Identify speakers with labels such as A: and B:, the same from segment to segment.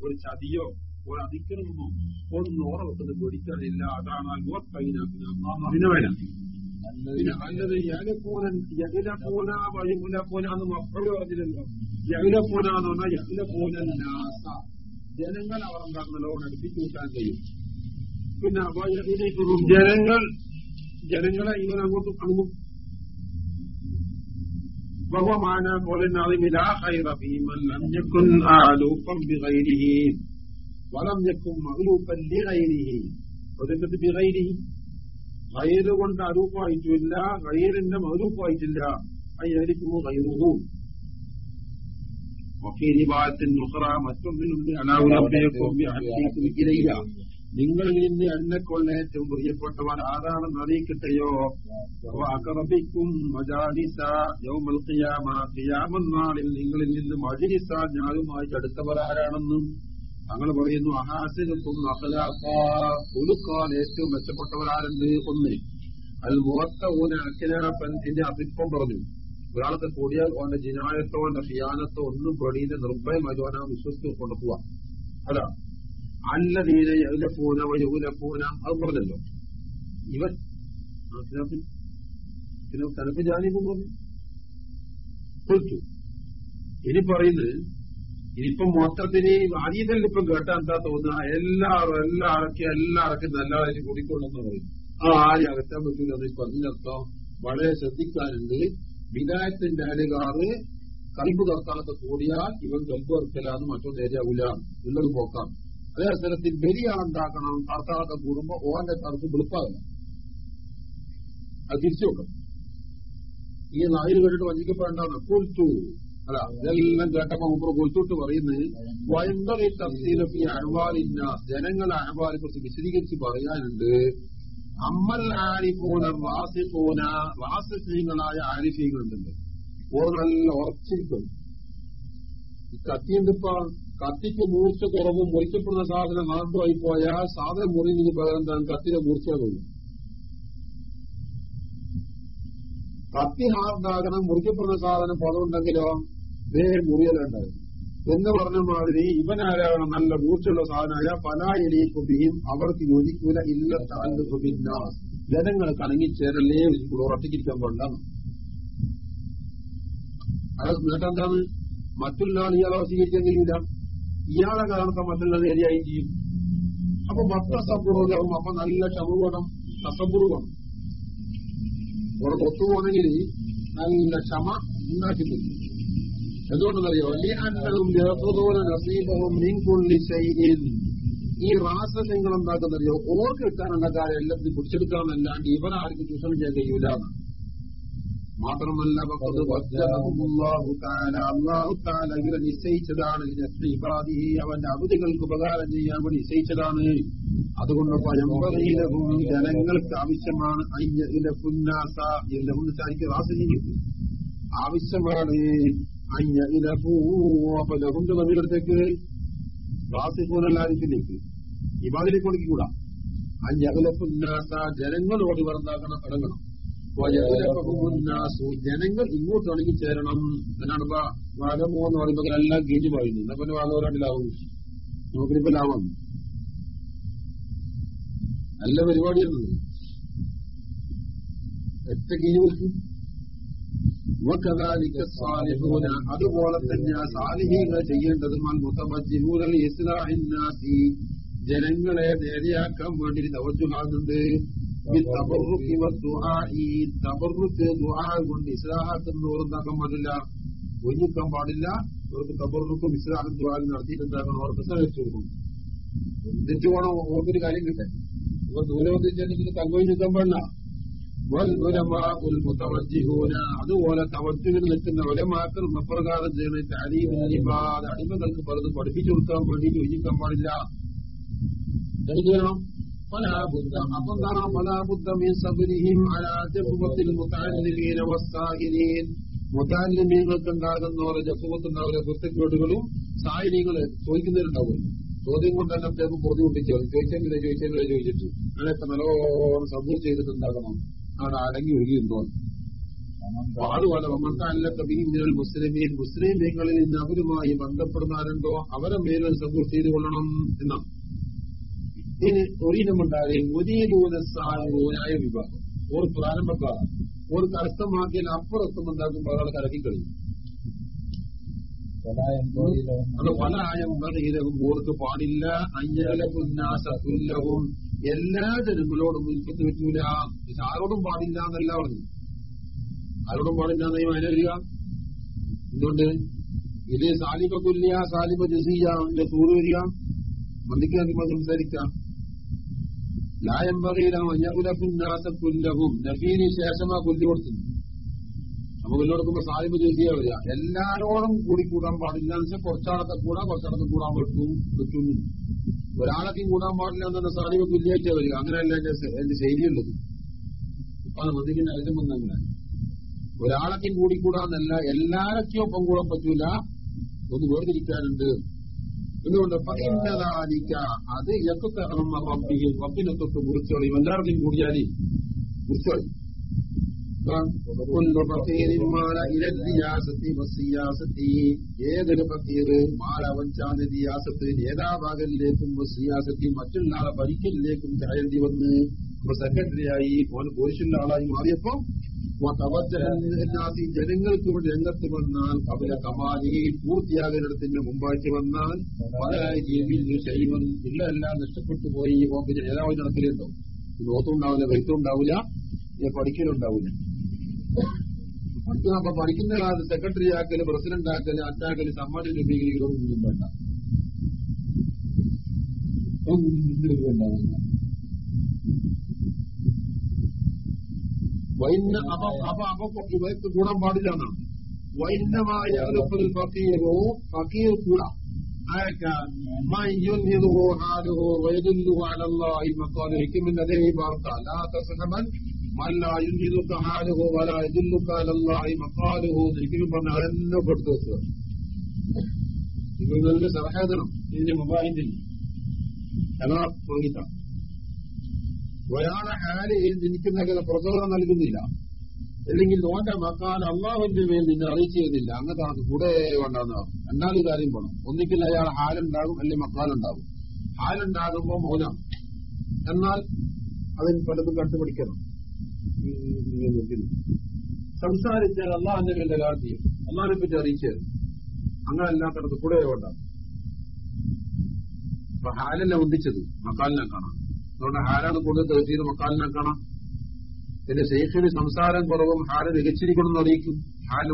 A: ഒരു ചതിയോ ഒരു അതിക്രമമോ ഒന്നും വെക്കുന്ന പൊടിക്കാറില്ല അതാണ് നല്ലത് യകലപ്പൂനൻ യകലപ്പൂന എന്ന് പറഞ്ഞില്ലല്ലോ യകലപ്പൂന എന്ന് പറഞ്ഞാൽ യകലപ്പൂനൻ നാസ ജനങ്ങൾ അവർ എന്താക്കുന്നല്ലോ അടുപ്പിച്ചു കൂട്ടാൻ കഴിയും പിന്നെ ജനങ്ങൾ ജനങ്ങളെ ഇവൻ അങ്ങോട്ട് وهو معنى قول الناظم لا خير في من لم يكن آلوفا بغيره ولم يكن مغلوفا لغيره وذكرت بغيره غير കൊണ്ട് അരൂപമായിട്ടില്ല ഗൈറിന്റെ മകരൂപ്പമായിട്ടില്ല അയ്യായിരിക്കും ഗൈറുഹു وفي رواية أخرى മറ്റൊന്നിലുണ്ട് അലാ ഉറബിയക്കും ബിഅഹദിക്കും ഇലയ്യ നിങ്ങളിൽ നിന്ന് എന്നെക്കൊള്ള ഏറ്റവും പ്രിയപ്പെട്ടവൻ ആരാണെന്ന് അറിയിക്കട്ടെയോ? അകറബിക്കും മജാലിസ യൗമൽ ഖിയാമ. ഖിയാമൻ നാളിൽ നിങ്ങളിൽ നിന്ന് മജിരിസ ഞാനുമായി അടുത്തവർ ആരാണെന്നും ഞങ്ങൾ പറയുന്നു അഹാസിനും ഒലുക്കാൻ ഏറ്റവും മെച്ചപ്പെട്ടവരാരുണ്ട് ഒന്ന്. അതിൽ മുഖത്ത ഊന അഖിലാപ്പൻ എന്റെ അഭിപ്പം പറഞ്ഞു. ഒരാളത്തെ കൂടിയാൽ അവന്റെ ജിനായത്തോ അവന്റെ ഹിയാനത്തോ ഒന്നും പ്രണീന്റെ നിർഭയമായി അവനെ വിശ്വസിച്ച് കൊണ്ടുപോവാ. അല്ല അല്ലതീന യൗലപ്പൂന വയൂലപ്പൂന അത് പറഞ്ഞല്ലോ. ഇവൻ തലപ്പ് ജാനിക്കും പറഞ്ഞു. കൊടുത്തു ഇനി പറയുന്നത് ഇനിയിപ്പം മൊത്തത്തിന് അതീതല്ല ഇപ്പം കേട്ടാ എന്താ തോന്നുക? എല്ലാവരും എല്ലാവർക്കും എല്ലാവർക്കും നല്ലതായിട്ട് കൂടിക്കൊള്ളുന്ന പറയും ആ ആരും അകറ്റാൻ പറ്റില്ല എന്ന് പറഞ്ഞർത്ഥം വളരെ ശ്രദ്ധിക്കാനുണ്ട്. വിനായത്തിന്റെ അലുകാറ് കൽപ്പ് കർത്താനൊക്കെ കൂടിയാൽ ഇവൻ കൽബ് കർക്കലാന്ന് മറ്റൊന്നും നേരെയാവില്ല ഉള്ളത് പോക്കാം അതേ സ്ഥലത്തിൽ ബലിയാളുണ്ടാക്കണം കർത്താനൊക്കെ കൂടുമ്പോ ഓന്റെ കറുപ്പ് വെളുപ്പാകണം. അത് തിരിച്ചു വെക്കണം ഈ നായിര് കേട്ടിട്ട് വഞ്ചിക്കപ്പെടേണ്ടെന്ന് കൊൽത്തു അല്ല ഇതെല്ലാം കേട്ടപ്പോ മുമ്പ് കൊലുത്തോട്ട് പറയുന്നത് വയന്തറി തഫ്സീലൊക്കെ അഹ്വാലിന്ന ജനങ്ങളെ അഹ്വാലിനെ കുറിച്ച് വിശദീകരിച്ച് പറയാനുണ്ട്. അമ്മൽ ആരിഫൂന വാസിഫൂന വാസിഫീങ്ങളായ ആരിഫീങ്ങളുണ്ടല്ലോ. ഓർ നല്ല ഉറച്ചിരിക്കും ഈ കത്തിയുണ്ടിപ്പോ കത്തിക്ക് മൂർച്ച കുറവും മുറിക്കപ്പെടുന്ന സാധനം നാട്ടുമായി പോയാൽ സാധനം മുറിഞ്ഞതിന് പകരം താൻ കത്തിന്റെ മൂർച്ച തോന്നും കത്തി ഹാർഡാകണം മുറിക്കപ്പെടുന്ന സാധനം പദമുണ്ടെങ്കിലോ ദേഹം മുറിയലുണ്ടാകും. എന്ന് പറഞ്ഞ മാതിരി ഇവനാരാകണം നല്ല മൂർച്ചയുള്ള സാധനമായ പല എലിയും അവർക്ക് യോജിക്കൂല ഇല്ല താല്ലുപിന്ന ജനങ്ങൾ കണങ്ങിച്ചേരല്ലേ ഉറപ്പിച്ചിരിക്കാൻ കൊണ്ടാണ് അത് നേട്ടം എന്താണ് മറ്റുള്ള ഇയാളെ സ്വീകരിക്കാൻ കഴിയില്ല ഇയാളെ കാണുന്ന മറ്റുള്ള ശരിയായി ചെയ്യും അപ്പൊ മൊത്ത സമ്പൂർവം അപ്പൊ നല്ല ക്ഷമ വേണം തസമ്പൂർവം അവിടെ ഒത്തുപോകണമെങ്കിൽ നല്ല ക്ഷമ ഉണ്ടാക്കി തരും എന്തുകൊണ്ടെന്നറിയോ ഈ ഈ നിങ്ങൾ എന്താക്കുന്നറിയോ ഓർക്ക് കിട്ടാനുള്ള കാര്യം എല്ലാത്തിനും കുറിച്ചെടുക്കാമെന്നല്ലാണ്ട് ഇവരാർക്കും ചൂഷണം ചെയ്യാൻ കഴിയൂല മാത്രമല്ല അള്ളാഹുത്താല നിശ്ചയിച്ചതാണ്. അവന്റെ അവധികൾക്ക് ഉപകാരം ചെയ്യാൻ വേണ്ടി നിശ്ചയിച്ചതാണ്. അതുകൊണ്ട് പരമ്പരയിലവും ജനങ്ങൾക്ക് ആവശ്യമാണ്. ആവശ്യമാണ്. അപ്പൊ ലഹുന്റെ നബിയുടെ റാസിഫൂനല്ലാരിലേക്ക് ഇവാദിലേക്ക് കൊടുക്കൂടാ അഞ്ഞകലപ്പുന്നാസ ജനങ്ങളോട് പറഞ്ഞാക്കണം ഇറങ്ങണം ജനങ്ങൾ ഇങ്ങോട്ട് ഇണങ്ങി ചേരണം എന്നാണ് വാഗമോ എന്ന് പറയുമ്പോൾ എല്ലാം ഗീജ് പറയുന്നു എന്നാ പിന്നെ വാഗവരാണ്ട് ലാഭം നമുക്കിപ്പോ ലാഭം. നല്ല പരിപാടിയാണ് എത്ര ഗീജ് വിളിക്കും അതുപോലെ തന്നെ സാലിഹീങ്ങൾ ചെയ്യേണ്ടത് ജനങ്ങളെ നേരെയാക്കാൻ വേണ്ടി തവജുഹാകുന്നുണ്ട് തബറുക്ക് കൊണ്ട് ഇസ്ലാഹാക്കുന്ന ഓർന്നാക്കാൻ പാടില്ല ഒഴിഞ്ഞിക്കാൻ പാടില്ല അവർക്ക് തബറുക്കും ഇസ്ലാഹും ദ്വാരം നടത്തിയിട്ട് എന്താക്കണം അവർക്ക് സഹിച്ചു കൊടുക്കും എന്നിട്ട് വേണം ഓർക്കൊരു കാര്യം കിട്ടാൻ ഇവർ ദൂരെ വന്നിട്ടുണ്ടെങ്കിൽ തങ്ങോയി നിൽക്കാൻ പാടില്ല അതുപോലെ തവറ്റുകൾ നിൽക്കുന്ന ഒലമാക്കൾ അപ്രകാരം ചെയ്യണ അടിമകൾക്ക് പലതും പഠിപ്പിച്ചു കൊടുക്കാൻ വേണ്ടി ഒഴിക്കാൻ പാടില്ല മുത്താലിമീങ്ങൾക്ക് ഉണ്ടാകുന്നവരെ ജപ്പുവത്തുണ്ടാവുന്ന പുസ്തകേടുകളും സാഹിനികൾ ചോദിക്കുന്നവരുണ്ടാവും. ചോദ്യം കൊണ്ട് തന്നെ അദ്ദേഹം ബോധ്യം കൊണ്ടിച്ചോ ചോദിച്ചെങ്കിലേ ചോദിച്ചെങ്കിലേ ചോദിച്ചിട്ട് അങ്ങനെയൊക്കെ നല്ലോണം സബ്മിറ്റ് ചെയ്തിട്ടുണ്ടാകണം. അവിടെ അടങ്ങി ഒഴുകിയുണ്ടോ അതുപോലെ വമത്തല്ലീൻ മുസ്ലിമീൻ. മുസ്ലിമീങ്ങളിൽ നിന്ന് അവരുമായി ബന്ധപ്പെടുന്നവരുണ്ടോ? അവരെ മേലും സബൂർ ചെയ്തു കൊള്ളണം എന്നാണ്. ഇനി ഒരിനമുണ്ടാകെ മുരീദൂന സാഹൂനായ വിഭാഗം ഒരു പ്രാരംഭക്കാർ ഒരു കരസ്ഥമാക്കിയാൽ അപ്പുറത്തും ഉണ്ടാക്കുമ്പോൾ അയാൾ കറക്കി കഴിയും അത് വലായം ബഹീരവും ഓർക്ക് പാടില്ല. അയ്യലകുന്നാസകുല്ലവും എല്ലാ ജനങ്ങളോടും വിൽപ്പത്ത് പറ്റൂല. പക്ഷെ ആരോടും പാടില്ല എന്നല്ല പറഞ്ഞു ആരോടും പാടില്ല എന്നായി അതിനെ വരിക. എന്തുകൊണ്ട്? ഇത് സാലിബ കുല്യ സാലിബ ജസീയ തൂറ് വരിക. മന്ദിക്കാൻ സംസാരിക്കാം. ലായം ബഹീരം അയ്യകുലകുന്നാസകുല്ലവും നബീന് ശേഷമാ കൊല്ലി കൊടുത്തുന്നു നമുക്ക് എല്ലാവർക്കും സാഹിബ് ജോസിയാ വരിക എല്ലാരോടും കൂടി കൂടാൻ പാടില്ല. എന്ന് വെച്ചാൽ കുറച്ചാളത്തെ കൂടാ കുറച്ചാളത്തെ കൂടാൻ പറ്റും. പറ്റുന്നു ഒരാളൊക്കെയും കൂടാൻ പാടില്ല എന്നാണ് സാഹിബ് തുല്യായിട്ടാ വരിക അങ്ങനെയല്ല എന്റെ എന്റെ ശൈലിയുള്ളത്. ഇപ്പൊ അത് മതിക്കുന്ന അതിലും വന്നങ്ങനെ. ഒരാളൊക്കെയും കൂടിക്കൂടാന്നല്ല എല്ലാരൊക്കെയും ഒപ്പം കൂടാൻ പറ്റൂല. ഒന്ന് വേർതിരിക്കാനുണ്ട്. എന്തുകൊണ്ട് അത് റബ്ബിഹിൽ റബ്ബിനെ തൊട്ട് കുറിച്ചോളി എല്ലാവരുടെയും കൂടിയാലി കുറിച്ചോളി ഏതൊരു ഫക്കീർ മാല ഏതാ ഭാഗത്തിലേക്കും സിയാസത്തി മറ്റൊരാളെ ഭരിക്കലിലേക്കും ചായന്തി വന്ന് സെക്രട്ടറിയായി ഓൻ പോലീസിന്റെ ആളായി മാറിയപ്പോ തവജ്ജഹി ജനങ്ങൾക്ക് ഇവിടെ രംഗത്ത് വന്നാൽ അവരെ കമാലി പൂർത്തിയാകുന്നിടത്തിന്റെ മുമ്പായിട്ട് വന്നാൽ പല ജീവിതം ശൈവം എല്ലാം നഷ്ടപ്പെട്ടു പോയി. പിന്നെ ലോത്തും ഉണ്ടാവില്ല വൈത്തും ഉണ്ടാവില്ല പഠിക്കലുണ്ടാവില്ല അപ്പൊ പഠിക്കുന്ന കാലത്ത് സെക്രട്ടറി ആക്കൽ പ്രസിഡന്റ് ആക്കൽ അറ്റാക്കൽ സമ്മാനം രൂപീകരിക്കലൊന്നും വേണ്ട. വൈന്ന അപ്പൊ അപ്പൊ അപ്പൊ ഇവർക്ക് കൂടാൻ പാടില്ല എന്നാണ്. വൈന്നമായ ഫക്കീറോ ഫക്കീർ കൂടാം. ഹിക്കുമിന്റെ അതേ വാർത്ത ലാ തസ്ഹബൻ മല്ല യുജിദുക ഹാലുഹു വല യദുല്ലുക അലല്ലാഹി മഖാലുഹു ഒരിക്കലും ഒരാളെ ആരെയും ജനിക്കുന്ന പ്രചോദനം നൽകുന്നില്ല. അല്ലെങ്കിൽ ഓന്റെ മക്കാൻ അള്ളാഹുവിന്റെ മേൽ നിന്നെ അറിയിച്ചിരുന്നില്ല അങ്ങനത്തെ ആൾക്ക് കൂടെ വേണ്ടെന്ന് രണ്ടാമത് കാര്യം പോണം. ഒന്നിക്കില്ല അയാൾ ഹാലുണ്ടാകും അല്ലെങ്കിൽ മക്കാലുണ്ടാകും ഹാലുണ്ടാകുമ്പോ മൗനം എന്നാൽ അതിന് പലതും കണ്ടുപിടിക്കണം. സംസാരിച്ചാൽ അള്ളാഹിന്റെ മേലെ കാർത്തിയും അള്ളാഹിനെ പറ്റി അറിയിച്ചത്. അങ്ങനെ അല്ലാത്തടത്ത് കൂടെ ഉണ്ടാകും അപ്പൊ ഹാലല്ല ഒന്നിച്ചത് മക്കാലിനെ കാണാം അതുകൊണ്ട് ഹാരാണ് കൂടുതൽ തെളിച്ചത് മക്കാലിനാക്കണം. കാണാം പിന്നെ ശേഖിന് സംസാരം കുറവും ഹാൽ മികച്ചിരിക്കണമെന്ന് അറിയിക്കും. ഹാൽ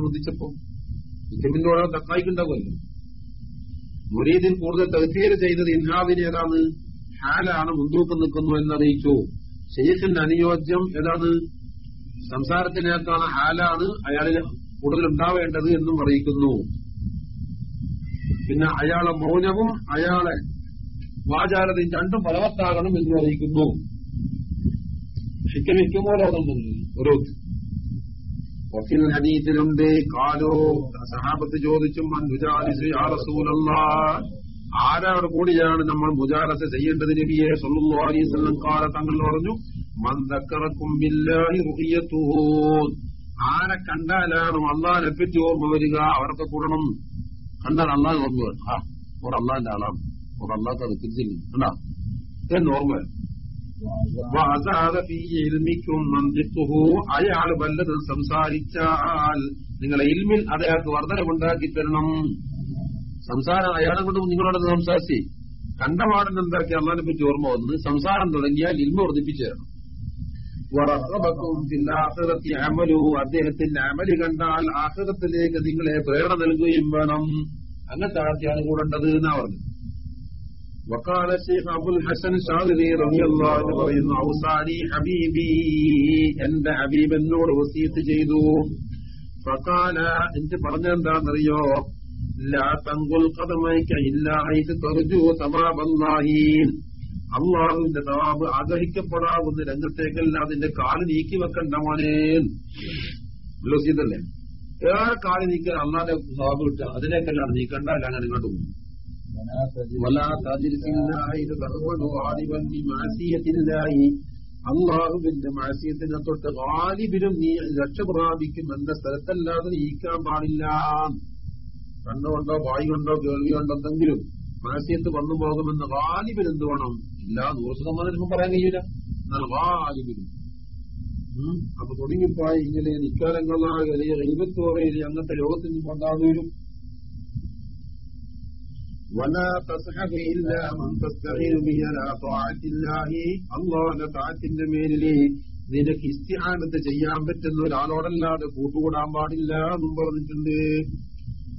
A: ഇറ്റമിന്റെ ഓരോ തക്കായിക്കുണ്ടാവുമല്ലോ മുരീദിൽ കൂടുതൽ തെളിച്ചീര് ചെയ്തത് ഇൻഹാബിന് ഏതാണ്? ഹാലാണ് മുൻതൂക്കം നിൽക്കുന്നു എന്നറിയിച്ചു. ശേഷിന്റെ അനുയോജ്യം ഏതാണ്? സംസാരത്തിനേക്കാണ് ഹാലാണ് അയാളിൽ കൂടുതൽ ഉണ്ടാവേണ്ടത് എന്നും അറിയിക്കുന്നു. പിന്നെ അയാളെ മൗനവും അയാളെ വാചാരതയും രണ്ടും ഫലവത്താകണം എന്ന് അറിയിക്കുന്നു. ശിക്ക അതൊന്നും ഒരു വക്കീൽ കാലോ സഹാബത്ത് ചോദിച്ചും ആരാട് കൂടിയാണ് നമ്മൾ മുജാലസ ചെയ്യേണ്ടത് നബിയെ സൊല്ലുന്നു അലീസ്വല്ലം കാല തങ്ങൾ പറഞ്ഞു മന്ദക്കറക്കും ആരെ കണ്ടാലാണ് അള്ളാഹിനെ ഓർമ്മ വരിക? അവർക്ക് കൂടണം. കണ്ടാൽ അള്ളാഹ് ഓർമ്മ വരും. ആ അള്ളാഹിന്റെ ആളാണ്. അത് തിരിച്ചില്ല കണ്ടാ അയാൾ വല്ലത് സംസാരിച്ചാൽ നിങ്ങളെ ഇൽമിൽ അയാൾക്ക് വർധനമുണ്ടാക്കി തരണം. സംസാരം അയാളെ കൊണ്ട് നിങ്ങളോട് സംസാരിച്ച് കണ്ടപാടൻ എന്താക്കി അള്ളാനെ പറ്റി ഓർമ്മ വന്ന് സംസാരം തുടങ്ങിയാൽ ഇൽമ വർദ്ധിപ്പിച്ചു തരണം. അദ്ദേഹത്തിന്റെ അമൽ കണ്ടാൽ ആഹൃതത്തിലേക്ക് നിങ്ങളെ പ്രേരണ നൽകുകയും വേണം. അങ്ങനത്തെ ആർത്തിയാണ് കൂടേണ്ടത് എന്നാ പറഞ്ഞു وقال الشيخ أبو الحسن الشاذلي رضي الله عنه പറയുന്നു ഔസാനി ഹബീബി എന്റെ ഹബീബ് എന്നോട് വസീത്ത് ചെയ്തു ഫക്കാല എനിക്ക് പറഞ്ഞെന്താണെന്നറിയോ ലാ തങ്കുൽ കഥമയ്ക്ക ഇല്ലായിട്ട് തെറുജു തമാബല്ലാഹി അള്ളാഹുവിന്റെ തവാബ് ആഗ്രഹിക്കപ്പെടാവുന്ന രംഗത്തേക്കല്ല അതിന്റെ കാല് നീക്കി വെക്കണ്ട മോനെ വസീതല്ലേ ഏറെ കാല് നീക്കാൻ അള്ളാന്റെ തവാബ് കിട്ടുക അതിനേക്കല്ലാണ് നീക്കണ്ട അല്ല അങ്ങനെ ഇങ്ങോട്ട് പോകും ولا تجلس الله تغفل غالبا بمعصية الله അള്ളാഹുവിന്റെ മാസിയത്തിനെ തൊട്ട് ഗാലിബിനും നീ രക്ഷ പ്രാപിക്കും എന്ന സ്ഥലത്തല്ലാതെ നീക്കാൻ പാടില്ല കണ്ണുകൊണ്ടോ വായി കൊണ്ടോ കേൾവി കൊണ്ടോ എന്തെങ്കിലും മാസിയത്ത് വന്നു പോകുമെന്ന് ഗാലിബിന് എന്ത് വേണം എല്ലാ നൂറ് ശതമാനം പറയാൻ കഴിയില്ല എന്നാൽ ഗാലിബിനും ഉം. അപ്പൊ തുടങ്ങിപ്പോയി ഇങ്ങനെ നിക്കാരങ്ങളാകെ എഴുപത്തോറയിൽ അങ്ങനത്തെ ലോകത്തിൽ കൊണ്ടാണ് വരും ولا تصحب إلا من تستعين به على طاعة الله അള്ളാഹുന്റെ താഴത്തിന്റെ മേലില് നിനക്ക് ഇസ്തിഹാനത്ത് ചെയ്യാൻ പറ്റുന്ന ഒരാളോടല്ലാതെ കൂട്ടുകൂടാൻ പാടില്ല എന്നും പറഞ്ഞിട്ടുണ്ട്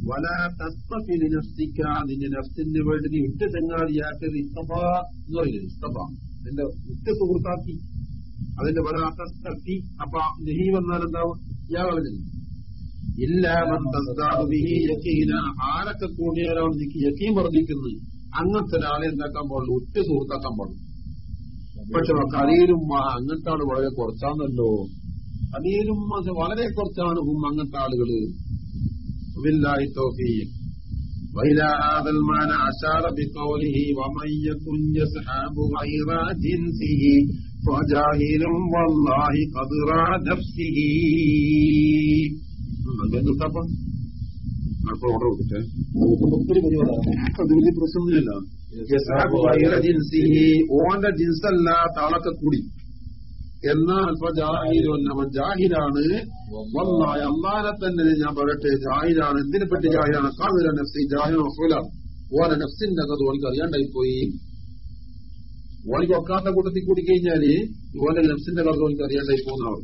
A: വല തസ്തഫിന് നഫ്സിക്ക നിന്റെ നഫ്സിന് വേണ്ടി നീ ഉറ്റ ചങ്ങാതിയാക്കത് ഇസ്തഫ എന്ന് പറയുന്നത് ഇസ്തഫ എന്റെ ഉറ്റ സുഹൃത്താക്കി അതിന്റെ വല തസ്തഫി അപ്പൊ നെഹി വന്നാൽ എന്താവും ഇയാളെ ഇല്ല ആരൊക്കെ കൂടിയാലോ നിനക്ക് യക്കീം വർദ്ധിക്കുന്നു അങ്ങനത്തെ ഒരാളെ എന്താക്കാൻ പാടുള്ളൂ ഉറ്റ സുഹൃത്താക്കാൻ പാടുള്ളൂ പക്ഷെ കലയിലും അങ്ങനത്തെ ആള് വളരെ കുറച്ചാന്നല്ലോ കലയിലും വളരെ കുറച്ചാണ് ഹും അങ്ങനത്തെ ആളുകള് ബില്ലാഹി തൗഫീഖ് وإلى هذا المعنى أشار بقوله ومن يكن يسحب غير جنسه فجاهل والله قدر نفسه അപ്പൊ ഓർഡർ കൊടുക്കട്ടെ ഒത്തിരി പരിപാടി അത് വലിയ പ്രശ്നമൊന്നുമില്ല. ഓന്റെ ജിൻസല്ലാത്ത ആളൊക്കെ കൂടി. എന്നാൽ ജാഹിരാണ്. അള്ളാനെ തന്നെ ഞാൻ പറയട്ടെ ജാഹിരാണ്. എന്തിനെ പറ്റി ജാഹിരാണ്? കാതിര നഫ്സി ജാഹിർ റസൂല. ഓനെ നഫ്സിന്റെ കഥ ഓൾക്ക് അറിയാണ്ടായി പോയി ഓൾക്ക് ഒക്കാത്ത കൂട്ടത്തിൽ കൂടി കഴിഞ്ഞാൽ ഓന്റെ നഫ്സിന്റെ കഥ ഓൾക്ക് അറിയാണ്ടായി പോകുന്നവർ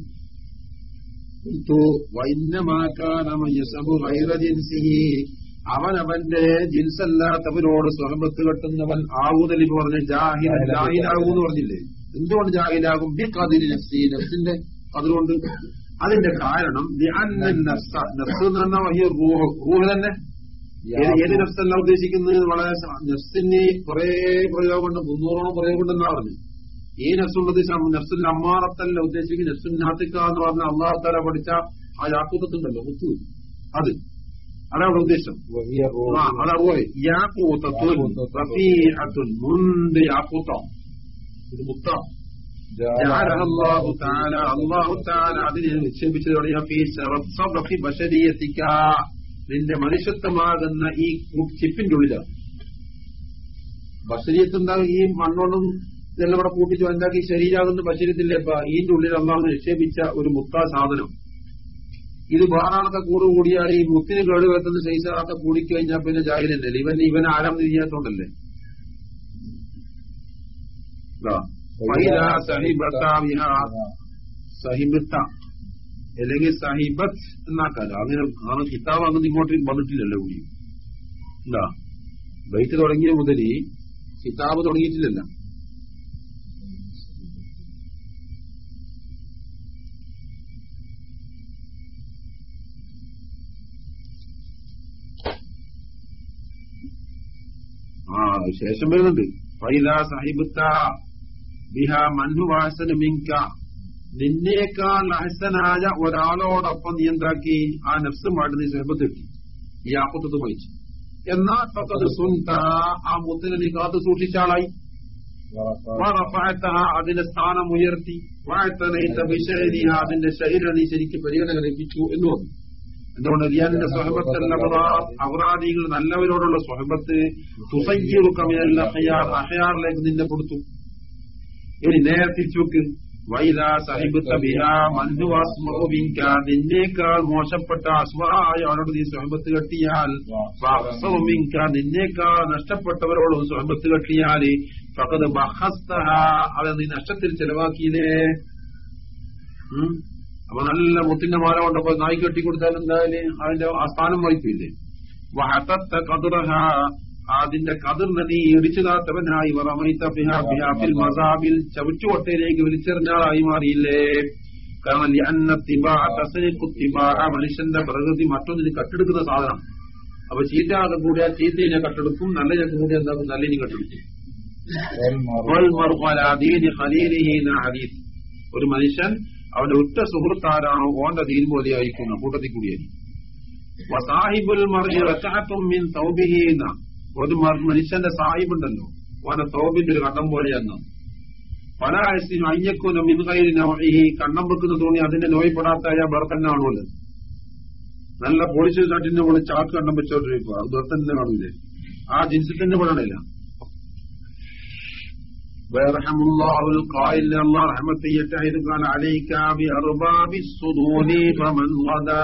A: അവൻ അവന്റെ ജിൻസല്ലാത്തവരോട് സ്വഹബത്ത് കെട്ടുന്നവൻ ആവൂതലി പറഞ്ഞ് ജാഹിലാകൂന്ന് പറഞ്ഞില്ലേ? എന്തുകൊണ്ട് ജാഹിലാകും? ബി കതിരി നഫ്സി. നഫ്സിന്റെ അതുകൊണ്ട് അതിന്റെ കാരണം റൂഹ്. തന്നെ. ഏത് ഏത് നഫ്സല്ല ഉദ്ദേശിക്കുന്നത്? വളരെ നഫ്സിന് കുറെ പ്രയോഗമുണ്ട്. മുന്നൂറോളം പ്രയോഗമുണ്ടെന്നാ പറഞ്ഞു ഈ നഫ്സുള്ളത് നഫ്സുൽ അമ്മാറത്തല്ല ഉദ്ദേശിക്കുന്നത് നഫ്സുൽ നാത്തിക്ക എന്ന് പറഞ്ഞ അള്ളാഹത്താല പഠിച്ച ആ യാക്കൂത്തത്തുണ്ടല്ലോ മുത്തു അത്. അതാണ് ഉദ്ദേശം. മുന്ത് യാക്കൂത്തം. ഇത് മുത്ത. അള്ളാഹു താല അള്ളാഹു താല അതിനെ നിക്ഷേപിച്ചതോടെ നിന്റെ മനുഷ്യത്വമാകുന്ന ഈ ചിപ്പിന്റെ ഉള്ളിലാണ്. ബഷരീയത്ത് എന്താ ഈ മണ്ണോണ്ടും ഇതെല്ലാം കൂടെ കൂട്ടിച്ച് എന്താക്കി ശരീരാകുന്ന ബഷരീയത്തില്ലേ ഇപ്പൊ ഈന്റെ ഉള്ളിൽ അള്ളാഹു നിക്ഷേപിച്ച ഒരു മുത്ത സാധനം. ഇത് വേറാണത്തെ കൂറ് കൂടിയാൽ ഈ മുത്തിന് കേട് വരുത്തുന്ന ശൈസാളൊക്കെ കൂടിക്കഴിഞ്ഞാൽ പിന്നെ ജാഹിലല്ലേ ഇവൻ ഇവൻ ആരാം തിരിയാത്തോണ്ടല്ലേ സഹിബത്ത അല്ലെങ്കിൽ സഹിബത്ത് എന്നാക്കാലോ? അങ്ങനെ ആണ് കിതാബ് അങ്ങനെ ഇങ്ങോട്ട് വന്നിട്ടില്ലല്ലോ കൂടി. എന്താ ബൈറ്റ് തുടങ്ങിയ മുതൽ കിതാബ് തുടങ്ങിയിട്ടില്ലല്ലോ. ആ ശേഷം വരുന്നുണ്ട് ഫൈല സാഹിബത്ത ബിഹ മിങ്ക. നിന്നേക്കാൾ അഹസനായ ഒരാളോടൊപ്പം നിയന്ത്രാക്കി ആ നഫ്സുമായിട്ട് നീ സഹബത്ത് കിട്ടി ഈ ആപ്പത്തത് വഹിച്ചു എന്നാ തത്തത് സുന്ത ആ മുത്തിനെ നീ കാത്തു സൂക്ഷിച്ചാളായി അതിന്റെ സ്ഥാനം ഉയർത്തി. വാഴ്ത്തനയിത്ത അതിന്റെ ശരീരം നീ ശരിക്കും പരിഗണന ലഭിച്ചു എന്ന് പറഞ്ഞു. എന്തുകൊണ്ട് റിയാദിന്റെ സ്വഹബത്തല്ല അപരാധികൾ നല്ലവരോടുള്ള സ്വഹബത്ത് അഹയാർ അഹയാറിലേക്ക് നിന്നെ കൊടുത്തു. ഇനി നേരെ തിരിച്ചുവെക്ക് വൈല സഹിബത്ത ബിഹാ നിന്നേക്കാൾ മോശപ്പെട്ട അസ്വായ അവരോട് നീ സ്വഹബത്ത് കെട്ടിയാൽ മിങ്ക. നിന്നേക്കാൾ നഷ്ടപ്പെട്ടവരോട് സ്വഹബത്ത് കെട്ടിയാൽ ഫഖദ് ബഹസ്തഹ. അത് നീ നഷ്ടത്തിൽ ചെലവാക്കിയില്ലേ? അപ്പൊ നല്ല മുത്തിന്റെ മാല കൊണ്ടപ്പോ കെട്ടി കൊടുത്താൽ എന്തായാലും അതിന്റെ ആ സ്ഥാനം വഹിക്കില്ലേ വഹത്തത്ത കതിറഹ അതിന്റെ കതിർന്ന് നീ ഇടിച്ചുതാത്തവനായി മസാബിൽ ചവിച്ചുകൊട്ടയിലേക്ക് വലിച്ചെറിഞ്ഞാളായി മാറിയില്ലേ? കാരണം മനുഷ്യന്റെ പ്രകൃതി മറ്റൊന്നിന് കട്ടെടുക്കുന്ന സാധനം. അപ്പൊ ചീത്ത ആകെ കൂടിയ ചീത്തയിനെ കട്ടെടുക്കും നല്ല കൂടി എന്താക്കും നല്ലിനെ കട്ടെടുക്കും. ഒരു മനുഷ്യൻ അവന്റെ ഉറ്റ സുഹൃത്താരാണോ ഓന്റെ ദീൻ പോലെ കൂട്ടത്തിൽ കൂടിയായിരിക്കും വസാഹിബുൽ ഒരു മനുഷ്യന്റെ സാഹിബുണ്ടല്ലോ. ഓന്റെ സൗബിന്റെ ഒരു കണ്ടം പോലെയെന്ന്. പല ആയസിനും അയ്യക്കൂനും മിൻകൈരി ഈ കണ്ണം വെക്കുന്ന തോണി അതിന്റെ നോയിപ്പെടാത്ത അയാൾ നല്ല പോളിച്ചു കാട്ടിന്റെ കൂടെ ചാക്ക് കണ്ണം വെച്ചോണ്ടിരിക്കുക അത് ബർത്തന്നെ തന്നെ കാണൂലേ? ആ ജിൻസിൽ തന്നെ പെടണില്ല. ويرحم الله القائل الله رحمة قال عليك بأرباب الصدور فمن غدا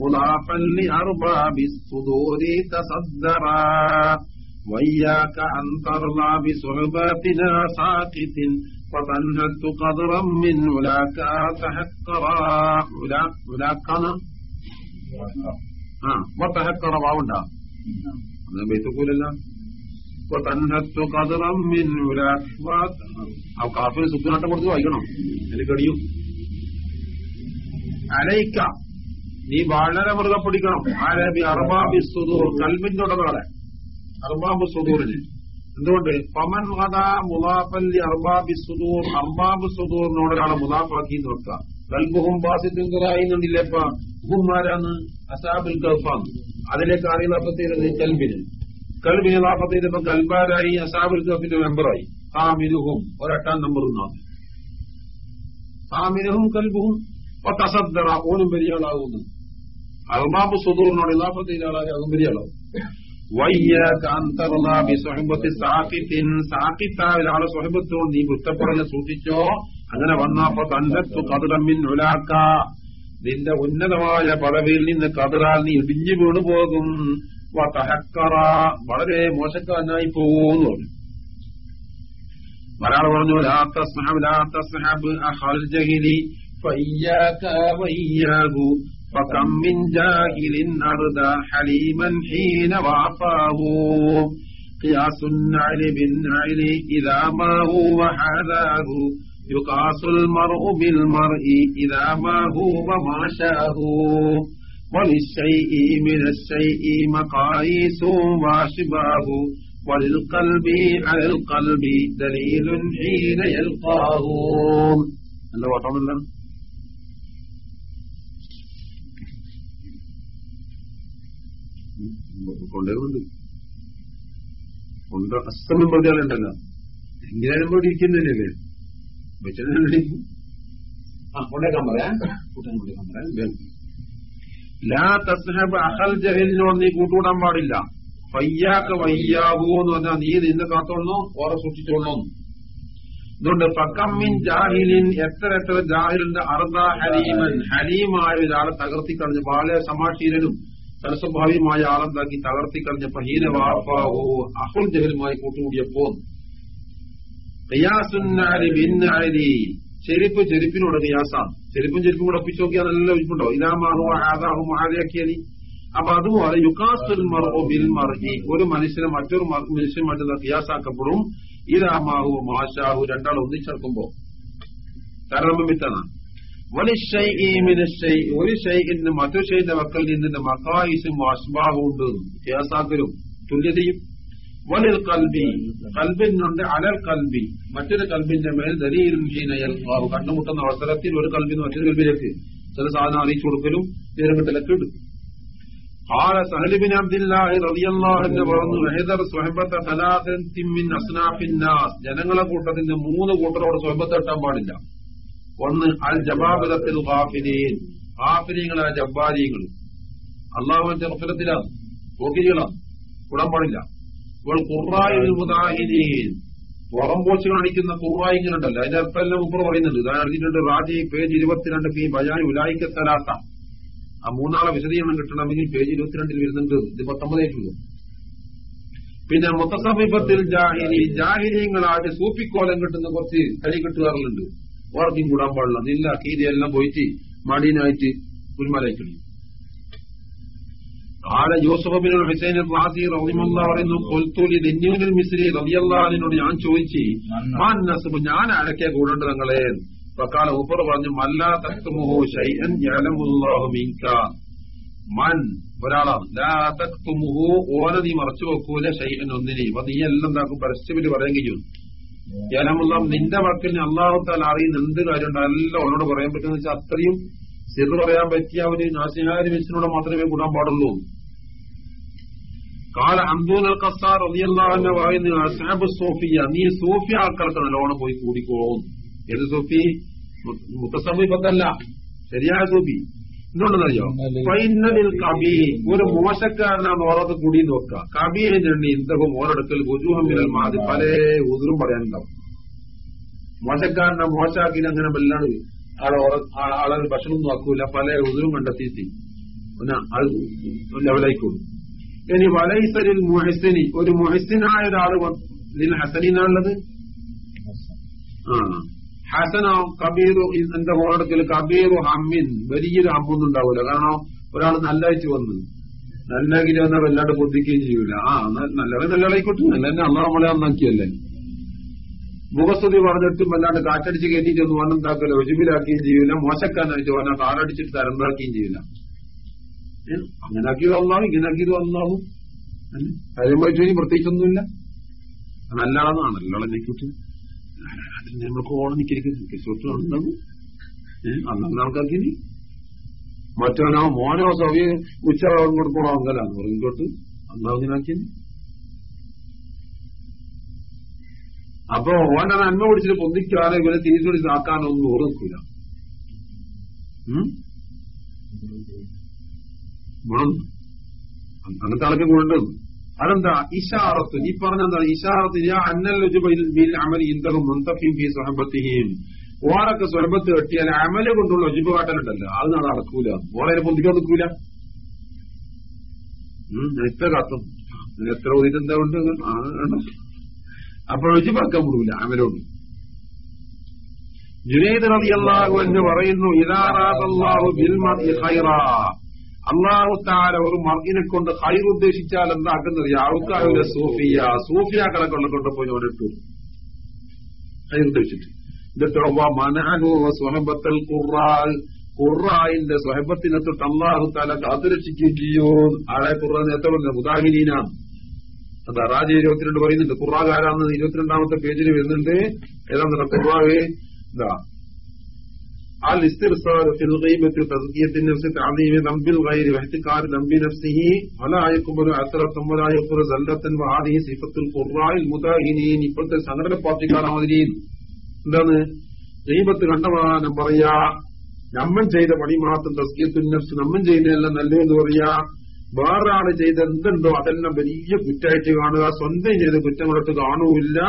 A: مضافا لأرباب الصدور تصدرا. وإياك أن ترضى بصعباتنا ساقط فتنهدت قدرا من ولاك تحقرا ولاك ولاكنا ها آه، ما وعودا هذا نعم. بيت قول الله. കാഫിന് സുഖനാട്ടം കൊടുത്ത് വായിക്കണം. എനിക്ക് അലയിക്ക നീ വളരെ മൃഗം പിടിക്കണം. ആരബി അറബാബി സുദൂർ കൽബിന്റെ ഉടമകളെ അർബാബ് സുദൂറിന്. എന്തുകൊണ്ട്? പമൻ മത മുലാഫല്ലി അർബാബി സുദൂർ അർബാബ് സുദൂറിനോട് ഒരാളെ മുലാഫാക്കി നോക്കുക കൽബുഹും ബാസിത്തുങ്കറായിന്നുണ്ടില്ലപ്പ ഹുമാരാന്ന് അസാബുൽ കൽഫാന്ന് അതിലേക്ക് അറിയുന്ന കൽബിന് കൽബിന്. കൽബാരായി അസാബുൽ മെമ്പറായി. ഹാമിനുഹും മിനുഹും ഒരെട്ടാം നമ്പർ ഒന്നാണ് ഹാമിനുഹും മിനുഹും കൽബുഹും തസദ്ദറ ഓനും വലിയ അൽമാബ് സുദൂറിനോട് ഇലാഫത്ത് ചെയ്ത ആളാകെ അതും വലിയ ആളാകും നീ വൃത്തപ്പെടലെ സൂക്ഷിച്ചോ. അങ്ങനെ വന്നപ്പോ തന്നത്തു കതിറമ്മിൻ ഉലാക്ക. നിന്റെ ഉന്നതമായ പദവിയിൽ നിന്ന് കതിറാൽ നീ ഇടിഞ്ഞു വീണു പോകും തഹക്കറ വളരെ മോശക്കാരനായി പോകുന്നു ഒരാൾ പറഞ്ഞു ലാത്തസ്മഹബ് ലാത്തസ്മഹബ് അഹൽ ജഹിലി فإياك وإياه فكم من جاهل أردى حليما حين وعفاه قياس النعل بالنعل إذا ما هو حذاه يقاس المرء بالمرء إذا ما هو ما شاه وللشيء من الشيء مقاييس واشباه وللقلب على القلب دليل حين يلقاه എന്താ പാട്ടാണല്ല കൊണ്ടേകൊണ്ട് കൊണ്ട് അസ്തമം പ്രതികളുണ്ടല്ലോ എങ്ങനെയാലും ഇവിടെ ഇരിക്കുന്നതല്ലേ വെച്ചാൽ ആ കൊണ്ടേക്കാൻ പറയാം കൂട്ടാൻ കൊണ്ടേക്കാൻ പറയാം ലാ തസ്ഹബ് അഹൽ ജഹലിനോട് നീ കൂട്ടുകൂടാൻ പാടില്ല. പയ്യാക്ക് വയ്യാവൂ എന്ന് പറഞ്ഞാൽ നീ നിന്ന് കാത്തോളണോ ഓറെ സൂക്ഷിച്ചോളണോ അതുകൊണ്ട് പക്കമ്മിൻ ജാഹിലിൻ എത്ര എത്ര ജാഹിലിന്റെ അർദ ഹലീമൻ ഹലീമായ ഒരാളെ തകർത്തി കളഞ്ഞു ബാല സമാശീലനും സരസ്വഭാവിയുമായ ആളെന്താക്കി തകർത്തി കളഞ്ഞ പഹീന വാപ്പാവോ അഹുൽ ജഹലുമായി കൂട്ടുകൂടിയപ്പോ ചെരുപ്പ് ചെരുപ്പിനോട് നിയാസാണ്. ചെരുപ്പും ചെരുപ്പും കൂടെ ഒപ്പിച്ച് നോക്കിയാൽ നല്ല ഒഴിപ്പുണ്ടോ ഇതാമാഹു ആദാഹു ആദയാക്കിയാൽ അപ്പൊ അതുപോലെ യുക്കാസുൽ മർഹു ബിൽ മർഹി ഒരു മനുഷ്യനെ മറ്റൊരു മനുഷ്യൻ മനുഷ്യനുമായിട്ട് ഖിയാസാക്കപ്പെടും ഇതാമാഹു മാഷാഹു രണ്ടാൾ ഒന്നിച്ചേർക്കുമ്പോ കാരണം വിത്താണ് ഒരു ഷൈഇന് മറ്റൊരു ഷൈന്റെ മക്കളിൽ നിന്നിന്റെ മക്കായിസും അസ്ബാഹും ഉണ്ട്. തുല്യതയും. വലിൽ കൽബി കൽബിനുണ്ട് അലൽ കൽബി മറ്റൊരു കൽബിന്റെ മേൽ ദലീലും ചെയ്യുന്ന കണ്ടുമുട്ടുന്ന അവസരത്തിൽ ഒരു കൽബിന് മറ്റൊരു കൽബിലേക്ക് ചില സാധനം അറിയിച്ചു കൊടുക്കലും തീരങ്ങട്ടിലൊക്കെ ഉണ്ട് قال سهل بن عبد الله رضي الله عنه പറഞ്ഞു ഹൈദർ സ്വഹബത്ത സലാത്തിൻ മിൻ അസ്നാഫിൻ നാസ് ജനങ്ങളെ കൂട്ടത്തിന്റെ മൂന്ന് കൂട്ടരോട് സ്വഹബത്ത് എത്താൻ പാടില്ല ഒന്ന് അൽ ജബാബിലത്തിൽ ഗാഫിലീൻ ഗാഫിലീങ്ങളായ ജബ്ബാരിയങ്ങൾ അള്ളാഹുവിന്റെ റഫലത്തിലാണ് പോക്കിരികളാണ് കൂടാൻ പാടില്ല ഇപ്പോൾ ഖുറായിൽ മുദാഹിദീൻ പുറം പോച്ച് കാണിക്കുന്ന കുറവായിങ്ങനുണ്ടല്ലോ അതിന്റെ അർത്ഥം എല്ലാം ഉപ്പർ പറയുന്നുണ്ട്. ഞാൻ അറിഞ്ഞിട്ടുണ്ട് റാജി പേജ് ഇരുപത്തിരണ്ട് പി ബയാൻ ഉലായിക്കത്തലാത്ത ആ മൂന്നാളെ വിശദീകരണം കിട്ടണമെങ്കിൽ പേജ് ഇരുപത്തിരണ്ടിൽ വരുന്നുണ്ട്. ഇത് പത്തൊമ്പതായിട്ടുള്ളൂ പിന്നെ മുത്തസമീപത്തിൽ ജാഹിരി ജാഹിരിയങ്ങളായിട്ട് സൂപ്പിക്കോലം കിട്ടുന്ന കുറച്ച് കളി കിട്ടുകാറുണ്ട് ഓർക്കും കൂടാൻ പാടില്ല. നില്ല കീതിയെല്ലാം പോയിട്ട് മടീനായിട്ട് പുൽമലയ്ക്കളി ആല യൂസഫ് ബിൻ ഹുസൈൻ റാസി റഹിമുള്ള പറയുന്നു കൊൽത്തൂലി നെന്നൂരിൽ മിസ്രി റബിയല്ലാദിനോട് ഞാൻ ചോദിച്ചു മാൻ നസബ്? ഞാൻ അടക്കിയ കൂടണ്ട് നിങ്ങളെ പ്രക്കാല ഊപ്പർ പറഞ്ഞു മല്ലാ തക്തുമുഹു ഷൈഅൻ യഅലമുല്ലാഹു മിൻക. മൻ? ഒരാളാണ്. ലാ തക്തുമുഹു. ഓന നീ മറച്ചു വെക്കൂല ഷൈഅൻ ഒന്നിനെയും അത് നീ എല്ലാം എന്താക്കും? പരസ്യമിൽ പറയാൻ കഴിയും. യഅലമുല്ലാ നിന്റെ വാക്കിന് അള്ളാഹുത്താൽ അറിയുന്ന എന്ത് കാര്യമുണ്ട്? എല്ലാം അവനോട് പറയാൻ പറ്റുന്ന വെച്ചാൽ അത്രയും സിർ പറയാൻ പറ്റിയ ഒരു നാശിഹാരി വെച്ചിനോട് മാത്രമേ കൂടാൻ പാടുള്ളൂ. കാല അന്തൂൻ അൽ ഖസാർ റളിയല്ലാഹു പറയുന്നു അസ്ഹാബ് സോഫിയ നീ സൂഫി ആൾക്കാർക്ക് നല്ലോണം പോയി കൂടിക്കോളും ഏത് സൂഫി? മുത്തസമീപത്തല്ല ശരിയായ സൂഫി. എന്തുകൊണ്ടെന്നറിയോ ഫൈനലിൽ കബി ഒരു മോശക്കാരനാണ് ഓരോത്ത് കൂടി നോക്കുക. കബീഹിനുണ്ട് ഇന്തകം ഓരോടുക്കൽ ഗുജുഹമിൽ മാതി പല ഉതിരും പറയാനുണ്ടാവും. മോശക്കാരനെ മോശാക്കി അങ്ങനെ വല്ലാണ്ട് ആളെ ആളെ ഭക്ഷണം നോക്കൂല പല ഉതിരും കണ്ടെത്തിയിട്ട് പിന്നെ അത് ലെവലായിക്കോളും. ഇനി വലൈസരിൽ മുഹസിനി ഒരു മുഹസിനായ ഒരാൾ ഇതിൽ ഹസനിനാണുള്ളത്? ആ ഹസനോ കബീറു എന്റെ ഹോറടക്കൽ കബീറു ഹമ്മിൻ വലിയൊരു ഹമ്മൊന്നും ഉണ്ടാവൂല കാരണം ഒരാൾ നല്ലായിട്ട് വന്ന് ഗിരി വന്നാൽ വല്ലാണ്ട് ബുദ്ധിക്കുകയും ചെയ്യൂല. ആ നല്ലവരെ നല്ലതായിക്കോട്ടെ നല്ല തന്നെ അന്നാ നമ്മളെ അന്നാക്കിയല്ലേ മുഖസ്തുതി പറഞ്ഞിട്ടും വല്ലാണ്ട് കാറ്റടിച്ച് കയറ്റി ചെന്ന് വന്നുണ്ടാക്കല ഒജുബിലാക്കുകയും ചെയ്യൂല. മോശക്കാനായിട്ട് വന്നാൽ കാറടിച്ചിട്ട് തരംതാക്കുകയും ചെയ്യൂല. അങ്ങനെ ആക്കിയത് അള്ളാഹു ഇങ്ങനെ ആക്കിയത് അള്ളാഹു കാര്യമായിട്ട് പ്രത്യേകിച്ചൊന്നുമില്ല. നല്ലതാണെന്നാണ് എന്നെ കൂട്ടി നമ്മൾക്ക് ഓണം നിൽക്കുന്നു ഉണ്ടാവും അന്നാണ് ആൾക്കാർക്ക് മറ്റവനോ മോനോ ഉച്ച കൊടുക്കണോ അങ്കലാന്ന് പറഞ്ഞിട്ട് അന്നാവിനാക്കി അപ്പൊ ഓന്റെ നന്മ പിടിച്ചിട്ട് പൊന്തിക്കാനോ ഇവരെ തിരിച്ചുപിടിച്ച് ആക്കാനോ ഒന്നും ഓർമ്മിക്കില്ല അങ്ങനത്തെ ആൾക്ക് കൊണ്ടും അതെന്താ? ഇഷാറത്ത്. ഈ ഇഷാറത്ത് ഇന്ദറും മുന്തഫിം ഫി സ്വഹബത്തിയും ഓരൊക്കെ സ്വലഭത്ത് കെട്ടിയാൽ അമല കൊണ്ടുള്ള ഒജുബ് കാട്ടലുണ്ടല്ലോ. അത് നാളെ നടക്കൂല. ഓരോ പൊന്തിക്കാൻ നിൽക്കൂല. എത്ര കാത്തും. എത്ര ഒരിതെന്താ ഉണ്ട് അപ്പോൾ ഒജുബാക്കാൻ വിടൂല അമലോട്. ജുനൈദ് അള്ളാഹു എന്ന് പറയുന്നു ബിൽ മാ ഖൈറാ. അള്ളാഹു താര ഒരു മർഗിനെ കൊണ്ട് ഹൈർ ഉദ്ദേശിച്ചാൽ എന്താക്കുന്നത്? യാവുക്കാവിലെ സൂഫിയ. സൂഫിയാക്കളെ കൊണ്ട് കൊണ്ടുപോയി ഓടിട്ടു ഹൈർ ഉദ്ദേശിച്ചു സ്വഹബത്തൽ കുറാൽ കുറായിന്റെ സ്വഹബത്തിനെ തൊട്ട് അള്ളാഹു താല കാത്തുരക്ഷിക്കുകയോ ആളെ ഖുറാൻ നേരത്തെ പറഞ്ഞ മുദാഹിനീനാണ് അത് അറാജി ഇരുപത്തിരണ്ട് പറയുന്നുണ്ട്. കുറാകാരാന്ന് ഇരുപത്തിരണ്ടാമത്തെ പേജിൽ വരുന്നുണ്ട്. ഏതാണെന്ന് ഖുറാവേ എന്താ الاسترسال في الغيبة تزكية النفس تعظيم ذنب الغير واحتكار ذنب نفسه ولا يقبل عثرة ولا يغفر زلة وهذه صفة القراء المداهنين ഇപ്പോഴത്തെ സംഘടന പാർട്ടിക്കാരാണ് മാതിരി എന്താണ് ദൈവത്ത് കണ്ടമാനം പറയാ നമ്മൻ ചെയ്ത പണി മാത്രം തസ്കിയത്തുൻ നഫ്സ് നമ്മൻ ചെയ്യുന്നതെല്ലാം നല്ലതെന്ന് പറയാ വേറൊരാള് ചെയ്ത എന്തുണ്ടോ അതെല്ലാം വലിയ കുറ്റായിട്ട് കാണുക സ്വന്തം ചെയ്ത കുറ്റങ്ങളൊട്ട് കാണൂല്ല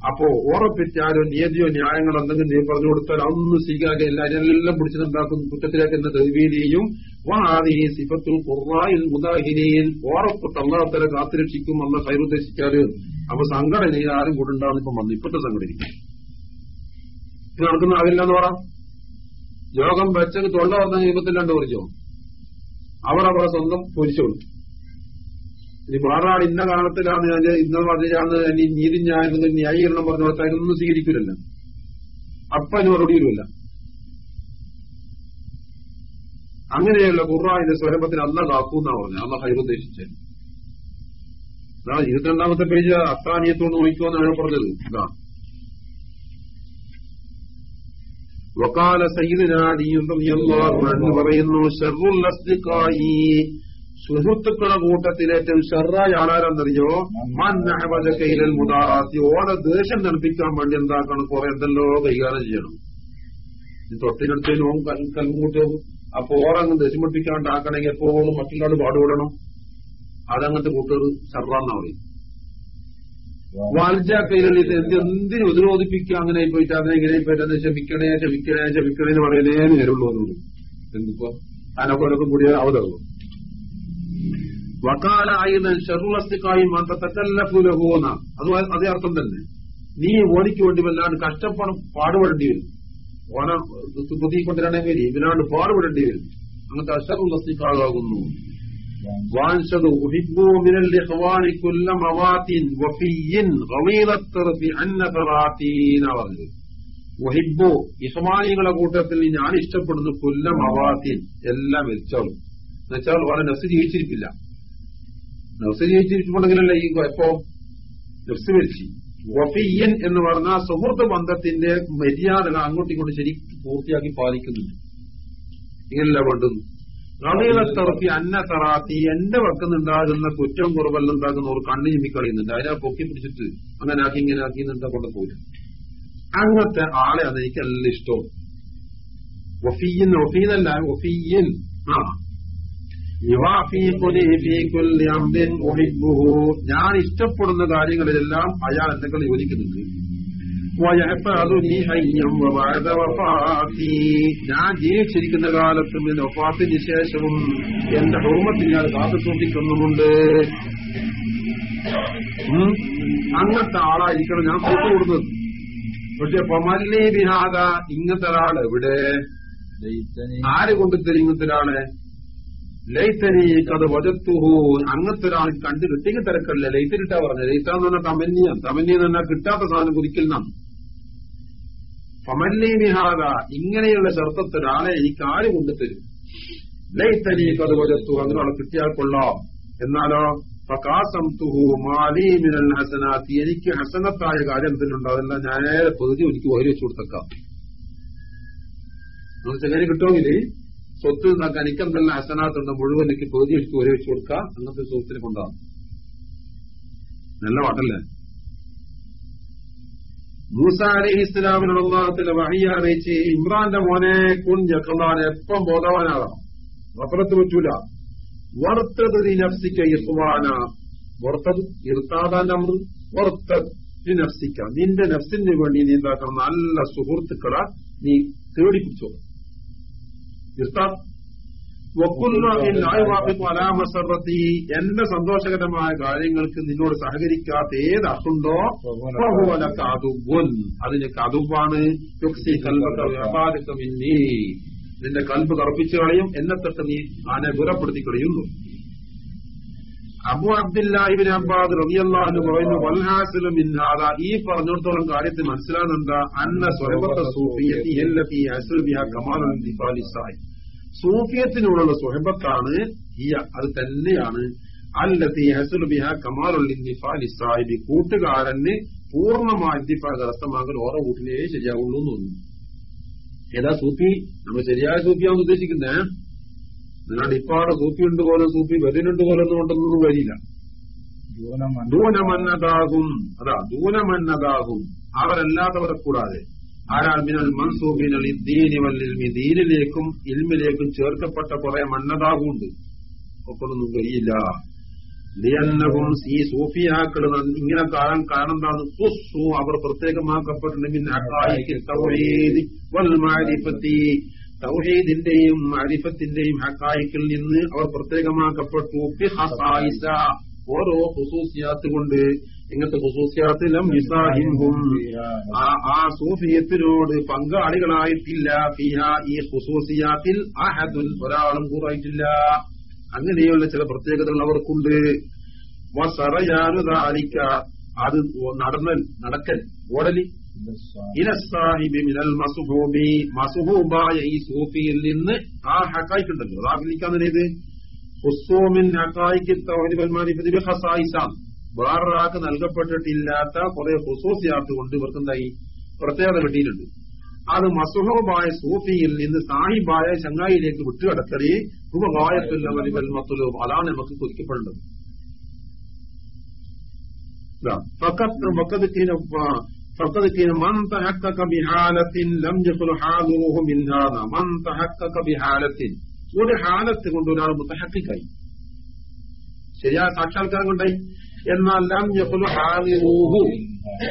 A: അപ്പോ ഓറപ്പിച്ചാലോ നിയതിയോ ന്യായങ്ങളോ എന്തെങ്കിലും നീ പറഞ്ഞു കൊടുത്താൽ അതൊന്നും സ്വീകാര്യമില്ല അതിനെല്ലാം പിടിച്ചിട്ടുണ്ടാക്കുന്ന കുറ്റത്തിലേക്കുന്ന തെരുവീനെയും വാദി സിഫത്തുൽ കുറവായി മുദാഹിനെയിൽ ഓറപ്പ് തള്ളാത്തരെ കാത്തുരക്ഷിക്കും എന്ന കൈരുദ്ദേശിച്ചാൽ അപ്പൊ സംഘടന ആരും കൂടെ ഉണ്ടാവുന്ന ഇപ്പം വന്നു. ഇപ്പോഴത്തെ ഇത് നടക്കുന്ന ആകില്ല എന്ന് പറ. യോഗം വെച്ചത് തൊള്ള വന്ന രണ്ടു പറിച്ചോ അവർ അവരെ സ്വന്തം പൊരിച്ചോളൂ ഇനി വേറൊരാൾ ഇന്ന കാലത്തിലാണ് ഞാൻ ഇന്ന പറഞ്ഞാണ് ഇനി നീതി ന്യായം ന്യായീകരണം പറഞ്ഞു കൊടുത്താൽ ഒന്നും സ്വീകരിക്കില്ല അപ്പൊ അതിന് മറുപടി വരുമല്ല. അങ്ങനെയല്ല ഖുറാന്റെ സ്വരംഭത്തിന് അല്ല കാക്കൂന്നാ പറഞ്ഞു അല്ല ഹൈറുദ്ദേശിച്ചത് ഇരുപത്തിരണ്ടാമത്തെ പേജ് അത്താനിയത്തോട് നോക്കിക്കോന്നാണ് പറഞ്ഞത്. ഇതാ. വക്കാല സൈദിനാദിയും പറയുന്നു ഷെറുൽ സുഹൃത്തുക്കളുടെ കൂട്ടത്തിൽ ഏറ്റവും ആളാരെന്തറിയോ ആളാരെന്നറിയോ മന്നഹബജക്കയിലൽ മുതാറാത്തി ഓടെ ദേഷ്യം നടപ്പിക്കാൻ വേണ്ടി എന്താക്കണം? കുറെ എന്തെല്ലോ കൈകാര്യം ചെയ്യണം. തൊട്ടിനടുത്തേനും കൽമുട്ടും അപ്പൊ ഓറങ്ങ് ദേഷ്യം പഠിപ്പിക്കാണ്ടാക്കണമെങ്കിൽ എപ്പോഴും മറ്റുള്ളവർ പാടുപെടണം. അതങ്ങനത്തെ കൂട്ടർ ഷെറാന്നാ പറയും. വാൽജ എന്ത് എന്തിനു ഉപരോധിപ്പിക്കുക? അങ്ങനെ പോയിട്ട് അതിനെ ഇങ്ങനെ പോയിട്ട് ക്ഷമിക്കണേ ക്ഷമിക്കണേ ക്ഷമിക്കണേ എന്ന് പറയലേ നേരുള്ളൂ എന്നോട് എന്തിപ്പോ? അതിനൊക്കെ കൂടിയ അവതാകും വകാല അയ്യൻ ഷെറുളസ്തിക്കായി മത്തക്കല്ലഫുലഹൂന്ന അത് അതേ അർത്ഥം തന്നെ. നീ ഓനിക്ക് വേണ്ടി വല്ലാണ്ട് കഷ്ടപ്പാടും പാടുപെടേണ്ടി വരും. ഓന കുത്തിക്കൊണ്ടിരണമെങ്കിൽ ഇവനാണ്ട് പാടുപെടേണ്ടി വരും. അങ്ങനത്തെ അഷറുളസ്തിക്കാളാകുന്നു വാൻഷത് കൂട്ടത്തിൽ ഞാൻ ഇഷ്ടപ്പെടുന്നു കൊല്ലം അവാത്തിൻ എല്ലാം വെച്ചോളും എന്നുവെച്ചാൽ വളരെ നസ് ജീവിച്ചിരിക്കില്ല. നഫ്സ് ജീവിച്ചിരിക്കുന്നുണ്ടെങ്കിലല്ല ഈ കുഴപ്പം നഫ്സ് മരിച്ചു വഫിയൻ എന്ന് പറഞ്ഞാൽ സുഹൃത്ത് ബന്ധത്തിന്റെ മര്യാദകൾ അങ്ങോട്ടും ഇങ്ങോട്ടും ശരി പൂർത്തിയാക്കി പാലിക്കുന്നുണ്ട്. ഇങ്ങനെയല്ല വേണ്ടുന്നു തറക്കി അന്ന തറാത്തി എന്റെ വക്കുന്നുണ്ടാകുന്ന കുറ്റം കുറവെല്ലാം ഉണ്ടാകുന്ന ഒരു കണ്ണ് ചിമ്മിക്കളിയുന്നുണ്ട് അതിനെ പൊക്കി പിടിച്ചിട്ട് അങ്ങനെ ആക്കി ഇങ്ങനെ ആക്കി എന്താ കൊണ്ട് പോലും അങ്ങനത്തെ ആളെ എനിക്ക് എല്ലാം ഇഷ്ടവും വഫീൻ വഫീനല്ല വഫീൻ ആ. ഞാൻ ഇഷ്ടപ്പെടുന്ന കാര്യങ്ങളിലെല്ലാം അയാൾ എന്തെങ്കിലും യോജിക്കുന്നുണ്ട്. ഞാൻ ജീവിച്ചിരിക്കുന്ന കാലത്തും എന്റെ ഒപ്പാത്തിന് ശേഷവും എന്റെ ഹോമത്തിന് ഞാൻ കാത്തു സൂക്ഷിക്കുന്നുമുണ്ട്. അങ്ങനത്തെ ആളായിരിക്കണം ഞാൻ കൂട്ടുകൂടുന്നത് പക്ഷെ പൊമല്ലേ ബിഹാദ ഇങ്ങനത്തെ ഒരാൾ എവിടെ ആര് കൊണ്ടുത്തരും ഇങ്ങനത്തെ ഒരാളെ? ലൈത്തനി കഥ വജത്തുഹു അങ്ങനത്തെ ഒരാൾ കണ്ടു കിട്ടിയ തിരക്കല്ല ലൈത്തനിട്ടാ പറഞ്ഞത്. ലൈത്ത എന്ന് പറഞ്ഞാൽ തമന്യ തമന്യ എന്ന് പറഞ്ഞാൽ കിട്ടാത്ത സാധനം കുതിക്കുന്ന ഫമല്ലി നിഹാദ. ഇങ്ങനെയുള്ള ശർത്തത്തെ ഒരാളെ എനിക്ക് ആര് കൊണ്ടുതരും ലൈത്തനി കഥ വജത്തു അതിനോട് കിട്ടിയാൽ കൊള്ളാം. എന്നാലോ? പ്രകാശം തുഹു മാലീമിനൽ ഹസനാത്തി. എനിക്ക് ഹസനത്തായ കാര്യം എന്തിനുണ്ടോ അതെല്ലാം ഞാൻ പൊതുതി എനിക്ക് വെച്ചു കൊടുത്തേക്കാം. ചെങ്ങനെ കിട്ടുമെങ്കിൽ സ്വത്ത് നോക്കാൻ എനിക്കെന്തെല്ലാം അസനാത്തുണ്ട് മുഴുവൻ എനിക്ക് പൊതുവെ വെച്ച് ഒരു വെച്ച് കൊടുക്കാം. അങ്ങനത്തെ സുഹൃത്തിന് കൊണ്ടാണ് നല്ല പാട്ടല്ലേ മൂസ ഇസ്ലാമിനുള്ള അറിയിച്ച് ഇമ്രാന്റെ മോനെ കുൻ ജക്കളാൻ എപ്പം ബോധവാനാകാം അപ്പുറത്ത് പറ്റൂല. വറുത്തത് നഫ്സിക്ക ഇർവാന വറുത്തത് ഇർത്താദാന്റെ അമൃത്. വറുത്തത് നഫ്സിക്ക. നിന്റെ നഫ്സിന് വേണ്ടി നീ എന്താക്കണം? നല്ല സുഹൃത്തുക്കളെ നീ തേടിപ്പിച്ചോ ഇർത്താദ് എന്റെ സന്തോഷകരമായ കാര്യങ്ങൾക്ക് നിന്നോട് സഹകരിക്കാത്ത ഏത് അസുണ്ടോ അതിന് കതുവാണ് നിന്റെ കൽപ്പ് കറുപ്പിച്ചു കളയും എന്നെ തൊട്ട് നീ ആനെ ദൂരപ്പെടുത്തി കളയുന്നു. അബു അബ്ദുല്ലാഹിബിൻ അബ്ബാദ് റബിയല്ലാഹു പറയുന്നു വൽഹാസിലും ഇന്നാദ ഈ പറഞ്ഞിടത്തോളം കാര്യത്തിൽ മനസ്സിലാകുന്നുണ്ട് അന്ന അസുൽ ബിഹ കമാലുൽ ദിഫാലിസായി. സൂഫിയത്തിനോടുള്ള സുഹബത്താണ്. ഹിയ അത് തന്നെയാണ്. അല്ലത്തി ഹസുൽ ബിഹ കമാലുൽ കൂട്ടുകാരന് പൂർണമായ ഇന്തിഫാ കരസ്ഥമാകൽ ഓരോ കൂട്ടിലേ ശരിയാവുള്ളൂ എന്ന് തോന്നുന്നു. ഏതാ സൂഫി? നമ്മൾ ശരിയായ സൂഫിയാണെന്ന് ഉദ്ദേശിക്കുന്നേ? നിങ്ങളുടെ ഇപ്പാടെ സൂഫി ഉണ്ട് പോലെ സൂഫി വരിനുണ്ട് പോലെ ഒന്നും ഉണ്ടെന്നൊന്നും വരില്ല ദൂനമന്നതാകും. അതാ ദൂനമന്നതാകും. അവരല്ലാത്തവരെ കൂടാതെ. ആരാൽ മിനൽ വല്ലിൽമി ദീനിലേക്കും ഇൽമിലേക്കും ചേർക്കപ്പെട്ട കുറെ മന്നതാകുണ്ട്. ഒക്കൊന്നും കഴിയില്ല ലിയന്നവും ഈ സൂഫിയാക്കൾ ഇങ്ങനെ കാണാൻ കാരണം എന്താണ് തുസ്സു അവർ പ്രത്യേകമാക്കപ്പെട്ടിട്ടുണ്ടെങ്കിൽ തൗഹീദിന്റെയും അരിഫത്തിന്റെയും ഹക്കായിക്കിൽ നിന്ന് അവർ പ്രത്യേകമാക്കപ്പെട്ടു. ഓരോ ഹുസൂസിയാത്ത് കൊണ്ട് ഇങ്ങനത്തെ ഹുസൂസിയാത്തിലും ആ സൂഫിയത്തിനോട് പങ്കാളികളായിട്ടില്ല. ഫിഹ ഈ ഹുസൂസിയാത്തിൽ അഹദുൻ ഒരാളും കൂറായിട്ടില്ല അങ്ങനെയുള്ള ചില പ്രത്യേകതകൾ അവർക്കുണ്ട്. വസറയാനുദാരിക്ക അത് നടന്നൽ നടക്കൽ ഓടലി ഇനസാഹിബി മിനൽ മസുഹൂബി. മസുഹൂബായ ഈ സൂഫിയിൽ നിന്ന് ആ ഹക്കായിക്കുണ്ടല്ലോ അതാ ഇത് ഹുസൂമിൻ ഹക്കായിക്ക് തൗഹിദ് ഹസായിസാണ് വേറൊരാൾക്ക് നൽകപ്പെട്ടിട്ടില്ലാത്ത കുറെ ഹുസൂസിയാത്ത് കൊണ്ട് ഇവർക്ക് എന്തായി പ്രത്യേകത കിട്ടിയിട്ടുണ്ട് അത് മസുഹബായ സൂഫിയിൽ നിന്ന് സാഹിബായ ചങ്ങായിലേക്ക് വിട്ടുകിടക്കറി ഉപകായത്തുള്ള വലിവൽമത്തുലോ അതാണ് നമുക്ക് കൊതിക്കപ്പെടേണ്ടത് فقد كان من تحقق بحالة لم يكن حاضره من هذا من تحقق بحالة ഒരു ഹാലത്ത് കൊണ്ട് ഒരാൾ മുത്തഹക്കിക്കായി ശരിയായ സാക്ഷാത്കാരം കൊണ്ടായി എന്നാൽ ലം ഹാദിറൂഹു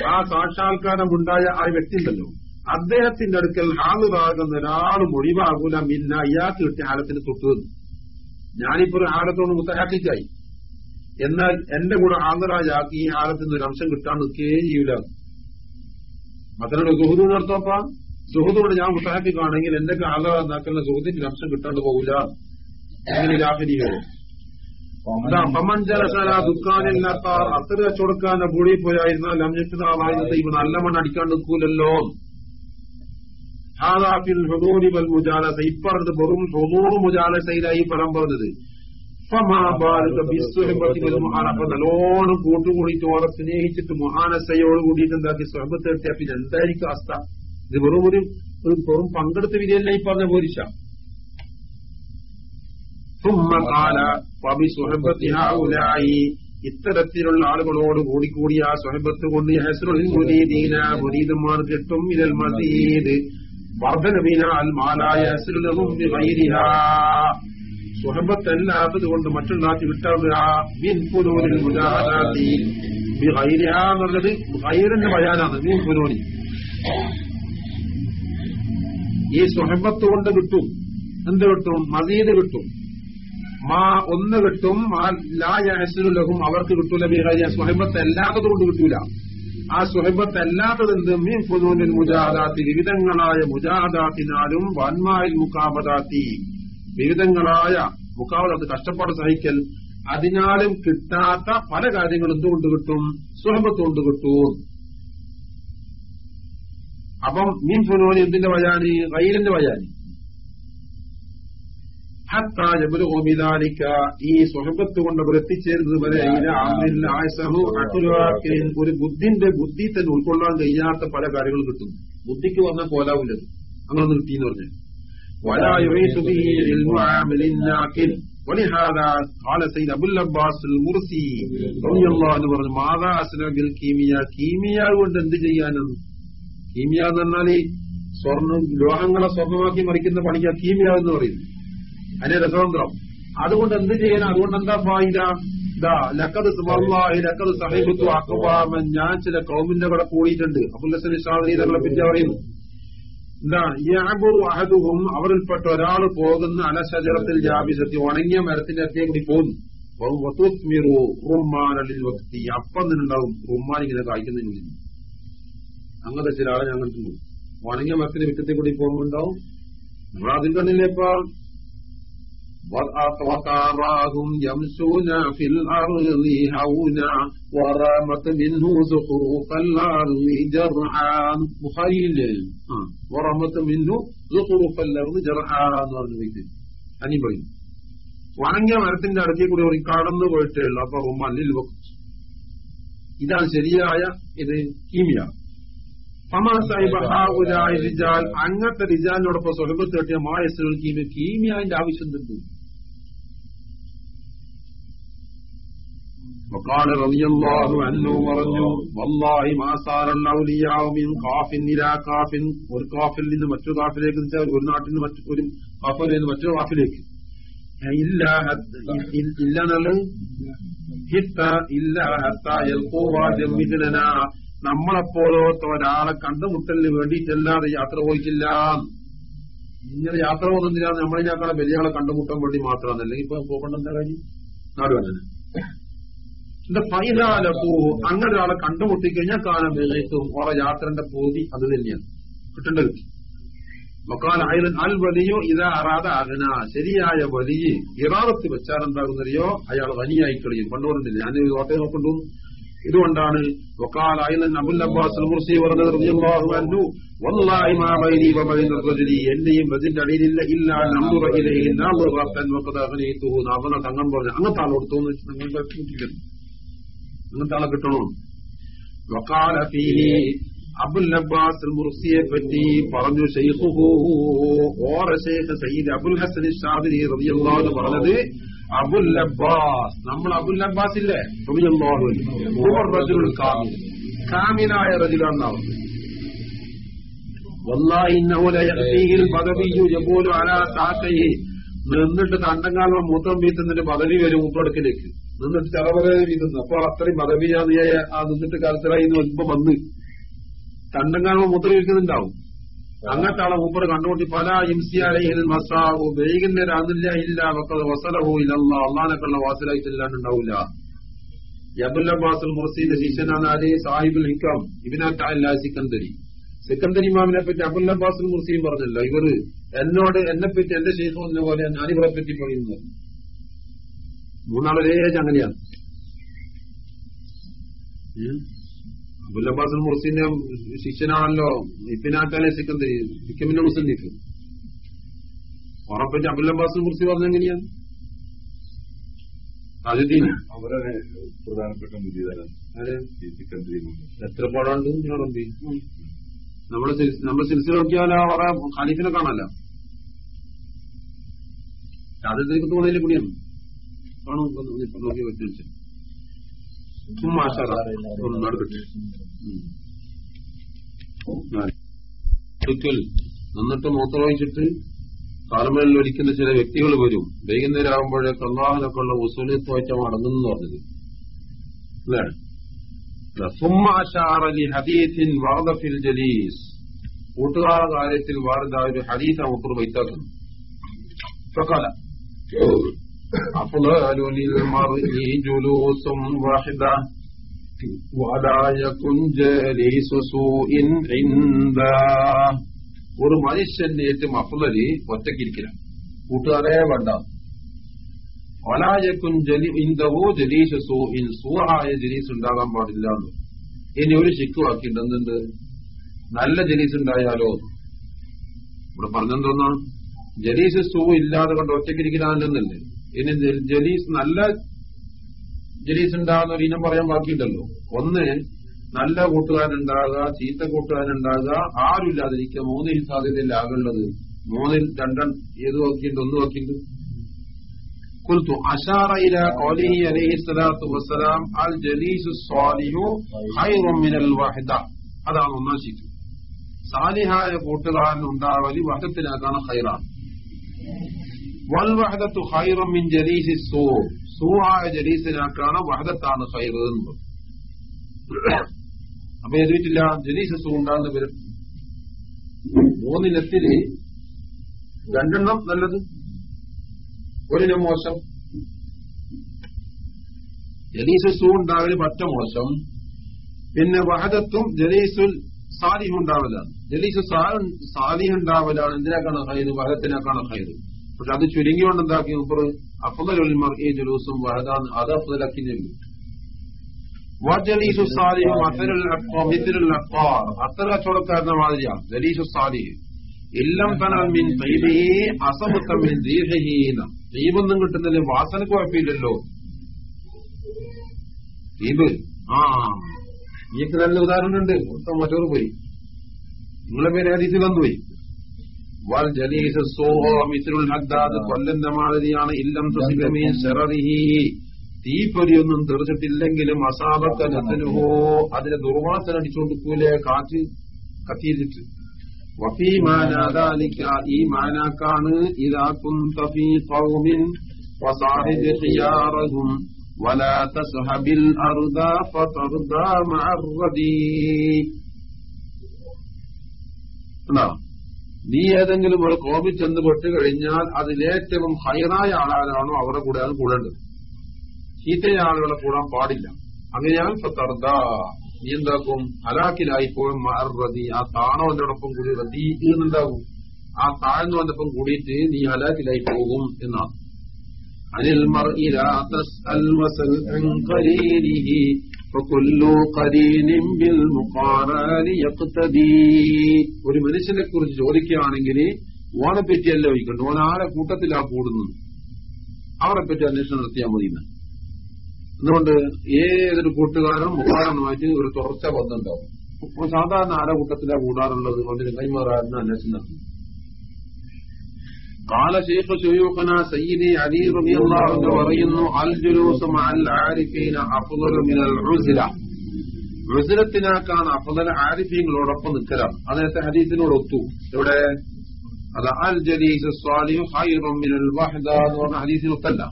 A: ആ സാക്ഷാത്കാരം ഉണ്ടായ ആ വ്യക്തി ഉണ്ടല്ലോ അദ്ദേഹത്തിന്റെ അടുക്കൽ ഹാദിറാകുന്ന ഒരാളും ഒഴിവാകൂല. മിന്ന ഇയാൾക്ക് കിട്ടിയ ഹാലത്തിന് തൊട്ടുവന്നു ഞാനിപ്പോ ഒരു ഹാലത്തോട് എന്നാൽ എന്റെ കൂടെ ഹാദിറായാക്കി ഈ ഹാലത്തിന് ഒരു അംശം കിട്ടാൻ നിൽക്കുകയേ ചെയ്യൂല. മതനോട് സുഹൃദ് നടത്തോപ്പ സുഹൃത്തോട് ഞാൻ മുത്തഹാക്കിക്കാണെങ്കിൽ എന്റെ ഹാദറാക്കുന്ന സുഹൃത്തിന്റെ അംശം കിട്ടാണ്ട് പോകില്ല എങ്ങനെ ലാഭനീയോ പമഞ്ചലസല ദുഃഖാനില്ലാത്ത അത്ര കച്ചവടക്കാരന്റെ ബുളി പോയായിരുന്നാൽ അമ്യത്തിന് ആളായിരുന്നത് ഇവ നല്ല മണ്ണ് അടിക്കാൻ നിൽക്കൂലല്ലോ. ഹാദാഫിൽ ഹുദൂരി വൽ മുജാലസ. ഇപ്പറഞ്ഞത് വെറും ഹുദൂർ മുജാലസയിലായി പരം പറഞ്ഞത്. നല്ലോണം കൂട്ടുകൂടിയിട്ട് ഓറെ സ്നേഹിച്ചിട്ട് മഹാനസയോട് കൂടിയിട്ട് എന്താക്കി സ്വഹബത്ത് എത്തിയ പിന്നെ എന്തായിരിക്കും അവസ്ഥ? ഇത് വെറും ഒരു വെറും പങ്കെടുത്ത വിധിയല്ല ഈ പറഞ്ഞ പോരിച്ച ഇത്തരത്തിലുള്ള ആളുകളോട് കൂടിക്കൂടി ആ സ്വഹബത്ത് കൊണ്ട് മുരീദന്മാർ കിട്ടും ഇതൽ മസീദ്. സുഹബത്തല്ലാത്തത് കൊണ്ട് മറ്റുണ്ടാക്കി ഗൈറിന്റെ ബയാനാണ്. ഈ സ്വഹബത്ത് കൊണ്ട് കിട്ടും എന്ത് കിട്ടും മസീദ് കിട്ടും മാ ഒന്ന് കിട്ടും ലഹും അവർക്ക് കിട്ടൂല ബിഹരിയ സുഹബത്ത് അല്ലാത്തത് കൊണ്ട് കിട്ടൂല. ആ സുഹബത്ത് അല്ലാത്തത് എന്ത് മീൻ ഫുനൂനിൽ മുജാദാത്തി വിവിധങ്ങളായ മുജാദാത്തിനാലും വന്മായിൽ മുക്കാബദാത്തി വിവിധങ്ങളായ മുക്കാബദാത്ത് കഷ്ടപ്പാട് സഹിക്കൽ. അതിനാലും കിട്ടാത്ത പല കാര്യങ്ങളും എന്തുകൊണ്ട് കിട്ടും? സുഹബത്ത് കൊണ്ട് കിട്ടും. അപ്പം മീൻ ഫുനൂന് എന്തിന്റെ വയാനി? റൈലിന്റെ വയാനി. ഈ സുഹബത്ത് കൊണ്ട് അവർ എത്തിച്ചേരുന്നത് വരെ ഒരു ബുദ്ധിന്റെ ബുദ്ധി തന്നെ ഉൾക്കൊള്ളാൻ കഴിയാത്ത പല കാര്യങ്ങളും കിട്ടും ബുദ്ധിക്ക് വന്ന പോലാവില്ലത് അങ്ങനെ കിട്ടിയെന്ന് പറഞ്ഞു ولا يعيش به علم عامل ناقل ولهذا قال سيد ابو العباس المرسي رضي الله عنه പറഞ്ഞു മാതാ അസ്ന ബിൽ കീമിയ കീമിയ കൊണ്ട് എന്ത് ചെയ്യാനെന്ന് കീമിയ എന്ന് പറഞ്ഞാൽ സ്വർണ്ണം ലോഹങ്ങളെ സ്വർണ്ണമാക്കി മറിക്കുന്ന പണിക്കാ കീമിയ എന്ന് പറയുന്നു അതിന്റെ രസതന്ത്രം അതുകൊണ്ട് എന്ത് ചെയ്യണം അതുകൊണ്ട് എന്താ ഫായിദ ഞാൻ ചില കൗമിന്റെ കൂടെ കൂടിയിട്ടുണ്ട്. അബുല്ലസൻ ഷാദി തങ്ങളെ പറ്റി പറയുന്നു. അഹദുഹും അവരിൽപ്പെട്ട ഒരാൾ പോകുന്ന അലശജറത്തിൽ ജാബിസത്തി ഉണങ്ങിയ മരത്തിന്റെ അടുത്തേ കൂടി പോകുന്നു. അപ്പം നിന്നുണ്ടാവും റുമ്മാൻ ഇങ്ങനെ കായ്ക്കുന്നില്ല അങ്ങനത്തെ ചില ആളെ ഞാൻ കണ്ടിട്ടുണ്ട്. ഉണങ്ങിയ മരത്തിന്റെ വിറ്റത്തെ കൂടി പോകുമ്പോണ്ടാവും നമ്മൾ അതിൽ കണ്ടില്ലേപ്പാ وتراهم يمشون في الأرض هونا ورمت منه زخرف الأرض جرعان بخاري ورمت منه زخرف الأرض جرعان അനി പറയും വണങ്ങിയ മരത്തിന്റെ അടുത്തേ കൂടി ഒരു കടന്നു പോയിട്ടേ ഉള്ളു അപ്പൊ മണ്ണിൽ വെച്ചു ഇതാണ് ശരിയായ ഇത് കീമിയ റിജാൽ അങ്ങനത്തെ റിജാലിനോടൊപ്പം സ്വലഭത്ത് കെട്ടിയ മായസുകൾ കീമിയ കീമിയാന്റെ ആവശ്യം തന്നെ وقال رضي الله عنه പറഞ്ഞു والله ما صار الاولياء من قاف الى قاف ഒരു കാഫിൽ നിന്ന് മറ്റൊരു കാഫിലേക്ക് ഒരു നാട്ടിൽ നിന്ന് മറ്റു ഒരു കാഫിൽ നിന്ന് മറ്റൊരു കാഫിലേക്ക് ഇല്ല ഇല്ല എന്നുള്ളത് ഹിത്ത ഇല്ല ഹത്ത യൽക്കോവാദ്യമിതന നമ്മളെപ്പോലത്തെ ഒരാളെ കണ്ടുമുട്ടലിന് വേണ്ടിയിട്ടല്ലാതെ യാത്ര പോയിട്ടില്ല ഇങ്ങനെ യാത്ര പോകുന്നില്ല നമ്മളിനേക്കാളെ വലിയ ആളെ കണ്ടുമുട്ടാൻ വേണ്ടി മാത്രമാണ് അല്ലെങ്കിൽ ഇപ്പൊ പോകേണ്ട എന്താ കാര്യം നാട് വേണ്ടത് എന്റെ അങ്ങനെ ഒരാളെ കണ്ടുമുട്ടിക്കഴിഞ്ഞാൽ കാലം വേഗത്തും ഓരോ യാത്രന്റെ പൂതി അത് തന്നെയാണ്. കിട്ടേണ്ടത് മക്കാൽ ആയിരം അൽ വലിയോ ഇതാ അറാത അകന ശരിയായ വലിയ ഇറാറത്ത് വെച്ചാൽ എന്താകുന്നറിയോ അയാൾ വലിയായി കളിയും. പണ്ടുകൊണ്ടില്ല? ഞാൻ ഓട്ടയെ നോക്കണ്ടു ഇതുകൊണ്ടാണ് വക്കാൽ അയലൻ അബുൽ അബ്ബാസ് മുർസി എന്റെയും അടിയിലില്ല ഇല്ല നമ്മുടെ അഗ്നീതുഹു നബന തങ്ങൻ പറഞ്ഞു അങ്ങനത്തെ ആളോട് കിട്ടില്ല അങ്ങനത്തെ ആളെ അബുൽ അബ്ബാസ് മുർസിയെ പറ്റി പറഞ്ഞു സയ്യിദ് അബുൽ ഹസൻ ഷാദിരി പറഞ്ഞത് അബുൽ അബ്ബാസ് നമ്മൾ അബുൽ അബ്ബാസ് ഇല്ലേ? റളിയല്ലാഹു അൻഹു. റജുൽ കാമിൽ. കാമിലായ സാഖിഹി. നിന്നിട്ട് തണ്ടങ്കാലം മൂത്രം വീത്തുന്നതിന്റെ പദവി വരും മൂത്രടുക്കിലേക്ക് നിന്നിട്ട് ചെറവറ വീതുന്നു അപ്പോൾ അത്രയും പദവിയാന്ന് ആ നിന്നിട്ട് കലത്തറായി ഇപ്പൊ വന്ന് തണ്ടങ്കാലം മുദ്രയിരിക്കുന്നുണ്ടാവും അങ്ങനത്തെ ആളെ മൂപ്പർ കണ്ടുകൊണ്ടി പല ഇംസിയാലയിൽ മസാവോ വൈകുന്നേരാന്നില്ല ഇല്ല വക്കത് വസലഹോ ഇല്ലല്ല അള്ളാനൊക്കെയുള്ള വാസലായിട്ടില്ലാണ്ടുണ്ടാവില്ല യബുൽ അബ്ബാസുൽ മുർസീന്റെ ശിഷ്യനാണ് അലി സാഹിബുൽ ഹിക്കാം ഇബിനാറ്റ സിക്കന്തരി സിക്കന്തരി മാമിനെ പറ്റി അബുൽ അബ്ബാസുൽ മുർസിയും പറഞ്ഞല്ലോ ഇവർ എന്നോട് എന്നെപ്പറ്റി എന്റെ ശേഷം പോലെ ഞാനിവരെ പറ്റി പറയുന്നു മൂന്നാളൊരേ അങ്ങനെയാണ്. അബുൽ അബ്ബാസുൽ മുർസിന്റെ ശിഷ്യനാണല്ലോ. ഇപ്പിനാറ്റാലെ സിക്കന്ദരി സിക്കമിന്റെ മുസന്നിഫ് ഉറപ്പറ്റി അബുൽ അബ്ബാസുൽ മുർസി പറഞ്ഞെങ്ങനെയാണ് താജുദ്ദീന്
B: അവരാണ് പ്രധാനപ്പെട്ട സിക്കന്ദരി
A: എത്ര പാടുണ്ട്? റബ്ബി നമ്മൾ സിൽ- നമ്മൾ സിൽസില നോക്കിയാൽ അവരെ ഖാലിഫിനെ കാണാല്ല അത് തോന്നിയില്ല കൂടിയാണ്. പണം ഇപ്പൊ നോക്കി വെച്ചു എന്നിട്ട് മൂത്രമൊഴിച്ചിട്ട് കാലമേളിൽ ഒരിക്കുന്ന ചില വ്യക്തികൾ വരും. വൈകുന്നേരം ആകുമ്പോഴേക്ക് അള്ളാഹിനൊക്കെ ഉള്ള ഉസൂലിത്വറ്റ മടങ്ങുന്നു പറഞ്ഞത്. അല്ലേ? കാര്യത്തിൽ വാർദ ഒരു ഹദീസ് നമുക്ക് വൈത്താക്കുന്നു أفضل للمرء جلوس واحدة ولا يكن جليس سوء عنده ഒരു മനുഷ്യന്റെ ഏറ്റവും അഫുലി ഒറ്റക്കിരിക്കില്ല കൂട്ടുകാരെ വേണ്ട ഒലായക്കും ജലി ഇന്തവോ ജലീസ് സൂ ഇൻ സൂഹായ ജലീസ് ഉണ്ടാകാൻ പാടില്ല എന്ന് ഇനി ഒരു ശിക്കുവാക്കിയിട്ട് എന്തുണ്ട് നല്ല ജലീസ് ഉണ്ടായാലോ ഇവിടെ പറഞ്ഞെന്തോന്നാ ജലീസ് സൂ ഇല്ലാതെ കൊണ്ട് ഒറ്റക്കിരിക്കലാണെന്നല്ലേ ഇനി ജ- ജലീസ് നല്ല ജലീസ് ഉണ്ടാകുന്ന ഒരു ഇനം പറയാൻ ബാക്കിയുണ്ടല്ലോ ഒന്ന് നല്ല കൂട്ടുകാരുണ്ടാകുക ചീത്ത കൂട്ടുകാരുണ്ടാകുക ആരുമില്ലാതിരിക്കുക മൂന്നിൽ സാധ്യതയില്ല ആകുള്ളത് മൂന്നിൽ രണ്ടെണ്ണം ഏത് നോക്കിയിട്ട് ഒന്ന് നോക്കിയിട്ട് قلت أشار إلى قوله عليه الصلاة والسلام الجليس الصالح خير من الوحدة അതാണ് ഒന്നാം ശീറ്റ് സാലിഹായ കൂട്ടുകാരൻ ഉണ്ടാവലി വഹദത്തിനാക്കാണ് ഖൈറാണ് വൽ വഹദത്തു ഖൈറും മിൻ ജലീസി സൂ. സൂഹായ ജലീസിനാക്കാണ് വഹദത്താണ് ഹൈറ് എന്ന് അപ്പൊ എഴുതിയിട്ടില്ല ജലീസ് സൂ ഉണ്ടാകുന്ന വരും മൂന്നിനത്തിൽ രണ്ടെണ്ണം നല്ലത്. ഒരിനം മോശം. ജലീസ് സൂ ഉണ്ടാവൽ പറ്റ മോശം. പിന്നെ വഹദത്തും ജലീസുൽ സാലിഹ് ഉണ്ടാവലാണ്. ജലീസ് സാലിഹ് എന്തിനാക്കാണ് ഹൈദ് വഹദത്തിനാക്കാണ് ഹൈര് പക്ഷെ അത് ചുരുങ്ങിയോണ്ട് എന്താക്കി മുപ്പർ അഫുദലുൽ ഈ ജലൂസും വഹദാന്ന് അത് അഫുദലാക്കി ചെല്ലു വജലീസു മാതിരിയാണ്. ജലീസു സാലിഹ്. ഇല്ലം തനൽ മിൻ തൈബിഹി അസമുത്ത മിൻ ദീഹഹീന ദീപൊന്നും കിട്ടുന്നില്ല. വാസന കുഴപ്പമില്ലല്ലോ. ദീപ്. ആ. നീക്ക് നല്ല ഉദാഹരണമുണ്ട്. മൊത്തം മറ്റോർ പോയി. നിങ്ങളെ പേര് ഏതീസിൽ വന്നുപോയി. വൽ ജലീസ് സൂഹോ മിസ്രുൽ ഹദ്ദാദ് കൊല്ലന്റെ മാതിരിയാണ് ഇല്ലം തുസിലമീൻ ശററിഹി തീപ്പൊരിയൊന്നും തെറിച്ചിട്ടില്ലെങ്കിലും അസാബക്ക നത്തനുഹോ അതിന് ദുർവാസന അടിച്ചുകൊടുക്കൂലെ കാറ്റ് കത്തിയിരിച്ചിട്ട് وفي معنى ذلك ഈ മാനാക്കാണ് إذا كنت في قوم وصاحب خيارهم ولا تسحب الأرض فترضى مع الرديء എന്നാ നീ ഏതെങ്കിലും ഒരു കോപി ചെന്ന് പെട്ട് കഴിഞ്ഞാൽ അതിലേറ്റവും ഹൈറായ ആളാരാണോ അവരുടെ കൂടെ അത് കൂടേണ്ടത്. ചീത്തയായ ആളുകളെ കൂടാൻ പാടില്ല. അങ്ങനെയാണ് ഫത്തർദ നീ എന്താക്കും? ഹലാക്കിലായിപ്പോഴും മറതി ആ താണവന്റോടൊപ്പം കൂടി റതി എന്നുണ്ടാവും ആ താഴ്ന്നവന്റൊപ്പം കൂടിയിട്ട് നീ ഹലാക്കിലായി പോകും എന്നാണ്. അനിൽ ഒരു മനുഷ്യനെ കുറിച്ച് ചോദിക്കുകയാണെങ്കിൽ ഓനെ പറ്റിയല്ല ചോദിക്കണ്ട ഓൻ ആരെ കൂട്ടത്തിലാ കൂടുന്നത്? അവരെ പറ്റി അന്വേഷണം നടത്തിയാൽ മതി എന്തുകൊണ്ട്? ഏതൊരു കൂട്ടുകാരും മുഖാടനമായിട്ട് ഒരു തുറച്ച ബന്ധം ഉണ്ടാവും. സാധാരണ ആരെ കൂട്ടത്തിലാ കൂടാറുള്ളത്? കൊണ്ട് കൈമാറാറുന്ന അന്വേഷണം നടത്തുന്നു قال شيخ شيوخنا سيدي علي رضي الله عنه പറയുന്നു അൽ ജുലൂസ് മഅൽ ആരിഫീന അഫ്ളു മിനൽ ഉസ്ല ഉസ്ലത്തിനാക്കാണ് അഫ്ളൽ ആരിഫീങ്ങളോടൊപ്പം നിൽക്കലാണ് അതിനത്തെ ഹദീസിനോട് ഒത്തു ഇവിടെ അത് അൽ ജലീസ് സ്വാലിഹു ഖൈറും മിനൽ വഹദ എന്ന് പറഞ്ഞ ഹദീസിന് ഒത്തല്ല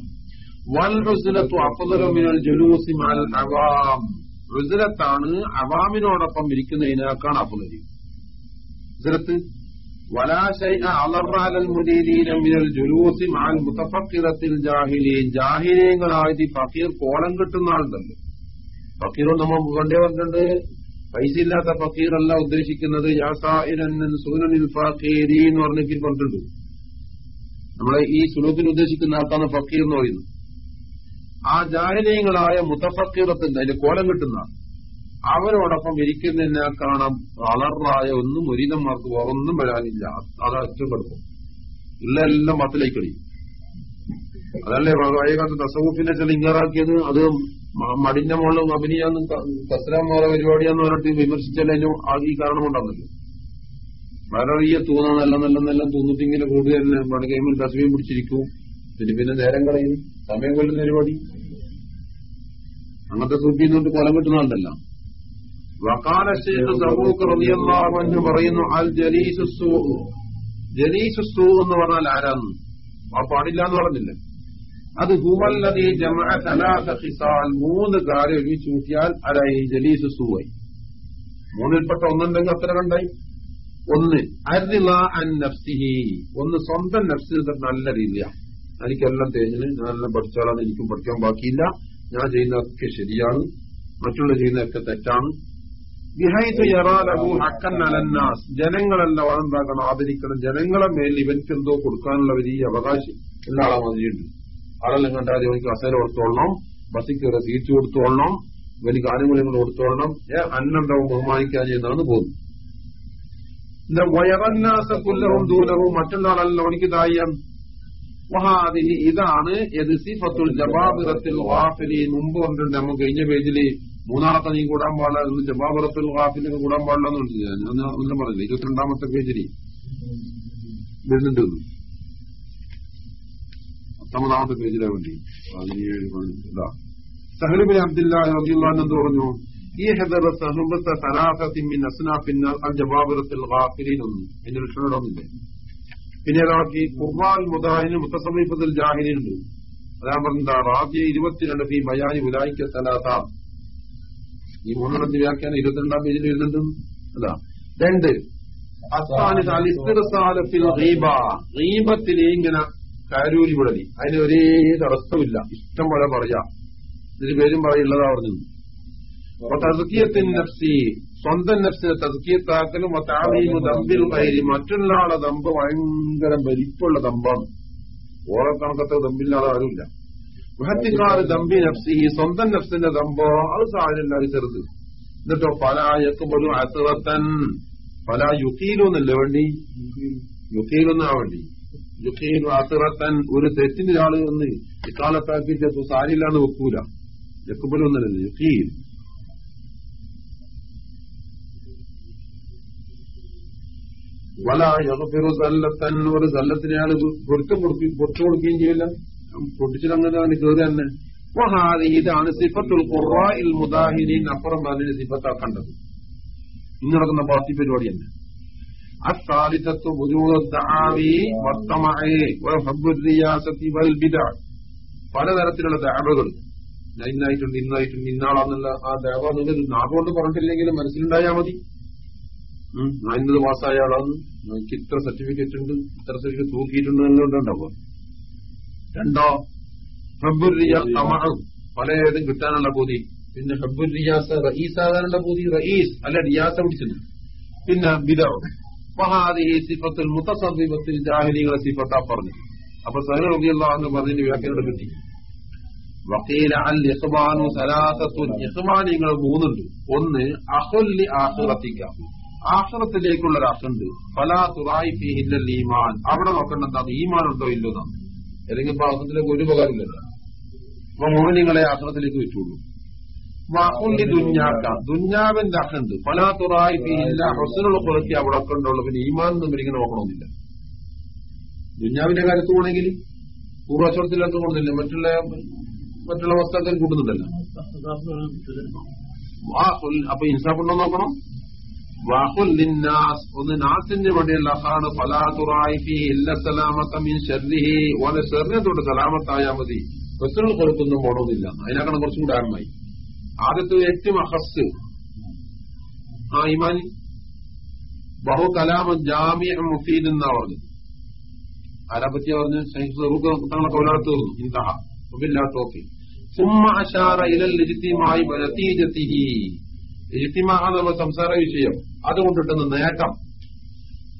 A: വൽ ഉസ്ലത്തു അഫ്ളു മിനൽ ജുലൂസി മഅൽ അവാം ഉസ്ലത്താണ് അവാമിനോടൊപ്പം ഇരിക്കുന്നതിനേക്കാണ് അഫ്ളൽ ഉസ്ലത്ത് ولا شيء أضر على المريدين من الجلوس مع المتفقرة الجاهلين ജാഹിലീങ്ങളായിട്ട് ഈ ഫക്കീർ കോലം കിട്ടുന്ന ആളുണ്ടല്ലോ ഫക്കീർ നമ്മൾ കണ്ടേ പറഞ്ഞിട്ടുണ്ട് പൈസ ഇല്ലാത്ത ഫക്കീറല്ല ഉദ്ദേശിക്കുന്നത് യാസായിരൻ സൂനനിൽ ഫക്കീരി എന്ന് പറഞ്ഞെങ്കിൽ പറഞ്ഞിട്ടുണ്ട് നമ്മളെ ഈ സുലൂക്കിൽ ഉദ്ദേശിക്കുന്ന ആൾക്കാണ് ഫക്കീർ എന്ന് പറയുന്നത് ആ ജാഹിലീങ്ങളായ മുത്തഫക്കീറത്തിന്റെ അതിന്റെ കോലം കിട്ടുന്ന ആൾ. അവരോടൊപ്പം ഇരിക്കുന്നതിനെ കാണാൻ വളറായ ഒന്നും ഒരിതന്മാർക്ക് ഒന്നും വരാനില്ല. അത് ഒറ്റപ്പെടുക്കും ഉള്ള എല്ലാം മത്തിലേക്ക് കളിയും അതല്ലേ വൈകാത്ത തസവൂഫിനെ ചില ഇങ്ങറാക്കിയത്? അത് മടിഞ്ഞ മുകളിൽ അഭിനയാന്ന് കസ്രാൻ പരിപാടിയാന്ന് പറഞ്ഞിട്ട് ആ ഈ കാരണം കൊണ്ടാണല്ലോ വളരെയ തൂന്ന നല്ല നല്ല നല്ല തൂന്നിട്ട് ഇങ്ങനെ കൂടുതൽ പണികൈമിൽ തസ്മീം പിടിച്ചിരിക്കും. പിന്നെ പിന്നെ നേരം കളയും. സമയം കൊല്ലുന്ന പരിപാടി. അങ്ങനത്തെ സൂപ്പിന്നുകൊണ്ട് കൊലം കിട്ടുന്നുണ്ടല്ലോ വക്കാല ശേഖ് സബൂഖ് റളിയല്ലാഹു പറയുന്നു അൽ ജലീസു സൂ ജലീസു സൂ എന്ന് പറഞ്ഞാൽ ആരാന്ന് ആ പാടില്ല എന്ന് പറഞ്ഞില്ല? അത് ഹുവല്ലതി ജമഅ തലാസ ഖിസാൽ മൂന്ന് കാര്യം ഒരുമിച്ച് കൂട്ടിയാൽ അതായി ജലീസു സൂവായി മൂന്നിൽപ്പെട്ട ഒന്നുണ്ടെങ്കിൽ അത്ര കണ്ടായി? ഒന്ന്. അരിള അൻ നഫ്സിഹി. ഒന്ന് സ്വന്തം നഫ്സിൽ നല്ല രീതിയാണ് എനിക്കെല്ലാം തേഞ്ഞിന് ഞാനെല്ലാം പഠിച്ചോളാം എനിക്കും പഠിക്കാൻ ബാക്കിയില്ല. ഞാൻ ചെയ്യുന്നതൊക്കെ ശരിയാണ്. മറ്റുള്ള ചെയ്യുന്നതൊക്കെ തെറ്റാണ്. ബിഹൈത്ത് യറാലഹു ഹക്കൻ അലന്നാസ്. ജനങ്ങളെല്ലാം എന്താക്കണം ആദരിക്കണം. ജനങ്ങളെ മേൽ ഇവൻക്ക് എന്തോ കൊടുക്കാനുള്ള വലിയ അവകാശം എല്ലാ ആളെ മതിയുണ്ട് ആളെല്ലാം കണ്ടാൽ ഇവനിക്ക് അസല കൊടുത്തോളണം. ബസ്സിൽ കയറി സീറ്റ് കൊടുത്തോളണം. ഇവനിക്ക് ആനുകൂല്യങ്ങൾ കൊടുത്തോളണം. ഏ അന്നുണ്ടാവും ബഹുമാനിക്കാൻ എന്നാണ് പോകുന്നത് എന്താ വയറന്നാസ കുല്ലവും ദൂരവും മറ്റുള്ള ആളല്ല എനിക്ക് തായ്യം ഇതാണ് എത് സിഫത്തുൽ ജബാബിറത്തിൽ വാഫലി. മുമ്പ് കണ്ടിട്ടുണ്ട് നമുക്ക് കഴിഞ്ഞ പേജിൽ മൂന്നാമത്തെ നീ കൂടാൻ പാടില്ല ജബാബറത്തുൽ വാഫിലൊക്കെ കൂടാൻ പാടില്ല എന്ന് ഞാൻ ഞാൻ ഒന്നും പറഞ്ഞില്ല? ഇരുപത്തിരണ്ടാമത്തെ പേജിൽ വരുന്നുണ്ട്. പത്തൊമ്പതാമത്തെ പേജിലെ വേണ്ടി. പതിനേഴ് ഇതാ. സഹലുബിൻ അൻഹു എന്ത് പറഞ്ഞു? ഈ ഹദറ സഹബത്ത സലാസത്തി മിൻ അസ്നാഫിൻ അൽ ജബാബിറത്തിൽ ഗാഫിലീൻ ഒന്നും എന്റെ ലക്ഷണമൊന്നുമില്ലേ പിന്നെ ഏതാക്കി ഖുർആൻ മുദാഹിന് മുത്തസമീപത്തിൽ ജാഹിനുണ്ട് അതാ പറഞ്ഞ റാജി ഇരുപത്തിരണ്ട് ഫി ബയാനി ഉലായിക്ക സലാത്ത ഈ മൂന്നെണ്ണത്തിന്റെ വ്യാഖ്യാനം ഇരുപത്തിരണ്ടാം പേജിൽ വരുന്നുണ്ട് അതാ. രണ്ട്. ഗീബത്തിൽ ഇങ്ങനെ കരൂരി വിടലി. അതിന് ഒരേ തടസ്സമില്ല. ഇഷ്ടം പോലെ പറയാ. ഇതിന് പേരും പറയുള്ളതാ പറഞ്ഞു. അപ്പൊ നഫ്സി. സ്വന്തം നഫ്സിനെ തസ്കിയത്താക്കലും താമീമു ദമ്പിൽ കയറി മറ്റുള്ള ആളെ ദമ്പ് ഭയങ്കര വലിപ്പുള്ള ദമ്പാണ്. ഓരോ കണക്കത്തെ ദമ്പില്ലാതെ ആരുമില്ല. ബൃഹത്തിക്കാർ ദമ്പി നഫ്സി സ്വന്തം നഫ്സിന്റെ ദമ്പോ അത് അത് ചെറുത്. എന്നിട്ടോ പല യക്കുമ്പോഴും അസുറത്തൻ പല യുക്കീലൊന്നല്ലേ വേണ്ടി? യുക്കീലൊന്നാ വേണ്ടി. യുക്കീലു അസുറത്തൻ ഒരു തെറ്റിന് ആൾ ഒന്ന് ഇക്കാലത്താക്കിയിട്ട് സാരില്ലാന്ന് വെക്കൂല. യക്കുമ്പോഴൊന്നല്ലേ യുക്കീൽ വല യഹഫിറു സല്ലത്തൻ ഒരു സല്ലത്തിനെ ആൾ പൊരുത്തം പൊറത്തു കൊടുക്കുകയും ചെയ്യില്ല. പൊട്ടിച്ചിട്ടങ്ങനെ അവന് കയറി തന്നെ. ഇതാണ് സിഫത്തുൽ ഖുറാഇൽ മുദാഹിനീൻ അപ്പുറം അതിന് സിഫത്താക്കേണ്ടത് ഇന്ന് നടക്കുന്ന പാർട്ടി പരിപാടി തന്നെ പലതരത്തിലുള്ള ദാവകൾ. ഇന്നായിട്ടുണ്ട് ഇന്നായിട്ടുണ്ട് ഇന്നാളാന്നുള്ള ആ ദേവ നിങ്ങൾ നാഗോണ്ട് പറഞ്ഞിട്ടില്ലെങ്കിലും മനസ്സിലുണ്ടായാൽ മതി. ഞാൻ ഇന്നത് പാസ്സായ ആളാണ്. എനിക്ക് ഇത്ര സർട്ടിഫിക്കറ്റ് ഉണ്ട് ഇത്ര സർട്ടിഫിക്കറ്റ് തൂക്കിയിട്ടുണ്ട് എന്നുണ്ടാവുക രണ്ടോ? ഹബ്ബുറിയ തമഹം. പലതും കിട്ടാനുള്ള പൂതി. പിന്നെ ഹബ്ബുൽ റിയാസ് റഈസ് ആകാനുള്ള പൂതി റഈസ് അല്ല റിയാസ പിടിച്ചത്. പിന്നെ ബിദാവ് സിഫത്തുൽ മുത്തസദ്ദിബത്തിൽ ജാഹിലികളെ സിഫത്താ പറഞ്ഞു. അപ്പൊ സഹൽ റളിയല്ലാഹു പറഞ്ഞതിന് വ്യാഖ്യാനം കിട്ടി. വക്കീല അൽ ഇഖ്ബാനു സലാസത്തുൻ. ഇഖ്ബാനിങ്ങൾ മൂന്നുണ്ട്. ഒന്ന് അഹുല്ലി ആഹുറത്തിക്ക ആഖിറത്തിലേക്കുള്ള ഒരു അസുണ്ട് ഫലാ തുറായി ഫീഹില്ല ഈമാൻ. അവിടെ നോക്കേണ്ട എന്താ? ഈമാൻ ഉണ്ടോ ഇല്ലോ എന്നാണ് അല്ലെങ്കിൽ ഇപ്പൊ ആഖിറത്തിലേക്ക് ഒരു ഉപകാരമില്ലല്ലോ അപ്പൊ മോഹനങ്ങളെ ആശ്രമത്തിലേക്ക് വെച്ചോളൂ. വാക്കുള്ളി ദുഞ്ഞാക്ക ദുഞ്ഞാവിന്റെ അഹുണ്ട് പല തുറായില്ല ഹൊസനുള്ള കുളത്തി അവിടെ ഒക്കെ ഉണ്ടുള്ളൂ പിന്നെ ഈമാൻ ഒന്നും ഇങ്ങനെ നോക്കണമെന്നില്ല ദുഞ്ഞാവിന്റെ കാര്യത്ത് പോണെങ്കിൽ പൂർവക്ഷരത്തിലൊക്കെ കൊടുത്തില്ല മറ്റുള്ള മറ്റുള്ള വസ്തുക്കൾ കൂട്ടുന്നുണ്ടല്ലോ അപ്പൊ ഇൻസാഫ് ഉണ്ടോ നോക്കണം? ഒന്ന് നാസിന് മതി. ബസ്സുകൾ കൊടുക്കൊന്നും പോണമെന്നില്ല അതിനാക്കണം കുറച്ചും കൂടെ ആരമായി ആദ്യത്തെ ഏറ്റവും അഹസ്. ആ ഇമാൻ. ബഹു കലാമ ജാമിയ മുഫീദ് എന്നാ പറഞ്ഞത്. ആരാ പറ്റിയ പറഞ്ഞു തങ്ങളെ കൗലാത്ത് ഇലൽ ലിജിത്തിമായി സംസാര വിഷയം. അതുകൊണ്ട് കിട്ടുന്ന നേട്ടം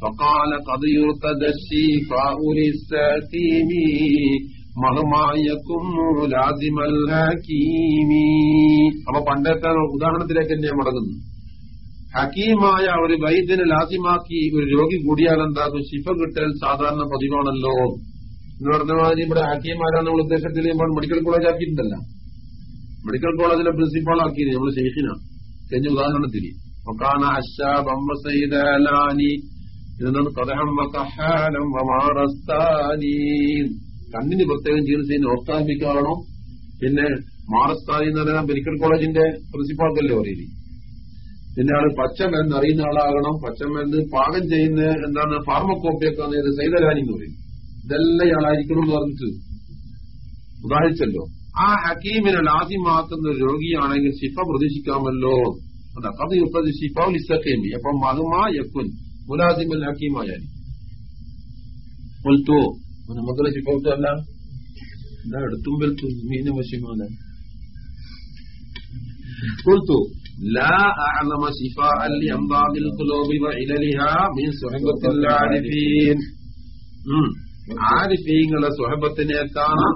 A: فقال قد يرتدى الشفاء للساتيم مهما يكن لازم الحكيم അപ്പൊ പണ്ടത്തെ ഉദാഹരണത്തിലേക്ക് തന്നെ മടങ്ങുന്നു ഹക്കീമായ ഒരു വൈദ്യനെ ലാസിമാക്കി ഒരു രോഗി കൂടിയാൽ എന്താകും ശിഫ കിട്ടൽ സാധാരണ പതിവാണല്ലോ എന്ന് പറഞ്ഞ മാതിരി ഇവിടെ ഹക്കീമാരാണ് നമ്മൾ ഉദ്ദേശത്തിൽ നമ്മൾ മെഡിക്കൽ കോളേജ് ആക്കിയിട്ടുണ്ടല്ല മെഡിക്കൽ കോളേജിലെ പ്രിൻസിപ്പാൾ ആക്കിയത് നമ്മൾ ഷെയ്ഖിന കഴിഞ്ഞ ഉദാഹരണത്തിൽ ഒക്കാന അഷാബ് അമ്മ സൈദാനി ഇതെന്നാണ് വകഹാലം വമാറസ്താനി. കണ്ണിന് പ്രത്യേകം ചികിത്സ ചെയ്യുന്ന ഓഫ്താൽമിക്കാണോ പിന്നെ മാറസ്ഥാനി എന്ന് പറയുന്ന മെഡിക്കൽ കോളേജിന്റെ പ്രിൻസിപ്പാൾക്കല്ലേ പറയുന്നത് പിന്നെ ആൾ പച്ചമരുന്ന് അറിയുന്ന ആളാകണം. പച്ചമരുന്ന് പാകം ചെയ്യുന്ന എന്താണ്? ഫാർമക്കോപ്പിയൊക്കെ ആണ് സൈതരാനി എന്ന് പറയും ഇതെല്ലാം ഇയാളായിരിക്കണം എന്ന് പറഞ്ഞിട്ട് ഉദാഹരിച്ചല്ലോ. ആ ഹക്കീമിനെ ലാസിമാക്കുന്ന രോഗിയാണെങ്കിൽ ശിഫ പ്രതീക്ഷിക്കാമല്ലോ. അതാ അത് യുപ്പത് ശിഫ ലിസക്കേമി അപ്പം മഹുമാ യക്കുൻ മുലാസിമൽ ഹക്കീമായാലും കൊൽത്തോ നമുക്കുള്ള ശിഫ അല്ല എന്താ എടുത്തും വെൽത്തും മീന വശിമാല قلت لا أعلم شفاء لأمراض القلوب وعللها من صحبة العارفين ആരിഫീങ്ങളെ സുഹബത്തിനേക്കാണ്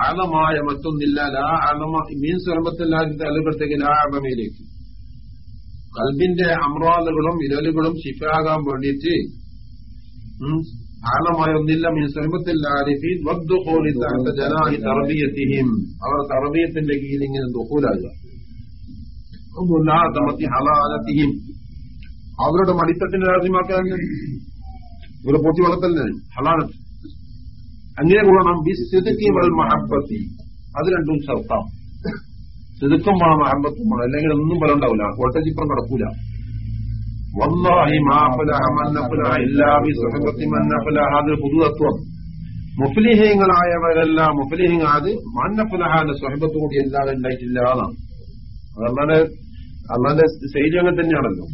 A: ആഴമായ മറ്റൊന്നില്ല ലാ ആഴമ മീൻ സുഹബത്തില്ലാതെ അലുപത്തേക്ക് ലാ ആഴമയിലേക്ക് കൽബിന്റെ അമ്രാദുകളും ഇരലുകളും ശിഫാകാൻ വേണ്ടിയിട്ട് കാരണമായ ഒന്നില്ല തർബിയത്തിഹിം. അവർ തറബിയത്തിന്റെ കീഴിൽ ഇങ്ങനെ ഹലാലത്തിഹിം. അവരുടെ മടിത്തട്ടിനെ രാജ്യമാക്കാൻ ഇവരെ പൊട്ടി വളർത്തല്ലേ ഹലാലത്ത്. അങ്ങനെ കൂടണം ബി സിദുക്കി വൽ മഹബത്തി അത് രണ്ടും ഷർത്താം സിദുക്കും വേണം മഹബത്തും വേണം അല്ലെങ്കിൽ ഒന്നും ബലം ഉണ്ടാവില്ല ഒട്ടച്ചിപ്പുറം കിടക്കൂല വല്ലാഹി മാഫലഹ മന്നഫലഹ ഇല്ലാ ബി സുഹബത്തി മന്നഫലഹ അത് പുതുതത്വം മുഫ്ലിഹീങ്ങളായവരെല്ലാം മുഫ്ലിഹിങ് അത് മന്നഫലഹാന്റെ സുഹബത്ത് കൂടി അല്ലാതെ ഉണ്ടായിട്ടില്ല എന്നാണ് അല്ലാതെ അല്ലാതെ ശൈലി അങ്ങനെ തന്നെയാണല്ലോ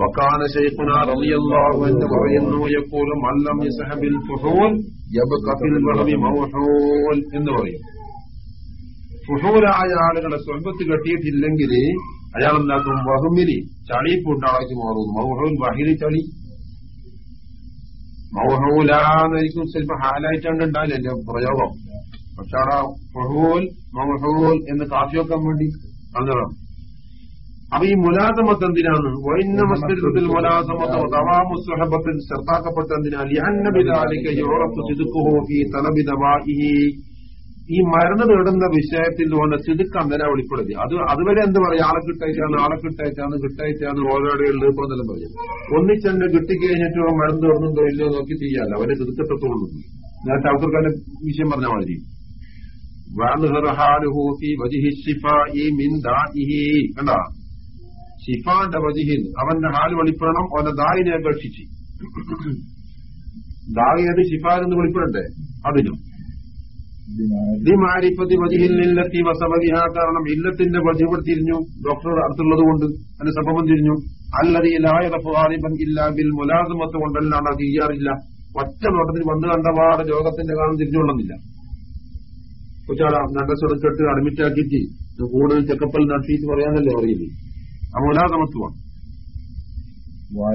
A: وكان شيخنا رضي الله عنه പറയുന്നു يقول من لم يسحب الفحول يبقى في البحر موحول എന്ന് പറയും ഫുഹൂലായ ആളുകളെ സ്വന്തത്ത് കെട്ടിയിട്ടില്ലെങ്കിൽ അയാൾ എന്താക്കും വഹുമിലി ചളിപ്പുണ്ടാക്കി മാറും. മൗഹവും ബഹിരി ചളി. മൗഹൂലാന്നായിരിക്കും ചിലപ്പോ ഹാലായിട്ടാണ് ഉണ്ടാവില്ല എന്റെ പ്രയോഗം. പക്ഷെ അവിടെ ഫഹൂൽ മൗഹൂൽ എന്ന് കാഫി വെക്കാൻ വേണ്ടി അങ്ങനെ അപ്പൊ ഈ മുലാസമത്ത് എന്തിനാണ്? വൈന്ന മസ്ജിദത്തിൽ മുലാസമത്ത് തവാമു സുഹബത്തിൽ ചെറുത്താക്കപ്പെട്ട എന്തിനാ ലിഹന്നബിദാലിക്ക് യോറപ്പ് സിദുക്കുഹോ ഈ മരുന്ന് തേടുന്ന വിഷയത്തിൽ കൊണ്ട് സിദുക്ക് അന്നേരം വെളിപ്പെടുത്തി അത് അതുവരെ എന്ത് പറയാം? ആളെ കിട്ടയച്ചാണ് ആളെ കിട്ടയച്ചാണ് ഓരോടെയുള്ളത് ഇപ്പൊ എന്തെല്ലാം പറയും. ഒന്നിച്ചെന്നെ കിട്ടിക്കഴിഞ്ഞിട്ട് മരുന്ന് തേടുന്നുണ്ടോ ഇല്ലയോ നോക്കി ചെയ്യാല്ല. അവരെ സിദുക്കത്തോളൂ നേരത്തെ അവർക്ക് തന്നെ വിഷയം പറഞ്ഞ കണ്ടാ? ഷിഫാന്റെ വജിഹിൻ അവന്റെ ഹാൽ വെളിപ്പെടണം അവന്റെ ദായിനെ അപേക്ഷിച്ച്. ദായിയത് ഷിഫാൻ എന്ന് വെളിപ്പെടണ്ടേ? അതിനും ദിമാരിപ്പത്തി വജിഹില്ലെത്തി വസവതിഹ കാരണം ഇല്ലത്തിന്റെ വജിവിടെ തിരിഞ്ഞു. ഡോക്ടർ അടുത്തുള്ളത് കൊണ്ട് അതിന്റെ സംഭവം തിരിഞ്ഞു. അല്ലതിയിലായതപ്പുകാരിപ്പൻ ഇല്ല ബിൽ മുലാസമത്ത് കൊണ്ടല്ലാണ് അത് ചെയ്യാറില്ല ഒറ്റ നോട്ടത്തിൽ വന്നു കണ്ടപാട് രോഗത്തിന്റെ കാരണം തിരിഞ്ഞുകൊള്ളുന്നില്ല കൊച്ചാള അഡ്മിറ്റ് അഡ്മിറ്റാക്കിയിട്ട് കൂടുതൽ ചെക്കപ്പൽ നടത്തിയിട്ട് പറയാനല്ലേ പറയുന്നത്? ആ മുലാസമത്വമാണ്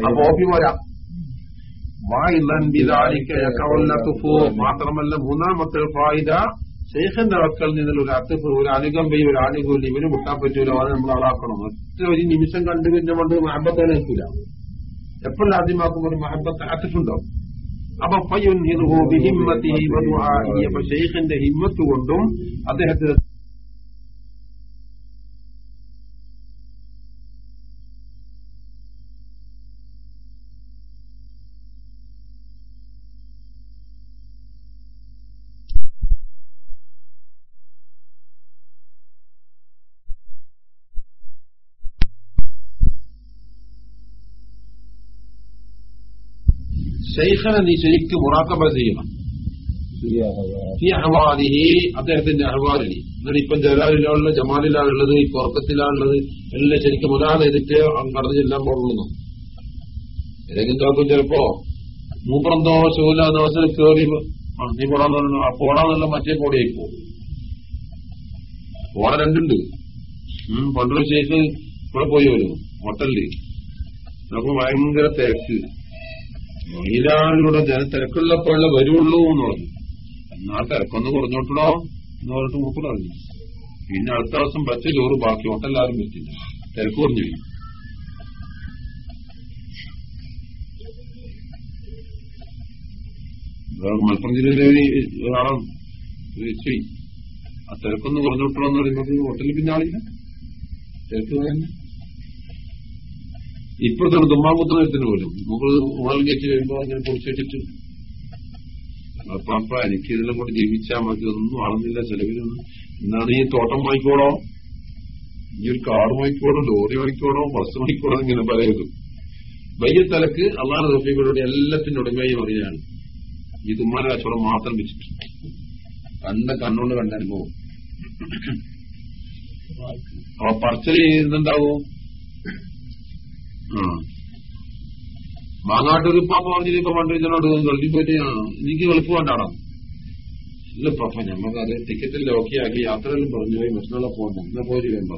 A: അപ്പൊ ഓഫി പോരാ. മാത്രമല്ല മൂന്നാമത്തെ ഫായിദ ശേഖന്റെ വക്കൽ നിന്നുള്ള ഒരു അത്തിഫ് ഒരു അനുകമ്പയും ഒരു ആനുകൂല്യം ഇവന് മുട്ടാൻ പറ്റൂല അത് നമ്മൾ ആളാക്കണം. ഒറ്റ ഒരു നിമിഷം കണ്ടു പിന്നെ കൊണ്ട് മഹബത്തെ നിൽക്കില്ല എപ്പോഴും ആദ്യമാക്കുമ്പോൾ ഒരു മഹബത്ത് അത്തിഫുണ്ടാവും അപ്പൊ ഹിമ്മത്ത് കൊണ്ടും അദ്ദേഹത്തിന് ഷെയ്ഖനെ നീ ശരിക്കും മുറാക്കബ ചെയ്യണം. ഈ അഹ്വാദിഹി അദ്ദേഹത്തിന്റെ അഹ്വാദിനി എന്നിട്ട് ഇപ്പം ജലാലിലാണുള്ളത് ജമാലിലാണുള്ളത് ഈ പുറക്കത്തിലാണുള്ളത് എല്ലാം ശരിക്കും ഒരാൾ എതിട്ട് കടന്നു ചെല്ലാൻ പോകുന്നു. ഏതെങ്കിലും കാക്കും ചിലപ്പോ മൂപ്പറന്തോ ശൂല ദിവസം കയറി നീ പോടാന്ന് പോടാന്നുള്ള മറ്റേ പോടിയായി പോകും. പോട രണ്ടുണ്ട്. പണ്ടൊരു ശേഷം ഇവിടെ പോയി വരും ഹോട്ടലിൽ. അപ്പൊ ഭയങ്കര തിരക്ക്. മഹിലാളിലൂടെ ജനത്തിരക്കുള്ളപ്പോഴേ വരുള്ളൂ എന്ന് പറഞ്ഞു. എന്നാ തിരക്കൊന്ന് കുറഞ്ഞോട്ടോ എന്ന് പറഞ്ഞിട്ട് മൂപ്പ് പറഞ്ഞു. പിന്നെ അടുത്ത ദിവസം പച്ച ചോറ് ബാക്കി ഹോട്ടലാരും പറ്റില്ല. തിരക്ക് കുറഞ്ഞു മലപ്പുറം ജില്ലയിലെ ഒരാളാണ് ആ തിരക്കൊന്ന് കുറഞ്ഞോട്ടോ എന്ന് പറയുമ്പോൾ ഹോട്ടലിൽ പിന്നെ ആളില്ല തിരക്ക് തന്നെ ഇപ്പോഴത്തെ തുമ്മാങ്കുത്തനത്തിന് പോലും. നമുക്ക് ഉണൽ കയറ്റി കഴിയുമ്പോൾ അങ്ങനെ പൊടിച്ചു വെച്ചിട്ട് അപ്പാപ്പ അപ്പൊ എനിക്ക് ഇതിലും കൂടി ജീവിച്ചാൽ മതി. ഒന്നും അറിഞ്ഞില്ല ചെലവിനൊന്നും എന്നാണ് ഈ തോട്ടം വാങ്ങിക്കോളോ? ഈ ഒരു കാർ വാങ്ങിക്കോളോ? ലോറി വാങ്ങിക്കോളോ? ബസ് വാങ്ങിക്കോളോ? ഇങ്ങനെ പറയുന്നു തലക്ക് അള്ളാഹ് റഫീബിലൂടെ എല്ലാത്തിന്റെ ഉടമയും അറിയാണ് ഈ തുമ്മാന കച്ചവടം മാത്രം വെച്ചിട്ട്. കണ്ട കണ്ണുകൊണ്ട് കണ്ടനുഭവം അപ്പൊ പറച്ചൽ ചെയ്യുന്നുണ്ടാവും. മാങ്ങാട്ടൂർ പാപ്പ പറഞ്ഞിട്ട് ഇപ്പൊ പണ്ട് ഇതിനോട് ഗൾഫിൽ പോയിട്ട് എനിക്ക് വേണ്ടാണോ ഇല്ല പ്രഫ ഞമ്മക്ക് അത് ടിക്കറ്റ് ലോക്കിയാക്കി യാത്രയെല്ലാം പറഞ്ഞു പോയി മറ്റന്നാളെ പോകണ്ട എന്നാ പോയി വേണ്ട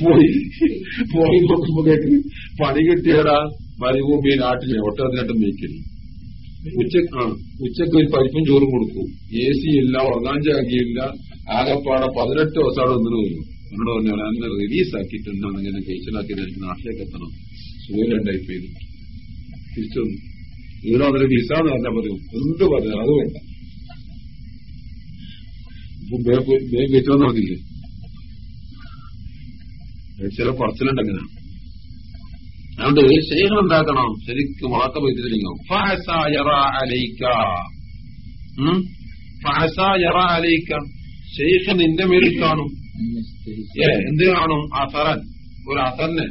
A: പോയി. പോയി നോക്കുമ്പോ കേട്ട് പണി കിട്ടിയടാ മരുഭൂമി നാട്ടിലെ ഒട്ടതിനായിട്ട് മേക്കരി ഉച്ച ഉച്ചയ്ക്ക് ഒരു പരിപ്പും ചോറും കൊടുക്കും. എ സി ഇല്ല ഉറങ്ങാൻ ജാഗിയില്ല ആകെപ്പാടെ പതിനെട്ട് ദിവസം അവിടെ നിന്ന് എന്നോട് പറഞ്ഞു എന്നെ റിലീസ് ആക്കിയിട്ട് എന്താണ് ഇങ്ങനെ കേസിലാക്കിയത് എനിക്ക് നാട്ടിലേക്ക് എത്തണം? സുഖമില്ലാണ്ടായി പോയി. തിരിച്ചു ഇവിടെ അതിന് വിസ എന്ന് പറഞ്ഞാൽ പറയും എന്ത് പറഞ്ഞു അത് വേണ്ട. ഇപ്പൊ കയറ്റുമെന്ന് പറഞ്ഞില്ലേ? ചില പറച്ചിലുണ്ടങ്ങനെ അതുകൊണ്ട് ശേഖരം എന്താക്കണം ശരിക്കും വാർത്ത പോയിട്ടില്ലെങ്കിൽ ഫഹസ അലൈക്ക. ശേഖ നിന്റെ മേലിൽ കാണും. എന്ത് കാണും അസറൻ ഒരു അസറിന്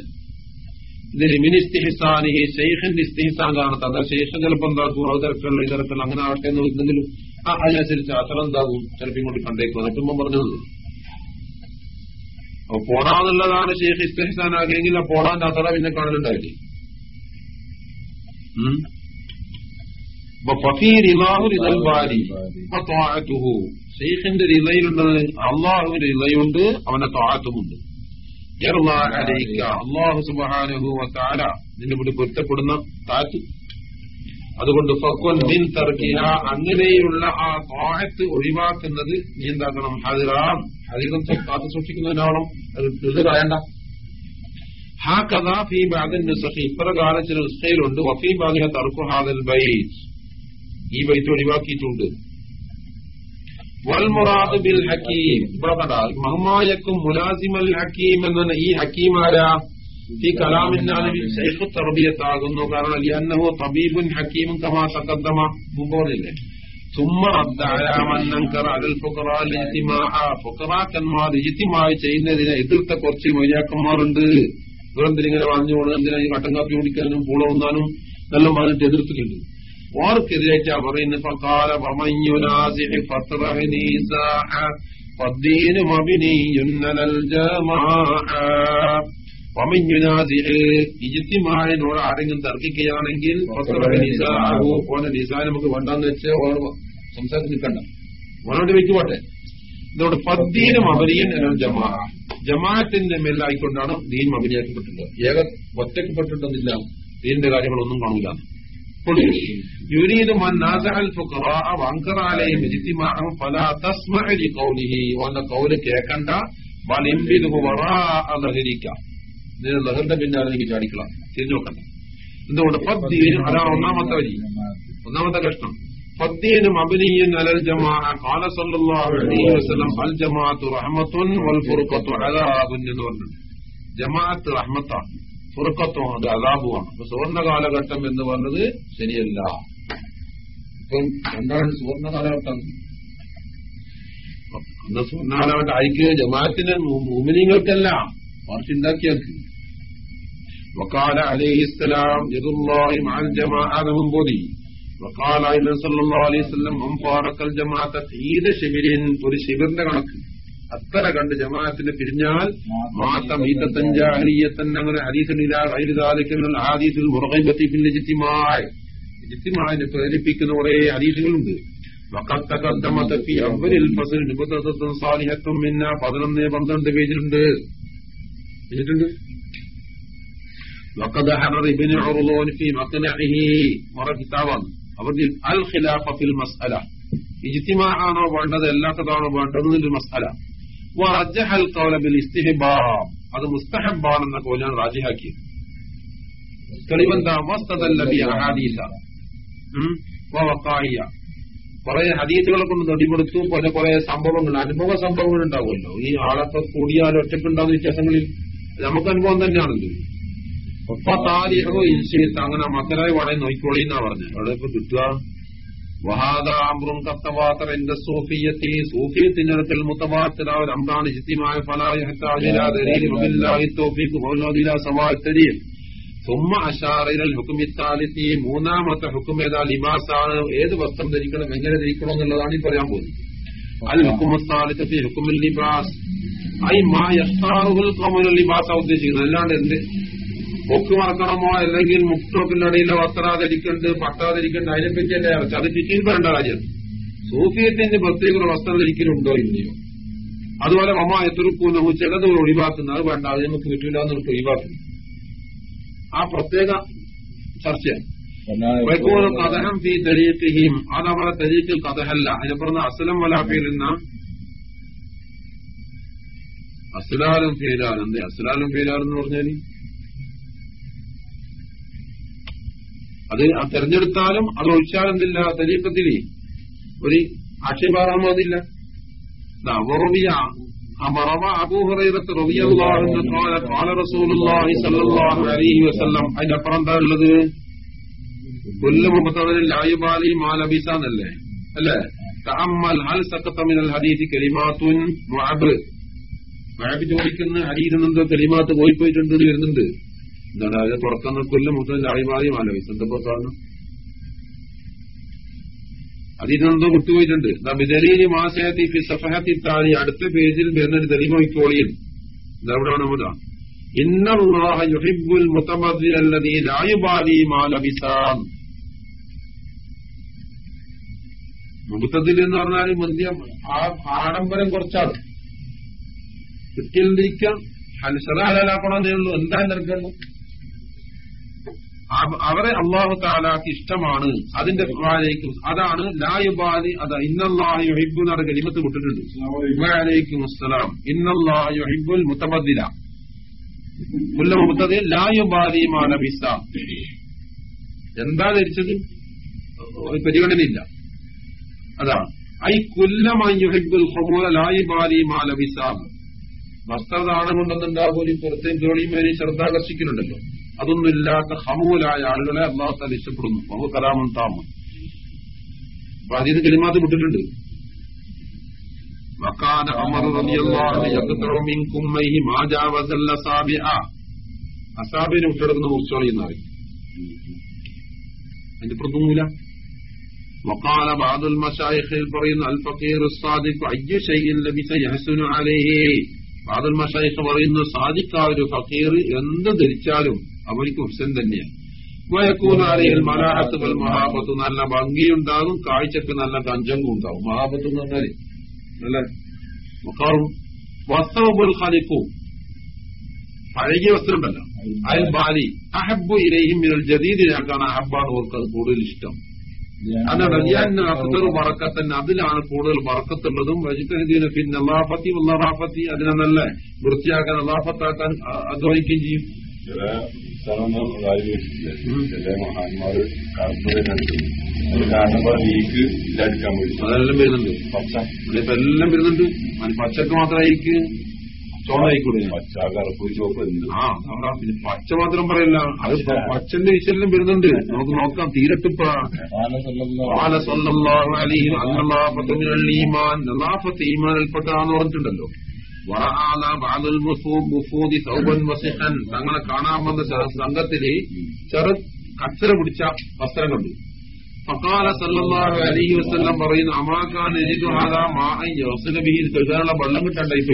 A: ഇതിന് മിനിസ്തിഹിസാനി ശൈഖിന്റെ ഇസ്തിഹിസാൻ കാണത്ത അതാ ശേഷം ചിലപ്പോ എന്താക്കും അത് തിരക്കുള്ള ഇതരക്കുള്ള അങ്ങനെ ആവട്ടെ എന്ന് എന്തെങ്കിലും ആ അതിനനുസരിച്ച് അസർ എന്താകും? ചിലപ്പോൾ ഇങ്ങോട്ട് കണ്ടേക്കും. എന്നിട്ടുമ്പോ പറഞ്ഞത്. അപ്പൊ പോടാന്നുള്ളതാണ് ഷെയ്ഖ് ഇസ്തിഹിസാൻ ആകിയെങ്കിൽ ആ പോടാന്റെ അസറ പിന്നെ കാണലുണ്ടാവില്ലേ? അപ്പൊ ഫീർ ഇലാഹു ഇതൽ ബാരി. ഷെയ്ഖിന്റെ റിലയിലുള്ളത് അള്ളാഹുവിന്റെ റിലയുണ്ട് അവന്റെ താഴത്തുമുണ്ട്. അള്ളാഹു സുബാനുഹു താര നിന്റെ കൂടി പൊരുത്തപ്പെടുന്ന താറ്റ്. അതുകൊണ്ട് അങ്ങനെയുള്ള ആ താഴത്ത് ഒഴിവാക്കുന്നത് നീ എന്താക്കണം? ഹതിറാം ഹതിരം കാത്തു സൂക്ഷിക്കുന്നതിനാവണം. അത് കളയണ്ട. ഹാ കഥാ ഫീ ഇപ്രകാരം ചില ഉസ്തയിലുണ്ട് വഫീ ബാഗിനെ തർക്കു ഹാദൽ ബൈ. ഈ ബൈറ്റ് ഒഴിവാക്കിയിട്ടുണ്ട്. ബിൽ ഹക്കീം ഇവിടെ കണ്ട മഹ്മായക്കും മുലാസിമൽ ഹക്കീം എന്ന ഈ ഹക്കീമാരാ ഈ കലാമിനാണ് ശൈഖ് തർബിയത്താകുന്നു കാരണം ലിയന്നഹു തബീബുൻ ഹക്കീമും കമാ തഖദ്ദമ മുമ്പ് പറഞ്ഞില്ലേ ثم رد على من انكر على الفقراء الاجتماع ഫുഖറാക്കന്മാർ ഇജ്തിമായി ചെയ്യുന്നതിനെ എതിർത്ത കുറച്ച് മൊയ്യാക്കന്മാരുണ്ട് ഇവരെന്തിനിങ്ങനെ പറഞ്ഞു പോകണം എന്തിനാ ഈ കട്ടൻ കാപ്പി കുടിക്കാനും പൂള ഒന്നാനും എല്ലാം പറഞ്ഞിട്ട് എതിർത്തിട്ടുണ്ട് ഓർക്കെതിരേറ്റാ പറയുന്നത്. ഇജിത്തിമാനോട് ആരെങ്കിലും തർക്കിക്കുകയാണെങ്കിൽ ഓനെ നമുക്ക് വേണ്ടെന്ന് വെച്ച് സംസാരിച്ച് നിൽക്കണ്ട ഓരോട് വെക്കുപോട്ടെ ഇതോട് പദ്ധീനും അബനിയൻ എന്നൊരു ജമാ ജമാഅത്തിന്റെ മേലായിക്കൊണ്ടാണ് ദീൻ അഭിനയിക്കപ്പെട്ടിട്ടുള്ളത് ഏക ഒറ്റക്കപ്പെട്ടിട്ടൊന്നില്ല ദീനിന്റെ കാര്യങ്ങളൊന്നും കാണില്ല يريد من نازع الفقراء وانكر عليهم اجتماعهم فلا تسمع لقوله وان قول കേൾക്കണ്ട بل انبذه وراء ظهرك ഇതിന് ലഹറിന്റെ പിന്നാലെ എനിക്ക് ചാടിക്കളാം തിരിഞ്ഞു നോക്കണ്ട എന്തുകൊണ്ട് ഫദ്ദീൻ അതാണ് ഒന്നാമത്തെ വരി ഒന്നാമത്തെ കഷ്ണം ഫദ്ദീൻ മബനിയൻ അലൽ ജമാഅ ഖാല സല്ലല്ലാഹു അലൈഹി വസല്ലം അൽ ജമാഅത്തു റഹ്മത്തുൻ വൽ ഫുർഖത്തു അദാബുൻ എന്ന് പറഞ്ഞു ജമാഅത്ത് റഹ്മത്താണ് ഫുർഖത്തും അത് അദാബുമാണ് അപ്പൊ സുവർണ കാലഘട്ടം എന്ന് പറഞ്ഞത് ശരിയല്ല ഇപ്പം എന്താണ് സുവർണ കാലഘട്ടം അന്ന് സുവർണ കാലഘട്ടം അയക്ക് ജമാഅത്തിന് മുമിനിങ്ങൾക്കല്ല മറിച്ച് ഉണ്ടാക്കിയാക്ക് وقال عليه السلام يد الله مع الجماعة من بودي وقال أيضا صلى الله عليه وسلم من فارق الجماعة تحيد شبر ഒരു ശിബിറിന്റെ കണക്ക് അത്ര കണ്ട് ജമാഅത്തിന് പിരിഞ്ഞാൽ മാത്ത മീത്തൻ ജാഹലിയത്തൻ അങ്ങനെ ഹദീസിനില കൈരുതാലിക്കുന്ന ആദീസിൽ മുറകൈബത്തി പിന്നെ ജിത്തിമായി ജിത്തിമായിനെ പ്രേരിപ്പിക്കുന്ന കുറെ ഹദീസുകളുണ്ട് وقد تقدمت في أول الفصل نبذة صالحة منا പതിനൊന്ന് പന്ത്രണ്ട് പേജിലുണ്ട് പേജിട്ടുണ്ട് وقد حرر ابن عرضون في مقنعه മറ കിതാബാണ് അവർക്ക് അൽ ഖിലാഫ ഫിൽ മസ്അല ഇജ്തിമാ ആണോ വേണ്ടത് എല്ലാത്തതാണോ വേണ്ടത് എന്നൊരു മസ്അല അത് മുസ്തഹബാണെന്ന കോലാണ് റാജിഹാക്കിയത് തെളിവെന്താ? വസ്തതല്ലബി അഹാദീസ. കുറെ ഹദീസുകളെ കൊണ്ട് നെടിപെടുത്തു. പോലെ കുറെ സംഭവങ്ങൾ അനുഭവ സംഭവങ്ങൾ ഉണ്ടാവുമല്ലോ. ഈ ആളൊക്കെ കൂടിയാൽ ഒറ്റക്കുണ്ടാകുന്ന വ്യത്യാസങ്ങളിൽ നമുക്ക് അനുഭവം തന്നെയാണല്ലോ. ഒപ്പ താരിഹോ ഇൻഷീത്ത് അങ്ങനെ മക്കരായി വളരെ നോക്കിക്കോളി എന്നാ പറഞ്ഞത്. അവിടെ ഇപ്പൊ കിട്ടുക. وهذا امر قد تواتر عند الصوفية صوفية അടുക്കൽ متواتر ഒരു അമ്രാണ് ജിത്യമായ فلا يحتاج الى دليل وبالله التوفيق والله الى سواء الدليل ثم اشار الى الحكم الثالث മൂന്നാമത്തെ ഹുക്കും ഏതാ ലിബാസാണ് ഏത് വസ്ത്രം ധരിക്കണം എങ്ങനെ ധരിക്കണം എന്നുള്ളതാണ് ഈ പറയാൻ പോകുന്നത് അൽ ഹുക്കും الثالث في حكم اللباس ഐ മാ യസ്താറുൽ കമൽ ലിബാസ ഉദ്ദേശിക്കുന്നത് അല്ലാണ്ട് എന്ത് പൊക്ക് മറക്കണമോ അല്ലെങ്കിൽ മുക്ടോക്കിനടിയിലോ വസ്ത്രാധരിക്കണ്ട് പട്ടാധരിക്കണ്ട് അതിനെപ്പറ്റി അല്ലേ അവർക്ക് അത് ചിറ്റിയിൽ പറയേണ്ട കാര്യം? സൂഫിയത്തിന്റെ പ്രത്യേക വസ്ത്രം ധരിക്കലുണ്ടോ ഇല്ലയോ? അതുപോലെ മമ്മ എത്തുറുക്കുന്നു ചിലത് ഒഴിവാക്കുന്നത് വേണ്ട അത് നമുക്ക് കിട്ടില്ല എന്ന് നമുക്ക് ഒഴിവാക്കുന്നു. ആ പ്രത്യേക ചർച്ച. വൈക്കോൽ കഥഹം ഫി തരീഖിഹിം അത് അവരുടെ തരീഖിൽ കഥഹല്ല. അതിനെ പറഞ്ഞ അസലം വലാഫിയിൽ നിന്ന അസ്ലാലും ഫീലാലും. അസലാലും അസ്ലാലും ഫീലാലും എന്ന് പറഞ്ഞാൽ അത് ആ തെരഞ്ഞെടുത്താലും അത് ഒഴിച്ചാലെന്തില്ല തരീക്കത്തിൽ ഒരു ആക്ഷേപാറാമോ അതില്ല وروي روى أبو هريرة رضي الله عنه قال قال رسول الله صلى الله عليه وسلم അതിന്റെ അപ്പുറം എന്താ ഉള്ളത് كل مبتغل لا يبالي ما لبس എന്നല്ലേ അല്ലേ تأمل هل سقط من الحديث كلمات معبر മാബി ചോദിക്കുന്ന ഹരീതിൽ എന്തോ കലിമാത്ത് പോയി പോയിട്ടുണ്ട് എന്ന് വരുന്നുണ്ട് എന്താണ് അത് തുറക്കുന്ന കൊല്ലം ലായിമാറി മാലവി. എന്തപ്പോ കാരണം അതിനെന്തോ വിട്ടുപോയിട്ടുണ്ട് ബിദലീലി മാസയത്തി ഫി സഫഹത്തി താഴെ അടുത്ത പേജിൽ വരുന്നൊരു തെളിമോയിക്കോളിയിൽ ഇതവിടെ നമ്മുടെ ഇന്നല്ലാഹ യുഹിബ്ബുൽ മുതമദ്ദിൽ അല്ലദീ ലാ യുബാലി മാ ലബിസാൻ മുബത്തതിൽ എന്ന് പറഞ്ഞാൽ മുന്തിയ ആഡംബരം കുറച്ചാണ്. കൃത്യത്തിരിക്കാം ഹൽസലാലാക്കണമെന്നേ ഉള്ളൂ. എന്താ നിൽക്കുന്നു അവരെ അള്ളാഹു താലാക്ക് ഇഷ്ടമാണ്. അതിന്റെ വാലേക്കും. അതാണ് ലായുബാലി അതാ ഇന്നല്ലാഹു യുഹിബു എന്നാണ് കലിമത്ത് വിട്ടിട്ടുണ്ട്. വാലേക്കും അസ്സലാം. ഇന്നല്ലാഹു മുല്ല ലായുബാലി മാനബിസ എന്താ ധരിച്ചത്? പരിഗണനയില്ല. അതാണ് ഐ കുല്ലമായുഹിബുൽ ഹുമൂല ലായുബാലി മാലബിസ വസ്ത്രദാനം കൊണ്ടൊന്നുണ്ടാകും പുറത്തേക്ക് ജോലിയും വരെ ശ്രദ്ധാകർഷിക്കുന്നുണ്ടല്ലോ അതൊന്നുമില്ലാത്ത ഹമൂലായ ആളുകളെ അള്ളാഹു താല ഇഷ്ടപ്പെടുന്നു ബഹു കലാമൻ താമം അപ്പൊ അതിന് കിളിമാത്ത് വിട്ടിട്ടുണ്ട് وكان عمر رضي الله عنه يقطع من كميه ما جاوز الأصابع അസാബിനെ വിട്ടെടുക്കുന്ന മുറിച്ചോളി എന്ന് പറയും അതിന്റെ പ്രതൂല وقال بعض المشايخ പറയുന്നു الفقير الصادق أي شيء لبس يحسن عليه بعض المشايخ പറയുന്നു സാദിക്ക ഒരു ഫക്കീർ എന്ത് ധരിച്ചാലും അവർക്ക് ഹുസൻ തന്നെയാണ് വയക്കൂനാലയിൽ മലാഹത്തുകൾ മഹാബത്ത് നല്ല ഭംഗിയുണ്ടാകും കാഴ്ചക്ക് നല്ല കഞ്ചങ്കും ഉണ്ടാവും മഹാബത്ത് എന്ന് പറഞ്ഞാൽ നല്ല മുഖാറും വസ്ത്രവുമ്പോൾ ഖലിഫും പഴകിയ വസ്ത്രമല്ല. അയൽ ബാലി. അഹബു ഇരയും മിനൽ ജദീദിനാക്കാണ് അഹബാണ് അവർക്ക് അത് കൂടുതൽ ഇഷ്ടം. അതാണ് ഞാൻ അഫ്തർ വറക്കത്തൻ അതിലാണ് കൂടുതൽ വറക്കത്തുള്ളതും വജിത്തനദീന പിന്നെ അള്ളാഫത്തി അള്ളാഫത്തി അതിനെ നല്ല വൃത്തിയാക്കാൻ അള്ളാഫത്താക്കാൻ അധ്വാനിക്കുകയും ചെയ്യും.
B: ചില സ്ഥലങ്ങൾ ആലോചിച്ചിട്ടില്ല ചില മഹാന്മാര് കാണുന്നതിനടുത്ത് അത് കാണുമ്പോൾ ഈക്ക് ഇല്ലാതിരിക്കാൻ പോയി.
A: അതെല്ലാം വരുന്നുണ്ട്.
B: പച്ച.
A: ഇപ്പൊ എല്ലാം വരുന്നുണ്ട്. പച്ചക്ക് മാത്രമായിരിക്ക് ചോളായിക്കൂടെ
B: പച്ച കറുപ്പ് ചോപ്പ്
A: ആ പിന്നെ പച്ച മാത്രം പറയല്ല. അത് പച്ചന്റെ വിശലിനും വരുന്നുണ്ട്. നമുക്ക് നോക്കാം. തീരത്തിപ്പ. അലഹി അല്ലാ പത്തമിനൽ ഈമാൻ നലാഫത്ത് ഈമാൻ അൽപ്പത്താന്ന് പറഞ്ഞിട്ടുണ്ടല്ലോ. തങ്ങളെ കാണാൻ വന്ന സംഘത്തിൽ ചെറു കച്ചര പിടിച്ച വസ്ത്രം കണ്ടു. പക്കാല സല്ലാഹു അലഹി വസ്ലം പറയുന്നു അമാക്കാൻ എരിതുഹാദ വെള്ളം കിട്ടണ്ട? ഈ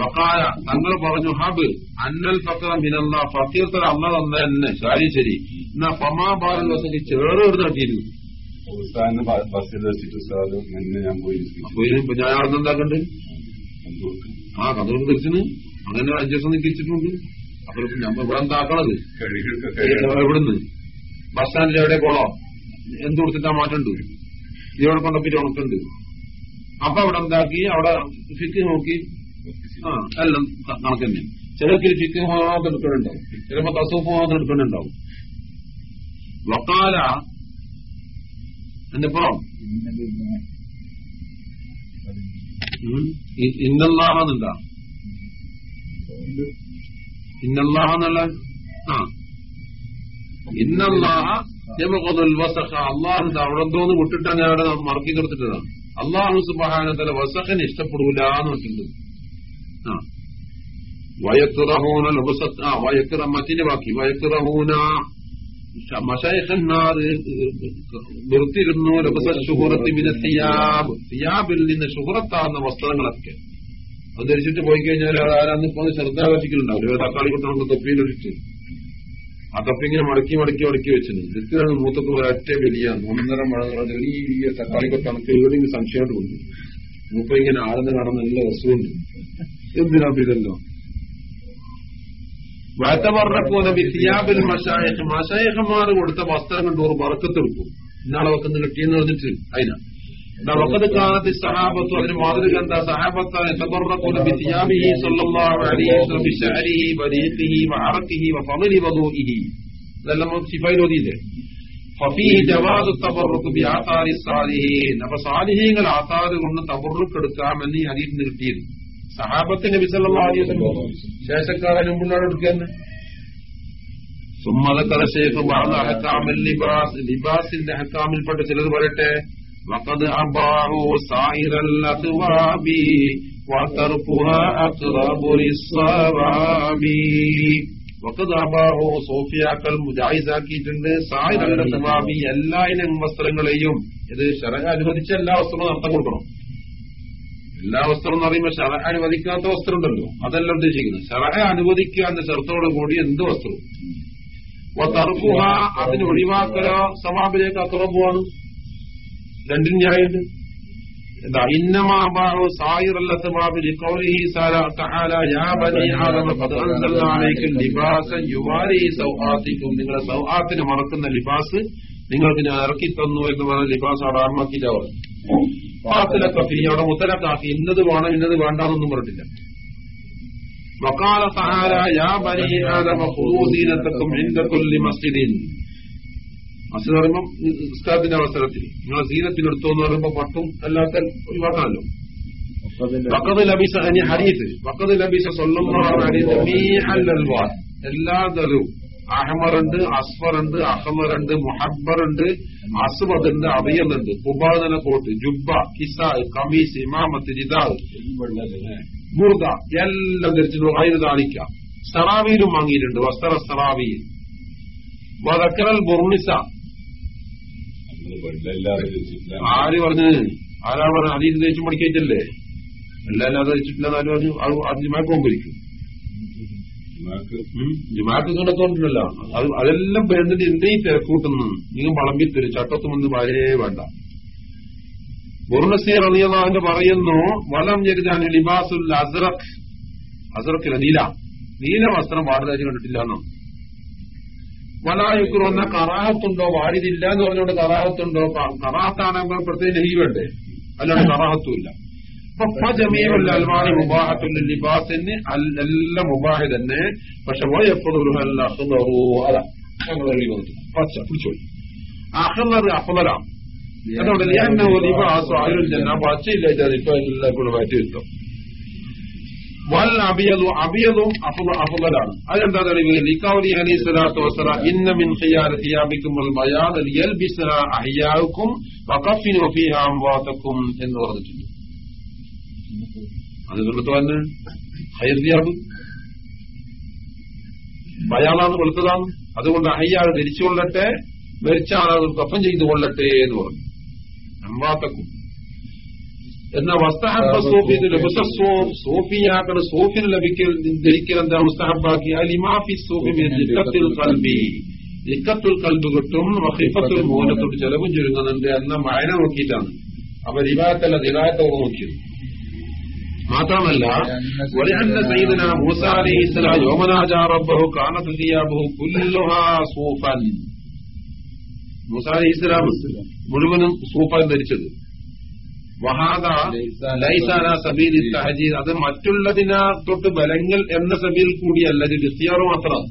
A: വക്കാല തങ്ങൾ പറഞ്ഞു ഹബ് അന്നൽ ഫക്കറ മിനല്ല ഫക്കീർത്തല അന്ന തന്ന തന്നെ ശാരി ശരി. എന്നാ പമാ ബാലൻ വസക്ക് ചേറ് എടുത്ത്
B: കട്ടിയിരുന്നു ഞാൻ പോയി
A: പോയി ഞാൻ
B: അർന്നെന്താക്കണ്ട്
A: ആ കഥകളും തിരിച്ചിന് അങ്ങനെ അഡ്ജസ്റ്റ് ദിവസം നിൽക്കിച്ചിട്ടുണ്ട് അപ്പോൾ നമ്മൾ നമ്മ ഇവിടെ എന്താക്കണത് എവിടുന്ന്? ബസ് സ്റ്റാൻഡിൽ എവിടെ പോളോ എന്ത് കൊടുത്തിട്ടാ മാറ്റുണ്ട് ഇവിടെ കൊണ്ടപ്പിട്ട് ഉണക്കുണ്ട് അപ്പൊ അവിടെ എന്താക്കി? അവിടെ ഫിക്ക് നോക്കി. ആ എല്ലാം നടക്കുന്നു കണക്ക് തന്നെ ചിലർക്ക് ഫിക്ക് മാത്രം എടുക്കണുണ്ടാവും ചിലപ്പോ തസൂഫ് മാത്രം എടുക്കണുണ്ടാവും വക്കാല എന്റെ പുറം ഇന്നല്ലാഹെന്നുള്ള ആ. ഇന്നല്ലാഹ യമഖദുൽ വസഖ. അള്ളാഹു അവിടെന്തോന്ന് വിട്ടിട്ട് അങ്ങനെ മറക്കി കൊടുത്തിട്ടതാണ് അള്ളാഹു സുബാനത്തല വസഖിന് ഇഷ്ടപ്പെടൂല എന്ന് പറഞ്ഞിട്ടുണ്ട് ആ. വയക്കുറഹൂന ആ വയക്കുറ മറ്റിന്റെ ബാക്കി. വയക്കുറഹൂന നിർത്തിയിരുന്നു ഷുഹുറത്തി പിന്നെ സിയാബ്. സിയാബിൽ നിന്ന് ഷുഹുറത്താവുന്ന വസ്ത്രങ്ങളൊക്കെ. അത് ധരിച്ചിട്ട് പോയി കഴിഞ്ഞാൽ ആരാന്ന് ഇപ്പോൾ ശ്രദ്ധാകർഷിക്കലുണ്ടാവില്ല തക്കാളി നമുക്ക് തൊപ്പിയിലൊഴിച്ച് ആ തൊപ്പി ഇങ്ങനെ മടക്കി മടക്കി മടക്കി വെച്ചിട്ടുണ്ട് ഇത്രയാണ് മൂത്തക്ക് ഒരൊറ്റ വലിയ ഒന്നര മഴ വലിയ തക്കാളി കൊട്ടാണ് എവിടെയെങ്കിലും സംശയമായിട്ട് കൊണ്ടു മൂപ്പ ഇങ്ങനെ ആടുന്ന കാണുന്ന നല്ല രസമുണ്ട് എന്തിനാ ഇതല്ലോ? വയത്തവർണ്ണക്കൂന ബിസിയാബിൽ മഷായഖ് മഷായഖന്മാർ കൊടുത്ത വസ്ത്രം കൊണ്ട് ഒരു പറക്കത്തെടുക്കും ഇന്നാളെ വെക്കുന്ന കിട്ടിയെന്ന് പറഞ്ഞിട്ട് അതിനാ وقد كانت الصحابة അതിന് മാതൃക എന്താ സഹാബത്താണ് يتبركون بثيابه صلى الله عليه وسلم بشعره بريقه وعرقه وفضل وضوئه ഇതെല്ലാം ശിഫയിൽ ഓതിയില്ലേ ഫഫീഹി ജവാദ് തബറുക്ക് ബിആതാരി സാലിഹീൻ അപ്പൊ സാലിഹീങ്ങൾ ആത്താറ് കൊണ്ട് തബറുക്ക് എടുക്കാമെന്ന് ഈ ഹദീസ് നിർത്തിയത് സഹാബത്തിന് വിസലമാറിയതല്ലോ ശേഷക്കാരൻ മുന്നാണ് എടുക്കുന്നത് സുമ്മതക്കഥ ശേഷം അഹക്കാമിൽ ലിബാസ് ലിബാസിന്റെ അഹക്കാമിൽപ്പെട്ട ചിലത് പറയട്ടെ. വക്കത് അബാഹു സാഹിറൽ അസുവാബി വക്കതാബാഹോ സോഫിയാക്കൾ മുജാഹിസാക്കിയിട്ടുണ്ട്. സാഹിറന്റെ സവാബി എല്ലാ ഇനം വസ്ത്രങ്ങളെയും ഇത് ശരക അനുവദിച്ച എല്ലാ വസ്ത്രങ്ങളും നടത്തം കൊടുക്കണം. എല്ലാ വസ്ത്രം എന്ന് പറയുമ്പോൾ ശറ അനുവദിക്കാത്ത വസ്ത്രം ഉണ്ടല്ലോ അതല്ല ഉദ്ദേശിക്കുന്നത്. ശറ അനുവദിക്കുക എന്ന ചെറുത്തോട് കൂടി എന്ത് വസ്ത്രവും തറുക്കുക അതിന് ഒഴിവാക്കലോ സവാബിലേക്ക് അക്രബുവാണ് രണ്ടിന് ഞായുണ്ട് എന്താ ഇന്നമാബാഹു സായിറല്ലത്ത് സവാബിൽ നിങ്ങളെ തആല യാ ആദം യുവാരി സൗആത്തിനെ മറക്കുന്ന ലിബാസ് നിങ്ങൾക്ക് ഞാൻ ഇറക്കി തന്നു എന്ന് പറഞ്ഞ ലിബാസ് അവിടെ ആത്മാക്കിയിട്ടാ പറഞ്ഞു പാത്തിലൊക്കെ ഫീ അവിടെ മുത്തലക്കാക്കി ഇന്നത് വേണം ഇന്നത് വേണ്ടാന്നൊന്നും പറഞ്ഞിട്ടില്ല وقال تعالى يا بني آدم خذوا زينتكم عند كل مسجد മസ്ജിദ് പറയുമ്പോൾ നിസ്കാരത്തിന്റെ അവസരത്തിൽ നിങ്ങളെ സീനത്തിനെടുത്തോ എന്ന് പറയുമ്പോൾ പട്ടും അല്ലാത്ത ഒഴിവാക്കാണല്ലോ വക്കത് ലബിസ ഇനി ഹരീസ് വക്കത് ലബിസ സ്വല്ലം എല്ലാ തരവും അഹമറുണ്ട് അസ്ഫറുണ്ട് അഹമറുണ്ട് മുഹബ്ബറുണ്ട് അസ്വദുണ്ട് അബിയലുണ്ട് കുബാദന കോട്ട് ജുബ കിസ കമീസ് ഇമാമത്ത് ജിദാൽ ബുർദ എല്ലാം ധരിച്ചിട്ട് അതിന് കാണിക്കാം. സറാവിയിലും വാങ്ങിയിട്ടുണ്ട് വസ്ത്ര സറാവിയിൽ വതക്കറൽ ബുർണിസ. ആര് പറഞ്ഞു? ആരാ പറഞ്ഞു? അതിൽ ധരിച്ചു എല്ലാവരും എല്ലാം ധരിച്ചിട്ടില്ല എന്നാലും പറഞ്ഞു അത് മയക്കം പോകുമ്പോയിരിക്കും ജുമാക്ക് കിടത്തോണ്ടല്ലോ അത് അതെല്ലാം വരുന്നിട്ട് എന്തേ തിരക്കൂട്ടുന്നു നിങ്ങൾ വളമ്പി തരും ചട്ടത്തുമെന്ന് വളരെ വേണ്ട. ബുർണസീർ അലിയല്ലാന്റെ പറയുന്നു വലം ജരിതാണ് ലിബാസുൽ അസ്രഖ്. അസ്റഖില നീല. നീല വസ്ത്രം വാടുതാരി കണ്ടിട്ടില്ല എന്നോ. വലായുക്കുറ എന്ന കറാഹത്തുണ്ടോ? വാടിയതില്ല എന്ന് പറഞ്ഞുകൊണ്ട് കറാഹത്തുണ്ടോ? കറാഹത്താണെങ്കിൽ പ്രത്യേക വേണ്ടേ? അല്ലാണ്ട് കറാഹത്തുമില്ല അൽവാണി മുബാഹത്തുള്ള ലിബാസിന് എല്ലാം മുബാഹി തന്നെ പക്ഷെ വയപ്പുറല്ല അതാ പച്ച പിടിച്ചോളി അഹ്ലർ അഫ്ലലാണ് അതുകൊണ്ട് ലിയാനോ ലിബാസ് ആയുൽ ജന്ന. പച്ചയില്ല ഇപ്പൊ എല്ലാം കൂടെ മാറ്റി കിട്ടും വൽ അബിയതും അബിയതും അഫുലാണ് അതെന്താ തെളിവ് ലിക്കൗലി അലി സ്വലാത്തു വസ്സലാം ഇന്ന മിൻ ഖിയാർ ഖിയാബിക്കും വൽ ബയാദ് ലിയൽബിസ്ന അഹ്യാഉക്കും വഖഫിനു ഫീഹാ അംവാതക്കും എന്ന് പറഞ്ഞിട്ടുണ്ട്. അത് കൊടുത്തു തന്നെ ഹൈർ ഖിയാബ് ബയാളാണ് വെളുത്തതാണ് അതുകൊണ്ട് അയ്യാൾ ധരിച്ചുകൊള്ളട്ടെ മരിച്ച ആളാണ് കപ്പം ചെയ്തു കൊള്ളട്ടെ എന്ന് പറഞ്ഞു. അമ്മാത്തക്കും. എന്നാ വസ്തഹബ സോഫിന് സോഫിയാക്കൾ സോഫിന് ലഭിക്കൽ ധരിക്കൽ എന്താ മുസ്തഹബാക്കി അലിമാഫി സോഫി ലിക്കത്തുൽ കൽബി. ലിക്കത്തുൽ കൽബ് കിട്ടും വഹിഫത്തുൽ മോനത്തോട് ചെലവും ചുരുങ്ങുന്നുണ്ട് എന്ന മഴ നോക്കിയിട്ടാണ്. അപ്പൊ റിവായത്തല്ല ദിവായത്തോട് നോക്കിയത് മാത്രമല്ല മൂസ അലി ഇസ്ലാം മുഴുവനും സൂഫൻ ധരിച്ചത് സബീൽ അത് മറ്റുള്ളതിനാ തൊട്ട് ബലങ്ങൾ എന്ന സബീൽ കൂടിയല്ല ഇത് ഇഖ്തിയാറ് മാത്രം.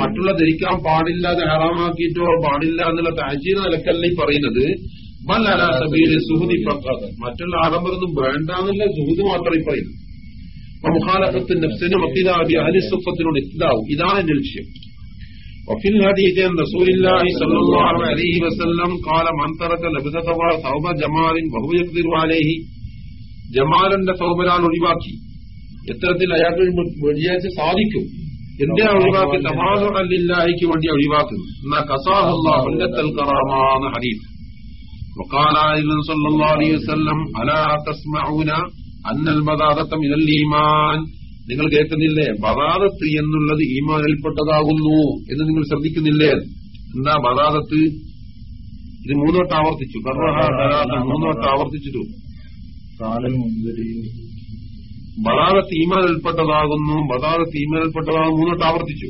A: മറ്റുള്ള ധരിക്കാൻ പാടില്ലാതെ ഹറാമാക്കിയിട്ടോ പാടില്ല എന്നുള്ള തഹജീദ് നിലക്കല്ല ഈ പറയുന്നത്. ബല്ലല സബീൽ സുഹുദി ഫഖത്ത് മറ്റുള്ള ആഡംബരൊന്നും വേണ്ട എന്നുള്ള സുഹുദ് മാത്രം ഈ പറയുന്നത് അപ്പൊ മുഖാലഫത്ത് നഫ്സിനും അക്കിതാബി അലിസുഫത്തിനോട് ഇതാവും ഇതാണ് എന്റെ ലക്ഷ്യം وفي الحديث عن رسول الله صلى الله عليه وسلم قال من ترك لبسة ثوب جمال وهو يقدر عليه ജമാലിന്റെ സൗബരാൻ ഒഴിവാക്കി എത്തരത്തിൽ അയാൾക്ക് വെള്ളിയാഴ്ച സാധിക്കും എന്തിനാ ഒഴിവാക്കി തമാസു അല്ലില്ലാഹിക്ക് വേണ്ടി ഒഴിവാക്കുന്നു എന്നാ കസാഹുല്ലാഹുല്ലത്തൽ കറാമാന്ന് ഹദീസ് وقال أيضا صلى الله عليه وسلم ألا تسمعون أن البذاذة من الإيمان നിങ്ങൾ കേൾക്കുന്നില്ലേ ബദാദത്ത് എന്നുള്ളത് ഈമാനിൽപ്പെട്ടതാകുന്നു എന്ന് നിങ്ങൾ ശ്രദ്ധിക്കുന്നില്ലേ എന്താ ബദാദത്ത് ഇത് മൂന്നോട്ട് ആവർത്തിച്ചു കർറഹ ധരാത്ത മൂന്നോട്ട് ആവർത്തിച്ചിട്ടു
B: കാലൽ മുന്തിരി
A: ബദാദത്ത് ഈമാനിൽപ്പെട്ടതാകുന്നു ബദാദത്ത് ഈമാനിൽപ്പെട്ടതാകുന്നു മൂന്നോട്ട് ആവർത്തിച്ചു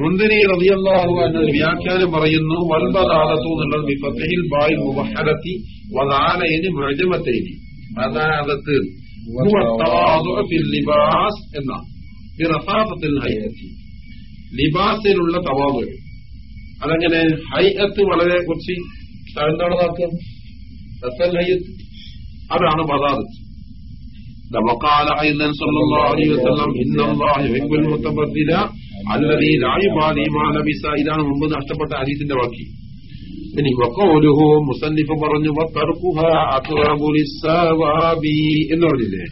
A: മുന്തിരി റളിയല്ലാഹു എന്നത് വ്യാഖ്യാനം പറയുന്നു വൽബദാദത്തു എന്നുള്ളത് ബിഫത്തഹിൽ ബായ് മുവഹദത്തി വദാലയിന് മുഅജമത്തൈനി ബദാദത്ത് ഹുവ തവാദുഅ ഫിൽ ലിബാസ് എന്ന ബിറഫാഫത്തിൽ ഹൈഅത്തി ലിബാസിലുള്ള തവാദു അതങ്ങനെ ഹൈഅത്ത് വളരെ കുറച്ച് താഴ്ന്നതാക്കുക റസൽ ഹൈഅത്ത് അതാണ് ബദാദത്ത് وقال ايضا صلى الله عليه وسلم ان الله يحب المتبذل അല്ലതീ ലായുബാദ് ഈമാ ഇതാണ് മുമ്പ് നഷ്ടപ്പെട്ട ഹദീസിന്റെ ബാക്കി ഇനി വക്കോലുഹു മുസന്നിഫ് പറഞ്ഞു എന്ന് പറഞ്ഞില്ലേ?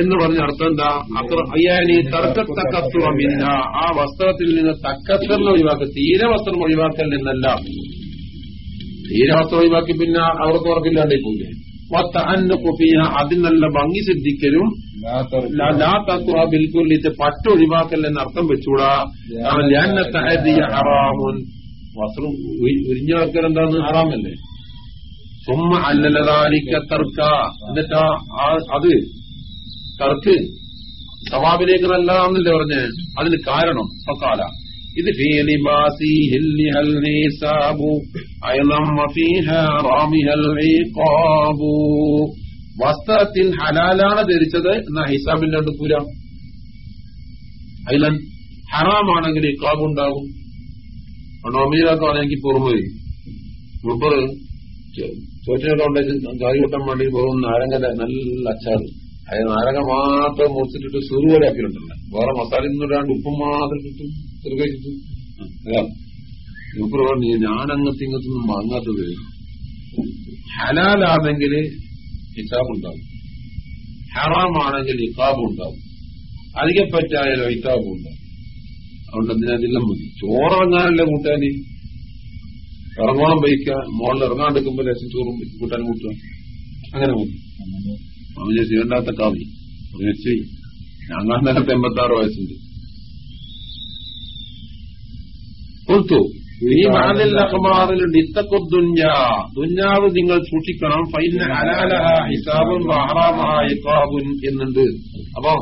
A: എന്ന് പറഞ്ഞ അർത്ഥം എന്താ? അത്ര അയ്യാനി തർക്കത്തക്കത്വമില്ല ആ വസ്ത്രത്തിൽ നിന്ന് തക്കത്തറിനെ ഒഴിവാക്കുക. തീരെ വസ്ത്രം ഒഴിവാക്കൽ നിന്നല്ല തീരെ വസ്ത്രം ഒഴിവാക്കി പിന്നെ അവർക്ക് ഉറക്കില്ലാണ്ടേ പോകെ അതിൽ നല്ല ഭംഗി സിദ്ധിക്കലും ലാ- ബിൽക്കുൽ ഇത് പറ്റൊഴിവാക്കൽ എന്ന അർത്ഥം വെച്ചൂടാ ഹറാമുൻ. വസ്ത്രം വെക്കൽ എന്താണ് ഹറാമല്ലേ? സുമ അല്ലലതാലിക്ക തർക്ക. എന്നിട്ടാ ആ- അത് തർക്ക്. സവാബിലേക്ക് നല്ലതാണെന്നല്ലേ പറഞ്ഞ്? അതിന് കാരണം സക്കാല ഇത് വസ്ത്രത്തിൽ ഹലാലാണ് ധരിച്ചത് എന്നാ അടുത്ത് പൂരാം. അയിലൻ ഹറാമാണെങ്കിൽ ഇക്കാബ് ഉണ്ടാകും. നോമീലൊക്കെ എനിക്ക് പുറമെ മുപ്പർ ചോറ്റിനോണ്ട് കറി കൂട്ടാൻ വേണ്ടി പോകും നാരങ്ങന്റെ നല്ല അച്ചാർ അത് നാരങ്ങ മാത്രം മുറിച്ചിട്ടിട്ട് സുറുപോലെ ആക്കിയിട്ടുണ്ടല്ലോ വേറെ മസാല ഒന്നും ഇടാണ്ട് ഉപ്പും മാത്രം കിട്ടും ചെറുകഴിച്ചിട്ട് കിട്ടും പറഞ്ഞു ഞാൻ അങ്ങനത്തെ ഇങ്ങനത്തൊന്നും വാങ്ങാത്തത് ഹലാലാണെങ്കിൽ ഹിസാബ് ഉണ്ടാവും ഹറാമാണെങ്കിൽ ഇക്കാബും ഉണ്ടാവും അധികപ്പറ്റായാലും ഇക്കാബും അതുകൊണ്ട് എന്തിനെല്ലാം മതി. ചോറിറങ്ങാനല്ലേ കൂട്ടാന്? ഇറങ്ങോളം വയ്ക്കുക മോളിൽ ഇറങ്ങാണ്ടെടുക്കുമ്പോ ലക്ഷം ചോറും കൂട്ടാൻ കൂട്ടുക. അങ്ങനെ മതി അവന് ചെയ്യണ്ടാത്ത കാവി വെച്ച് ഞങ്ങളുടെ നേരത്തെ എൺപത്തി വയസ്സുണ്ട്. കൊടുത്തു. ഈ നാലിൽ അഖബാറിലുണ്ട് ഇത്തക്കൊ ദുഞ്ഞാ ദുഞ്ഞാവ് നിങ്ങൾ സൂക്ഷിക്കണം. ഫൈന ഹലാലഹ ഹിസാബുൻ വഹറാമഹ ഇഖാബുൻ എന്നുണ്ട്. അപ്പൊ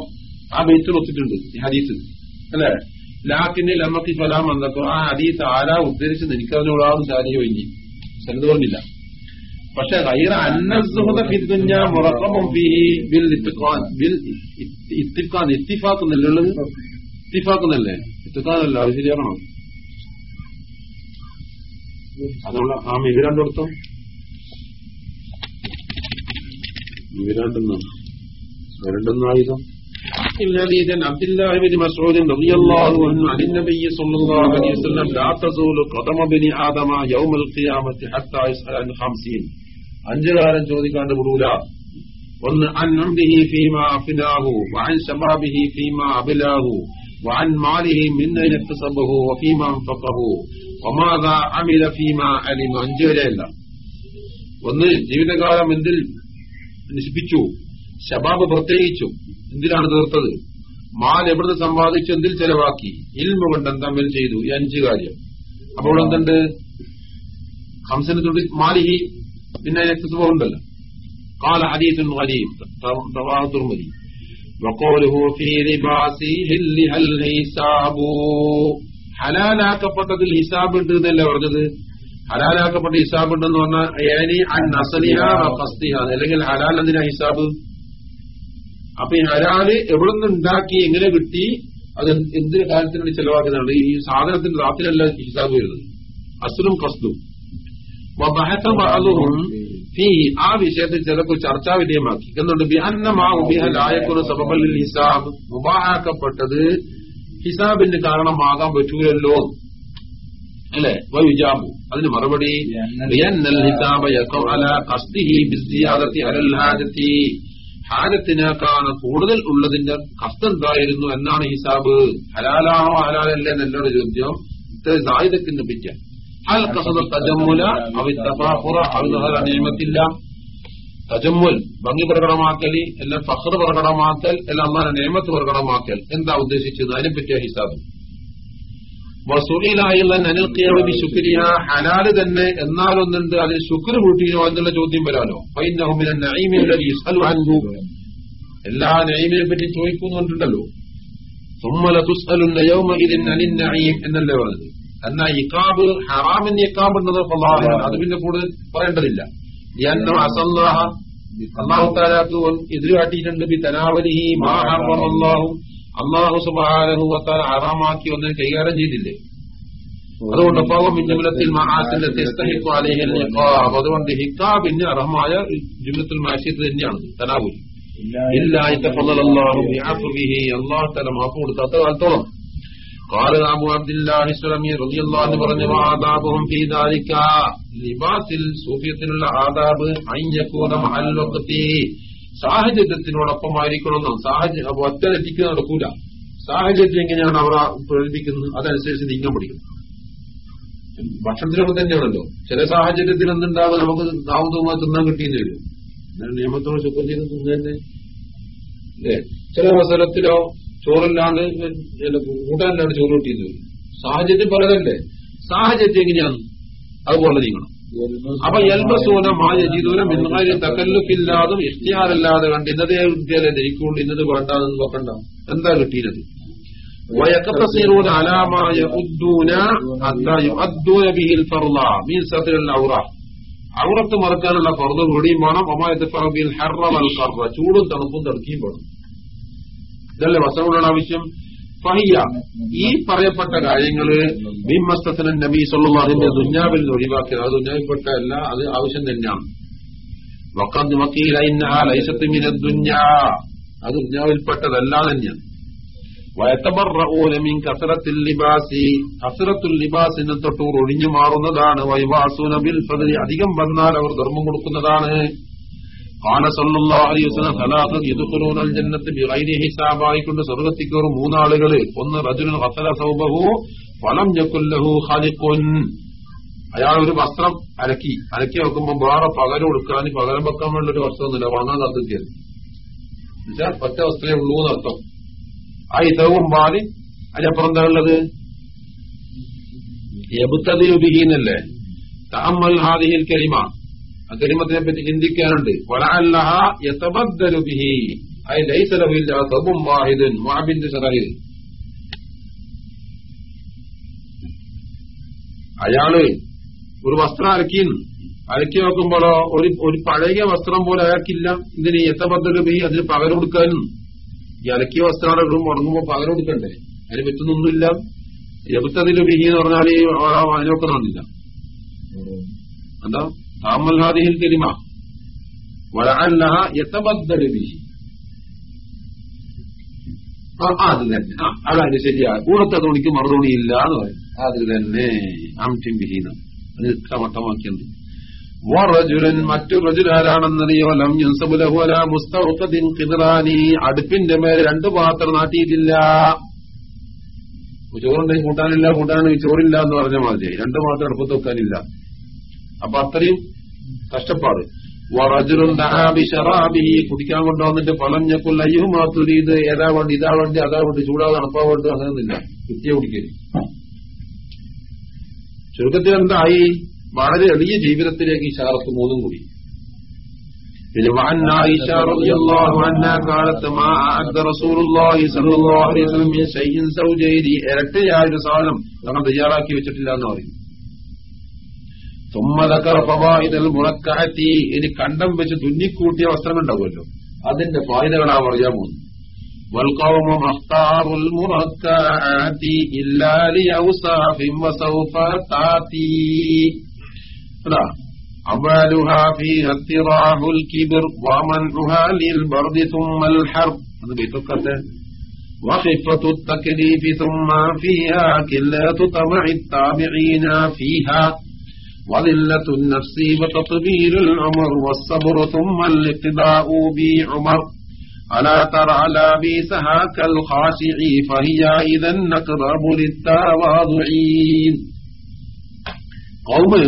A: ആ ബെയ്ത്തിൽ ഒത്തിട്ടുണ്ട് ഈ ഹദീസ്. അല്ലേ? ലാക്കിന്നിൽ ലമ്മക്ക് ഫലാം വന്നപ്പോ ആ ഹദീസ് ആരാ ഉദ്ധരിച്ചത് എനിക്കറിഞ്ഞൂടാവും സാരിയോ ഇനി ചെലത് പറഞ്ഞില്ല. പക്ഷെ ഗൈറ അന്നസുഹദ ഫിദ്ദുഞ്ഞ മുറഖബും ഫീഹി ബിൽ ഇത്തിഖാൻ ബിൽ ഇത്തിഖാൻ ഇത്തിഫാഖ് എന്നല്ലുള്ളത് ഇത്തിഫാഖ് എന്നല്ലേ? ഇത്തിഖാൻ അല്ല അത് ശരിയാണോ? അതുള്ള ആ മിവിരാണ്ട് കൊടുത്തോ മിവിരാണ്ടെന്ന് രണ്ടെന്ന് ആയുധം الحديث عن عبد الله بن مسعود رضي الله عنه عن النبي صلى الله عليه وسلم لا تزول قدم ابن آدم يوم القيامة حتى يسأل عن خمسين അഞ്ചു കാലം ചോദിക്കാണ്ട് വിടൂല ഒന്ന് അൻ അംദിഹി ഫീമ അഫിനാഹു വഅൻ ശബാബിഹി ഫീമ അബിലാഹു وعن ماله من أين اكتسبه وفيما انفقه وماذا عمل فيما علم അഞ്ചു വരെയല്ല ഒന്ന് ജീവിതകാലം എന്തിൽ നശിപ്പിച്ചു ശബാബ് പ്രത്യേകിച്ചു എന്തിനാണ് തീർത്തത് മാൽ എവിടുന്ന് സമ്പാദിച്ചു എന്തിൽ ചെലവാക്കി ഇൽമ കൊണ്ട് തമ്മിൽ ചെയ്തു ഈ അഞ്ച് കാര്യം അപ്പോൾ എന്തുണ്ട് ഹംസന് തുടി മാലിഹി പിന്നെ ഉണ്ടല്ലോ قال حديث غريب رواه الترمذي وقوله في لباسي هلها الحساب ഹലാലാക്കപ്പെട്ടതിൽ ഹിസാബ് ഉണ്ട് എന്നല്ലേ പറഞ്ഞത്? ഹലാലാക്കപ്പെട്ട ഹിസാബ് ഉണ്ടെന്ന് പറഞ്ഞാൽ അൻ ഫസ്തിഹ. അല്ലെങ്കിൽ ഹലാൽ എന്തിനാ ഹിസാബ്? അപ്പൊ ഈ ഹലാൽ എവിടെ നിന്ന് ഉണ്ടാക്കി എങ്ങനെ കിട്ടി അത് എന്തിനു കാര്യത്തിന് വേണ്ടി ചെലവാക്കുന്നുണ്ട്? ഈ സാധനത്തിന്റെ റാത്തിലല്ല ഹിസാബ് വരുന്നത്. അസുലും കസ്തും വബഹസ ബഅദുഹും ഫീ. ആ വിഷയത്തിൽ ചിലപ്പോൾ ചർച്ചാ വിധേയമാക്കി. എന്നുണ്ട് ഉബിഹലായക്കുന്ന സബബലിൽ ഹിസാബ്. മുബാഹാക്കപ്പെട്ടത് ഹിസാബിന് കാരണമാകാൻ പറ്റൂലല്ലോ. അല്ലെ? വയുജാബു. അതിന് മറുപടി ഹാരത്തിനേക്കാണ് കൂടുതൽ ഉള്ളതിന്റെ കസ്ത് എന്തായിരുന്നു എന്നാണ് ഹിസാബ്. ഹലാലാണോ ഹലാലല്ലേ എന്നല്ലോട് ചോദ്യം. ഇത്ര സായുധത്തിന് പിറ്റ ഹൽ കസദ തജമൂല അവിത്തഫാഖുറ അവിദഹല നിയമത്തില്ല തജമ്മുൽ ഭംഗി പ്രകടമാക്കലി എല്ലാം ഫഹർ പ്രകടമാക്കൽ എല്ലാം അമ്മാനെ നിയമത്ത് പ്രകടമാക്കൽ. എന്താ ഉദ്ദേശിച്ചത്? അതിനെപ്പറ്റിയ ഹിസാബ്. ഹലാൽ തന്നെ എന്നാലൊന്നുണ്ട് അതിന് ശുക്ർ കൂട്ടിയോ എന്നുള്ള ചോദ്യം വരാനോ? എല്ലാ നൈമിനെ പറ്റി ചോദിക്കുന്നുണ്ടല്ലോ. തുമ്മല തുസ്അലുന്ന യൗമ ഇതിൻ നഈം എന്നല്ലേ പറഞ്ഞത്. എന്നാ ഇക്കാബ് ഹറാമിന് ഇക്കാബ് ഫല്ലാഹ് അത് പിന്നെ കൂടുതൽ പറയേണ്ടതില്ല. ലിയന്നോ അസല്ലാഹ അള്ളാഹു താലാത്ത് ബി തനാവലിഹി അള്ളാഹു ഹറാമാക്കി ഒന്നിനെ കൈകാര്യം ചെയ്തില്ലേ? അതുകൊണ്ട് പാവം ജുമലത്തിൽ മഹാസിന്റെ തെസ്തഹിക്കു അലൈഹിൽ ഇഖാബ് അതുകൊണ്ട് ഹിക്കാബിന് അർഹമായ ജുമലത്തിൽ മാഷിയത് തന്നെയാണ്. തനാവുൽ. ഇല്ല അല്ലാഹു തആല മാഫ് കൊടുത്ത കാലത്തോളം. قال أبو عبد الله السلمي رضي الله عنه പറഞ്ഞു ആദാബുഹും ഫീ ദാലിക ലിബാസിൽ സൂഫിയത്തിനുള്ള ആദാബ് അൻ യകൂന മഹൽ വഖതി സാഹചര്യത്തിനോടൊപ്പമായിരിക്കണമെന്നും സാഹചര്യം ഒറ്റലെത്തിക്കുന്ന നടക്കൂല സാഹചര്യം എങ്ങനെയാണ് അവർ പ്രകടിപ്പിക്കുന്നത് അതനുസരിച്ച് നീങ്ങാൻ പഠിക്കും ഭക്ഷണത്തിനൊക്കെ തന്നെയാണല്ലോ ചില സാഹചര്യത്തിൽ എന്തുണ്ടാകും നമുക്ക് നാമതുമായി തിന്നാൻ കിട്ടിയെന്ന് വരും എന്നാൽ നിയമത്തോട് ശുക്രം ചെയ്ത് തിന്നതന്നെ അല്ലേ ചില അവസരത്തിലോ ചോറില്ലാണ്ട് കൂട്ടാനില്ലാണ്ട് ചോറ് കിട്ടിയെന്ന് വരും സാഹചര്യം പലതല്ലേ സാഹചര്യം എങ്ങനെയാണ് അതുപോലെ നീങ്ങണം അപ്പൊ എൽബസൂന മായ ജീതൂന മിന്നാരി തക്കല്ലുക്കില്ലാതും ഇഷ്ടിയാറല്ലാതെ കണ്ട് ഇന്നതേ വിദ്യാലയം ധരിക്കുള്ളൂ ഇന്നത് വേണ്ടാന്ന് നോക്കണ്ട എന്താ കിട്ടിയത് ويقتصرون على ما يؤدون حتى يؤدون به الفرض من ستر الأوراق ഔറത്ത് മറക്കാനുള്ള ഫർദ് കൂടിയും വേണം ഒമായത്തിൽ ഹർറ വൽക്കറ ചൂടും തണുപ്പും തടുക്കുകയും വേണം ഇതല്ലേ വസ്ത്രങ്ങളുടെ ആവശ്യം? ഫഹിയ. ഈ പറയപ്പെട്ട കാര്യങ്ങൾ ബിംമസ്തത്തിന് നബി സൊല്ലുന്നു അതിന്റെ ദുഞ്ഞാവിൽ നിന്ന് ഒഴിവാക്കിയത്. അത് ദുഞ്ഞാവിൽപ്പെട്ട അല്ല അത് ആവശ്യം തന്നെയാണ്. വക്കം വക്കീല ദുഞ്ഞ അത് ദുഞ്ഞാവിൽപ്പെട്ടതല്ല തന്നെയാണ്. വയത്തബറൂലമിൻ കസറത്തിൽ ലിബാസി. കസറത്തുൽ ലിബാസിനെ തൊട്ടൂർ ഒഴിഞ്ഞു മാറുന്നതാണ്. വൈവാസൂന ബിൽ ഫദലി. അധികം വന്നാൽ അവർ ധർമ്മം കൊടുക്കുന്നതാണ്. قال صلى الله عليه وسلم ثلاثه يدخلون الجنه بغير حساب ആയിക്കൊണ്ട് സ്വർഗ്ഗത്തിൽ കയറും മൂന്നാളുകള് ഒന്ന് റജുലുൻ ഖസല സൗബഹു ഫലം യകുൽ ലഹു ഖാലിഖുൻ അയാൾ ഒരു വസ്ത്രം അലക്കി അലക്കി വെക്കുമ്പോ വേറെ പകരം കൊടുക്കാൻ പകരം വെക്കാൻ വേണ്ട ഒരു വസ്ത്രമൊന്നുമില്ല വാങ്ങാൻ കാത്തിരിക്കരുത് എന്നുവെച്ചാൽ ഒറ്റ വസ്ത്രമേ ഉള്ളൂ എന്നർത്ഥം ആ ഇതവും പാലി അതിനപ്പുറം എന്താ ഉള്ളത് എബുത്തതിരുബിഹീന്നല്ലേ തഅമ്മൽ ഹാദിഹിൽ കലിമ ആ കലിമത്തിനെ പറ്റി ചിന്തിക്കാനുണ്ട് അയാൾ ഒരു വസ്ത്രം അലക്കിന്ന് അലക്കി നോക്കുമ്പോഴോ ഒരു ഒരു പഴയ വസ്ത്രം പോലെ അയാൾക്കില്ല. ഇതിന് യത്തബദ്ദലു ബിഹി അതിന് പകരം കൊടുക്കാനും. ഈ അലക്കിയ വസ്ത്രം ഇടും ഉറങ്ങുമ്പോ പകരം കൊടുക്കണ്ടേ? അതിന് പറ്റുന്നൊന്നുമില്ല. എബുത്തതിൽ ബിഹി എന്ന് പറഞ്ഞാൽ അതിനൊക്കെ നടന്നില്ല എന്താ? താമൽ ഹാദിഹിൽ കരിമ വലഅല്ലഹ യതബദ്ദലു ബിഹി ആ അത് തന്നെ. ആ അതാണ് ശരിയാ. കൂടത്തെ തുണിക്ക് മറുതുണി ഇല്ല എന്ന് പറയും. അത് തന്നെ അംറ്റിൻ വിഹീനം അത് ക്രമട്ടമാക്കിയത് വറജുലൻ മറ്റു റജുരാരാണെന്നറിയോലം അടുപ്പിന്റെ മേലെ രണ്ടു പാത്രം നാട്ടിയിട്ടില്ല. ചോറുണ്ടെങ്കിൽ കൂട്ടാനില്ല കൂട്ടാണെങ്കിൽ ചോറില്ല എന്ന് പറഞ്ഞ മാതിരി. രണ്ടു പാത്രം അടുപ്പത്ത് വെക്കാനില്ല. അപ്പൊ അത്രയും കഷ്ടപ്പാട്. കുടിക്കാൻ കൊണ്ടുവന്നിട്ട് ഫലം ഞെക്കുള്ള അയ്യോ മാത്രീത് ഏതാ വേണ്ട ഇതാ വേണ്ടി അതാ വേണ്ടി ചൂടാ തണുപ്പാ വേണ്ടി അങ്ങനെയൊന്നുമില്ല കുത്തിയെ കുടിക്കരുത്. ചുരുക്കത്തിൽ എന്തായി? വളരെ എളിയ ജീവിതത്തിലേക്ക് ഈ ശാറത്ത് മൂന്നും കൂടി. ഇരട്ടയായ ഒരു സാധനം ഞങ്ങൾ തയ്യാറാക്കി വെച്ചിട്ടില്ല എന്ന് പറയും. ثم ذكر فوائد المركعة ഇനി കണ്ടം വെച്ച് തുന്നിക്കൂട്ടിയ വസ്ത്രം ഉണ്ടാവുമല്ലോ അതിന്റെ ഫായിദകളാ പറയാൻ പോകുന്നു والقوم مختار المركعات إلا لأوصاف وسوف تأتي അതാ أولها فيها اضطراب الكبر ومنعها للبرد ثم الحرب അത് ബൈത്തൊക്കത്തെ وخفة التكليف ثم فيها كلة طمع التابعين فيها وذلة النفس وتطبيل العمر والصبر ثم الاقتداء بعمر ألا ترى لابسها كالخاشع فهي إذا أقرب للتواضعين കൗമ്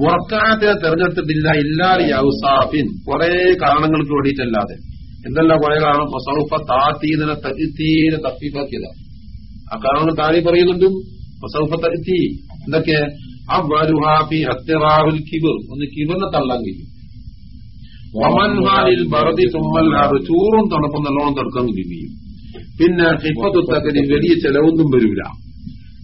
A: മുറക്കാത്തെ തെരഞ്ഞെടുത്തിട്ടില്ല ഇല്ലാറി ഔസാഫിൻ കുറെ കാരണങ്ങൾക്ക് വേണ്ടിയിട്ടല്ലാതെ എന്തെല്ലാം കുറെ കാരണം മസൗഫ താത്തീതിനെ തരുത്തീനെ തഫീഫാക്കിയതാ ആ കാരണങ്ങൾ താഴെ പറയുന്നുണ്ട് മസൗഫ തരുത്തി എന്തൊക്കെ ഒന്ന് കിബിറിനെ തള്ളാൻ കഴിയും ചൂറും തണുപ്പും നല്ലോണം തടുക്കാൻ കഴിയും പിന്നെ ഹിപ്പത്തുത്തക്കന് വലിയ ചെലവൊന്നും വരൂല.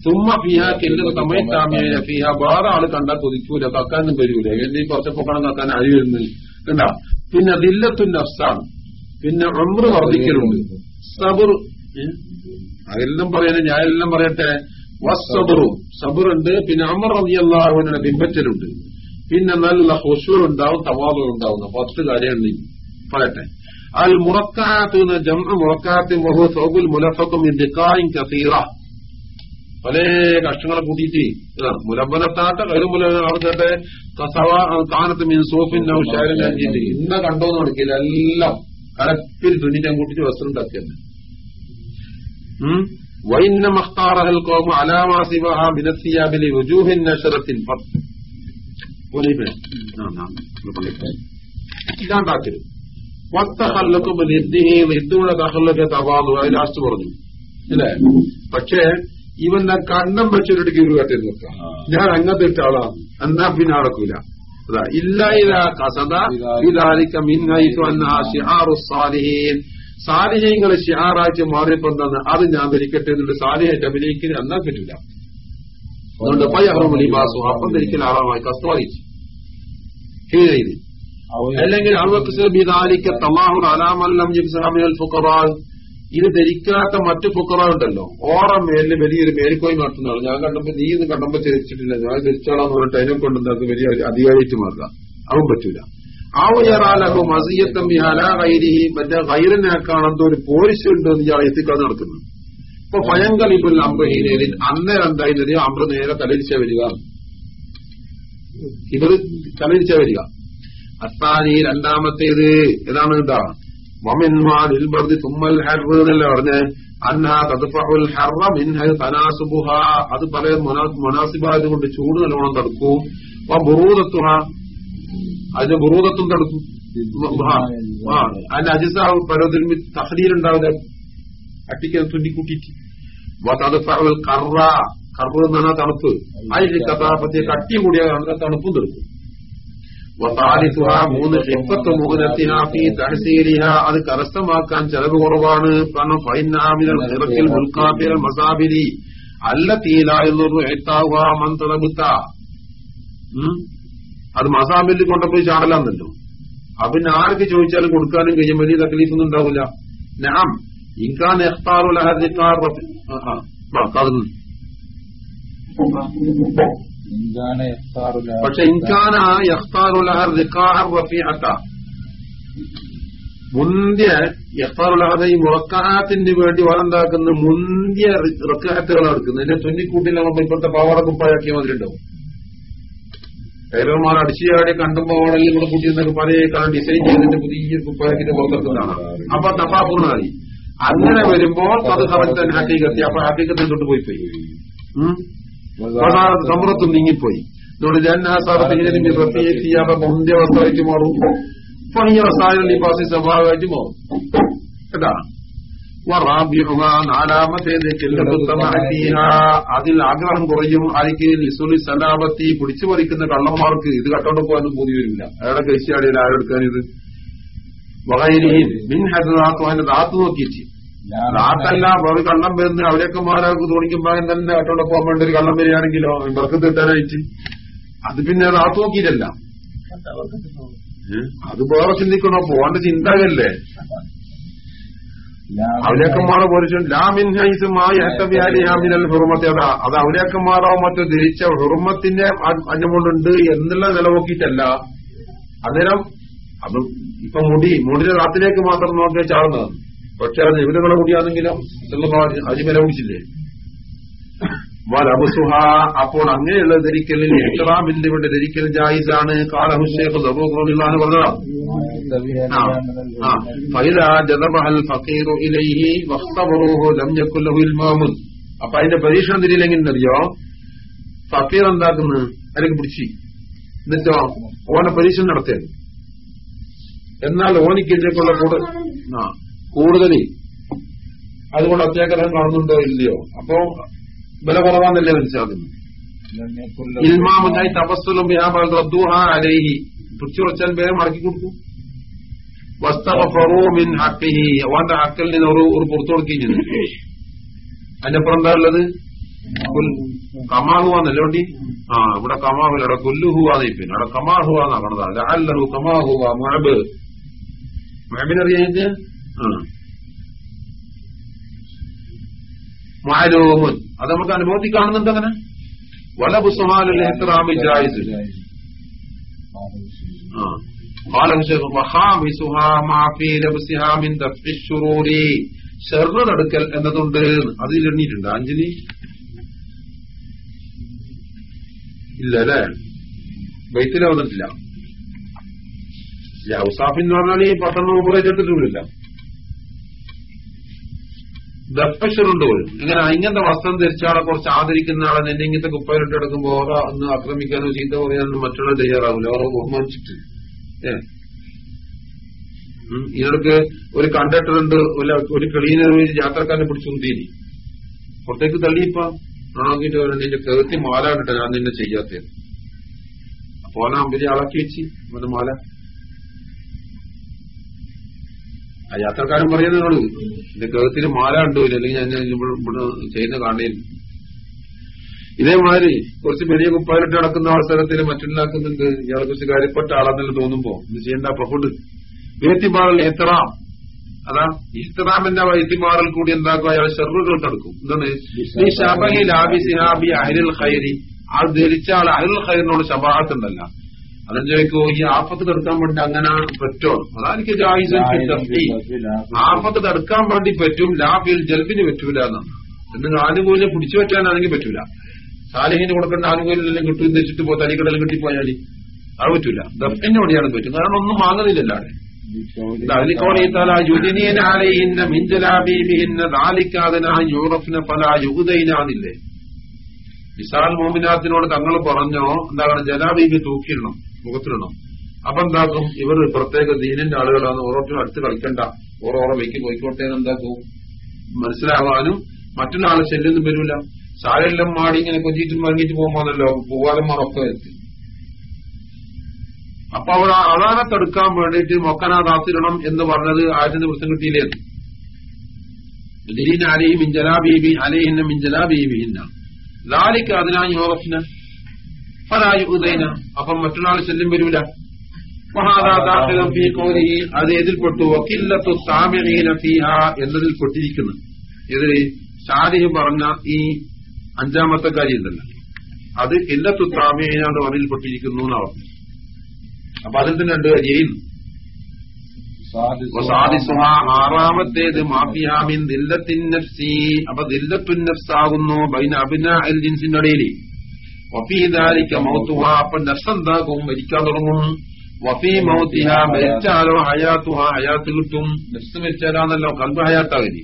A: തുമ്മ ഫിഹ കെല്ലുന്ന സമയത്താമിയ ഫിഹ. വേറെ ആൾ കണ്ടാൽ കൊതിക്കൂല. കക്കാനും വരൂല. എന്നെ കുറച്ച് പൊക്കണം കക്കാൻ അരി വരുന്നു കണ്ടാ? പിന്നെ ദില്ലത്തു നഫ്സാണ്. പിന്നെ ഉമ്ര വർദ്ധിക്കലുണ്ട്. സബുർ അതെല്ലാം പറയണേ ഞാൻ എല്ലാം പറയട്ടെ. വസ്സബറും സബറുണ്ട്. പിന്നെ അമർ റബിയല്ലാഹുവിനെ പിൻപറ്റലുണ്ട് പിന്നെ നല്ല ഹുഷൂർ ഉണ്ടാവും തവാദം ഉണ്ടാവുന്ന പത്ത് കാര്യങ്ങൾ പറയട്ടെ. അൽ മുറക്കാത്ത് ജംഅ മുറക്കാത്ത് വഹു സൗബുൽ മുലഫക്കും ദിക്കായും കസീറ. പല കഷ്ടങ്ങളെ കൂട്ടിയിട്ട് മുലമ്പനത്താത്ത കരുമുല അവിടുത്തെ കാനത്ത് മീൻ സോഫിൻ ഷാരിൻ അഞ്ചിട്ട് ഇന്ന കണ്ടോന്ന് നടക്കില്ല എല്ലാം കലപ്പിൽ തുന്നിക്കാൻ കൂട്ടിട്ട് വസ്ത്രം ഉണ്ടാക്കിയത് വൈന്ന മഖ്താറഹൽ കോമ അലാമാസിബഹ മിനസിയാബിലി വുജൂഹിൻ നഷറത്തിൻ ഇല്ലാണ്ടാക്കരുത് വത്തഹല്ലക്കും നിദ്ദുള്ള തഹല്ലൊക്കെ തവാന്നു അത് ലാസ്റ്റ് പറഞ്ഞു അല്ലേ പക്ഷേ ഇവന്റെ കണ്ണം വെച്ചൊരു കീറു കെട്ടി നോക്കാം ഞാൻ അങ്ങനത്തെ ഇട്ട ആളാണ് എന്നാ പിന്നെ നടക്കൂല. അതാ ഇല്ല ഇതാ കസത ഇതാലിക്ക മിന്നയിത്തു അന്നാ ഷിഹാറു സാലിഹീൻ. സാലിഹ്യങ്ങളെ ഷിഹാറായിട്ട് മാറിയപ്പോ എന്താണ് അത് ഞാൻ ധരിക്കട്ടെ എന്നിട്ട് സാലിഹായിട്ട് അഭിനയിക്കുന്നത് എന്നാ പറ്റില്ല അതുകൊണ്ട് പയ്യഹ്റമുൽ ലിബാസു അപ്പം ധരിക്കൽ ആറാമായി കസ്തവായിച്ചു അല്ലെങ്കിൽ അവർക്ക് തമാഹുർ അലാമല്ലം ഇത് ധരിക്കാത്ത മറ്റു ഫുക്കറ ഉണ്ടല്ലോ. ഓറ മേലിന് വലിയൊരു മേൽക്കോയി നടത്തുന്നതാണ്. ഞാൻ കണ്ടപ്പോ നീ ഇത് കണ്ടപ്പോ ധരിച്ചിട്ടില്ല. ഞാൻ ധരിച്ചോളാന്ന് പറഞ്ഞിട്ട് അതിനെ കൊണ്ടുവന്നത് വലിയ അധികാരിയിട്ട് മാറുക. അതും പറ്റൂല. ആ ഉയറാലഹു മസിയത്തം ഹലാകൈരി മറ്റേ കൈറിനാക്കാണെന്തോ ഒരു ഉണ്ടെന്ന് ഇയാൾ എത്തിക്കാതെ നടക്കുന്നു. ഇപ്പൊ ഭയങ്കലിപ്പിൽ അമ്പഹീനയിൽ അന്നേരം എന്തായിരുന്നത് അമ്ര നേരെ തലരിച്ച വരിക. ഇവർ തലരിച്ച വരിക. അത്താനി രണ്ടാമത്തേത് ഏതാണ്? എന്താ? വമിൻമാലിൽ ബർദി തുമ്മൽ ഹർവ് എന്നല്ല പറഞ്ഞ്? അന്ന തനാസുബുഹ. അത് പല മൊനാസിബായത് കൊണ്ട് ചൂട് നല്ലോണം തടുക്കും. ബുറൂദത്തുഹ. അതിന്റെ ബുറൂദത്തും തടുക്കും. അതിന്റെ അജിസാവ് പലതിൽ തഹദീലുണ്ടാവില്ല അട്ടിക്ക് തുന്നിക്കൂട്ടിട്ട് തദ്ഫഉൽ കറ കറ എന്നാണ് തണുപ്പ്. അതിന്റെ കഥാപത്തിയെ കട്ടി കൂടിയ തണുപ്പും തെടുക്കും അത് കരസ്ഥമാക്കാൻ ചെലവ് കുറവാണ്. മസാബിരി അല്ല തീലായെന്നു എത്താവുക മന്ത്രബുത്ത അത് മസാമില്ലി കൊണ്ടുപോയി ചാടലാന്നല്ലോ അപ്പൊ പിന്നെ ആർക്ക് ചോദിച്ചാലും കൊടുക്കാനും കഴിയും. വലിയ തക്ലീഫൊന്നും ഉണ്ടാവില്ല. നാം ഇൻകാൻ എഖ്താറുൽ ഹദിക്കാർ പക്ഷെ ഇൻകാന റഫീഅത്ത മുന്തിയ യഖ്താറുലഹർ ഈ മുറക്കാത്തിന് വേണ്ടി വളണ്ടാക്കുന്ന മുന്തിയ റിക്കാറ്റുകളാണ് എടുക്കുന്നത്. എന്റെ തുന്നിക്കൂട്ടിൽ നമ്മൾ ഇപ്പോഴത്തെ പാവാട കുപ്പായാക്കിയ മാതിരി ഉണ്ടാവും. ടൈലർമാർ അടിച്ചുചാടി കണ്ടുമ്പോ ഓടെല്ലാം ഇവിടെ കൂട്ടി എന്നൊക്കെ പല കാരണം ഡിസൈൻ ചെയ്തിട്ട് പുതിയ കുപ്പായത്തിന്റെ പുറത്തെടുക്കുന്നതാണ് അപ്പൊ തപ്പാപൂർണമായി അങ്ങനെ വരുമ്പോൾ അത് കറക്റ്റ് ഹക്കീകത്തി അപ്പൊ ഹക്കീകത്തിൽ തൊട്ട് പോയി പോയി സമ്പ്രത്തും നീങ്ങിപ്പോയി. അതുകൊണ്ട് ജന്നാസാറത്തിന് പ്രത്യേകിച്ച് മുന്തിയ വസ്ത്രമായിട്ട് മാറും. പണിയ വസ്തായ ലിബാസി സ്വഭാവമായിട്ട് മാറും. കേട്ടാ? അതിൽ ആഗ്രഹം കുറയും. ആർക്ക് ലിസുലി സലാമത്തി പിടിച്ചു പറിക്കുന്ന കള്ളന്മാർക്ക് ഇത് കട്ടോണ്ട് പോകാനും പോതി വരില്ല. അയാളെ കഴിച്ചാടിയിൽ ആരെടുക്കാൻ ഇത് വകയിലെയും മിൻ അതിന്റെ ദാത്ത് നോക്കിയിട്ട്. ദാത്തല്ല ഒരു കള്ളം വരുന്ന അവരെയൊക്കെ മാറാർക്ക് തോന്നിക്കുമ്പോ തന്നെ കട്ടോണ്ട് പോകാൻ വേണ്ടി ഒരു കള്ളം വരികയാണെങ്കിലോ? ഇവർക്ക് തിട്ടാനായിട്ട് അത് പിന്നെ ദാത്ത് നോക്കിയിട്ടല്ല. അത് വേറെ ചിന്തിക്കണോ? പോവാണ്ട് ചിന്തകല്ലേ അവലേക്കന്മാരെ പോലും ലാമിൻഹൈസുമാമിനൽ ഹുർമത്തെ അതാ അവലേക്കന്മാരോ മറ്റോ ധരിച്ച ഹുർമത്തിന്റെ അഞ്ഞുകൊണ്ടുണ്ട് എന്നുള്ള നിലവോക്കിയിട്ടല്ല. അന്നേരം അത് ഇപ്പൊ മുടി മുടിയുടെ നാട്ടിലേക്ക് മാത്രം നോക്കിയാൽ ചാടുന്നത്. പക്ഷെ അത് നിബിധകളെ കൂടിയാണെങ്കിലും അജിമല കുടിച്ചില്ലേ വലബുസുഹ അപ്പോൾ അങ്ങനെയുള്ള ധരിക്കലിൽ ഇഹ്റാമിന്റെ ഇവിടെ ധരിക്കൽ ജായിസാണ്. കാലഹുഷേഖ് പറഞ്ഞതാണ് അപ്പൊ അതിന്റെ പരീക്ഷണം തിരിയില്ലെങ്കിൽ അറിയോ? ഫക്കീർ എന്താക്കുന്നു? അല്ലെങ്കിൽ പിടിച്ച്. എന്നിട്ടോ? ഓനെ പരീക്ഷണം നടത്തിയത് എന്നാൽ ഓനിക്ക് ഇതിലേക്കുള്ള കൂടുതൽ ആ കൂടുതൽ അതുകൊണ്ട് അത്യാഗ്രഹം കാണുന്നുണ്ടോ ഇല്ലയോ? അപ്പോ വില കുറവാന്നല്ലേ മനസ്സിലാക്കുന്നു ഇൽമാമുണ്ടായി തപസ്സുലും വ്യാപാരം അലൈഹി. പിടിച്ചു വെച്ചാൽ വേഗം മടക്കി കൊടുക്കും. വസ്തഫറൂ മിൻ ഹക്കിഹി അവന്റെ ഹക്കിൽ നിന്ന് ഒരു ഒരു പുറത്തു കൊടുക്കുകയും ചെയ്തു. അതിന്റെ അപ്പുറം എന്താ ഉള്ളത്? കമാഹുവാന്നല്ലേ വണ്ടി? ആ ഇവിടെ കമാഹുല അവിടെ കൊല്ലുഹുവാന്ന് പിന്നെ അവിടെ കമാഹുവാന്നാ പറഞ്ഞത്. അല്ലഹു കമാഹുവ മഴബ് മുഴബിനറിയാ ആ. അത് നമുക്ക് അനുഭവത്തിൽ കാണുന്നുണ്ട് അങ്ങനെ? വല പുസ്തമാലല്ലേ എത്രാമി ജായിസ്. ആ قال الشيخ وخامسها ما في لبسها من دفع الشرور ഷെറ് തടുക്കൽ എന്നതുണ്ട് അതിൽ എണ്ണിയിട്ടുണ്ട് അഞ്ജലി ഇല്ല അല്ലേ ബൈത്തിൽ വന്നിട്ടില്ല ഔസാഫ് എന്ന് പറഞ്ഞാൽ ഈ പത്തെണ്ണം ഉപയോഗിച്ചിട്ടില്ല ദപ്പഷറുണ്ട് പോലും. ഇങ്ങനെ ഇങ്ങനത്തെ വസ്ത്രം ധരിച്ചാളെ കുറച്ച് ആദരിക്കുന്ന ആളെ നിന്നെ ഇങ്ങനത്തെ കുപ്പയിലിട്ട് എടുക്കുമ്പോ ഒന്ന് ആക്രമിക്കാനോ ചീത്ത പറയാനോ മറ്റുള്ള തയ്യാറാവില്ല ഓരോ ബഹുമാനിച്ചിട്ട്. ഏ? ഇതിനൊക്കെ ഒരു കണ്ടക്ടർ ഉണ്ട് ഒരു ക്ലീനർ യാത്രക്കാരനെ പിടിച്ചു തീരി പുറത്തേക്ക് തള്ളിയിപ്പ. ആകിട്ട് നിന്റെ കേർത്തി മാല കിട്ടാൻ ഞാൻ നിന്നെ ചെയ്യാത്തത്. അപ്പോ ആ അമ്പരി ആളാക്കി വെച്ച്. മാല. ആ യാത്രക്കാരൻ പറയുന്നതിനോട് എന്റെ കേത്തിന് മാല ഉണ്ടോ അല്ലെങ്കിൽ ഞാൻ ഇവിടെ ചെയ്യുന്ന കാണേലും ഇതേമാതിരി കുറച്ച് വലിയ കുപ്പായിലിട്ട് നടക്കുന്ന അവസരത്തിൽ മറ്റുണ്ടാക്കുന്നുണ്ട്. ഇയാളെ കുറിച്ച് കാര്യപ്പെട്ട ആളെന്നെല്ലാം തോന്നുമ്പോ ഇത് ചെയ്യേണ്ട പ്രഫുഡ് വേത്തിമാറൽ എത്രാം അതാ ഇസ്തറാമിന്റെ വൈത്തിമാറൽ കൂടി എന്താക്കും? അയാൾ ഷെറുകൾ തടുക്കും. എന്താണ്? ലാബി സിഹാബി അഹ്ലുൽ ഖൈരി. ആ ധരിച്ച ആൾ അഹ്ലുൽ ഖൈറിനോട് ശബാഹത്ത് അതും ചോദിക്കോ ഈ ആഫത്ത് തടുക്കാൻ വേണ്ടി അങ്ങനെ പറ്റോ അതായിരിക്കും ജാഹിസൻ ആഫത്ത് തടുക്കാൻ വേണ്ടി പറ്റും ലാഫിൽ ജൽബിന് പറ്റൂല എന്നാണ് എന്നിട്ട് ആനുകൂല്യം പിടിച്ചു പറ്റാനാണെങ്കിൽ പറ്റൂല. സാലിഹിന് കൊടുക്കേണ്ട ആനുകൂല്യം കിട്ടും ഉദ്ദേശിച്ചിട്ട് പോ തനിക്കടലും കിട്ടിപ്പോയാൽ അത് പറ്റൂല. ദഫിനോടെയാണ് പറ്റും? കാരണം ഒന്നും വാങ്ങുന്നില്ലല്ലോ അവിടെ ില്ലേ വിശാൽ മോമിനാത്തിനോട് തങ്ങൾ പറഞ്ഞോ എന്താണ് ജനാബീബി തൂക്കിയിടണം. മുഖത്തിടണം അപ്പൊ എന്താക്കും? ഇവർ പ്രത്യേക ദീനിന്റെ ആളുകളാണ്. ഓരോരുത്തരും അടുത്ത് കളിക്കണ്ട. ഓരോരോ വയ്ക്ക് പോയിക്കോട്ടെ എന്താക്കും? മനസ്സിലാവാനും മറ്റുള്ള ആളെ ശല്യൊന്നും വരില്ല ശാലെല്ലാം മാടി ഇങ്ങനെ കൊഞ്ചിട്ടും വാങ്ങിയിട്ട് പോകുമ്പോന്നല്ലോ പൂവാലന്മാരൊക്കെ എത്തി. അപ്പൊ അവർ അതാനെ തടുക്കാൻ വേണ്ടിയിട്ട് മൊക്കനാദാസിരണം എന്ന് പറഞ്ഞത് ആദ്യം ദിവസം കിട്ടിയില്ലേ? ദിലീൻ അലഹി മിഞ്ചലാ ബീബി അലഹിന്ന മിഞ്ചലാ ബീബിഹിന്ന ലാലിക്ക് അതിനാ യോറഫിന ഫലായു ഉദൈന. അപ്പം മറ്റൊരാൾ ശല്യം വരൂല. അത് എതിൽപ്പെട്ടു വക്കില്ലത്തു സാമിഹീന ഫീഹ എന്നതിൽ പെട്ടിരിക്കുന്നു. ഇതിൽ ഷാദിഹ് പറഞ്ഞ ഈ അഞ്ചാമത്തെ കാര്യം ഉണ്ടല്ലോ അത് ഇല്ലത്തു സാമിഹീനാണ് അതിൽ പെട്ടിരിക്കുന്നു എന്നാ പറഞ്ഞു അപ്പൊ അതിൽ തന്നെ രണ്ട് കാര്യം ആറാമത്തേത് മാഫിയാമിൻ ദില്ലത്തിൻ നഫ്സി. അപ്പൊ ദില്ലത്തുൻ നഫ്സാകുന്നു ബൈന അബിന അൽ ജിൻസിന്റെ ഇടയിൽ വഫീദാലിക്ക മൗത്തുഹ അപ്പൊ നഫ്സ് എന്താകും മരിക്കാൻ തുടങ്ങും. വഫീ മൗത്തിഹ മരിച്ചാലോ ഹയാത്തുഹ ഹയാത്ത് കിട്ടും. നഫ്സ് മരിച്ചാലാന്നല്ലോ കൽബ് ഹയാത്താകരി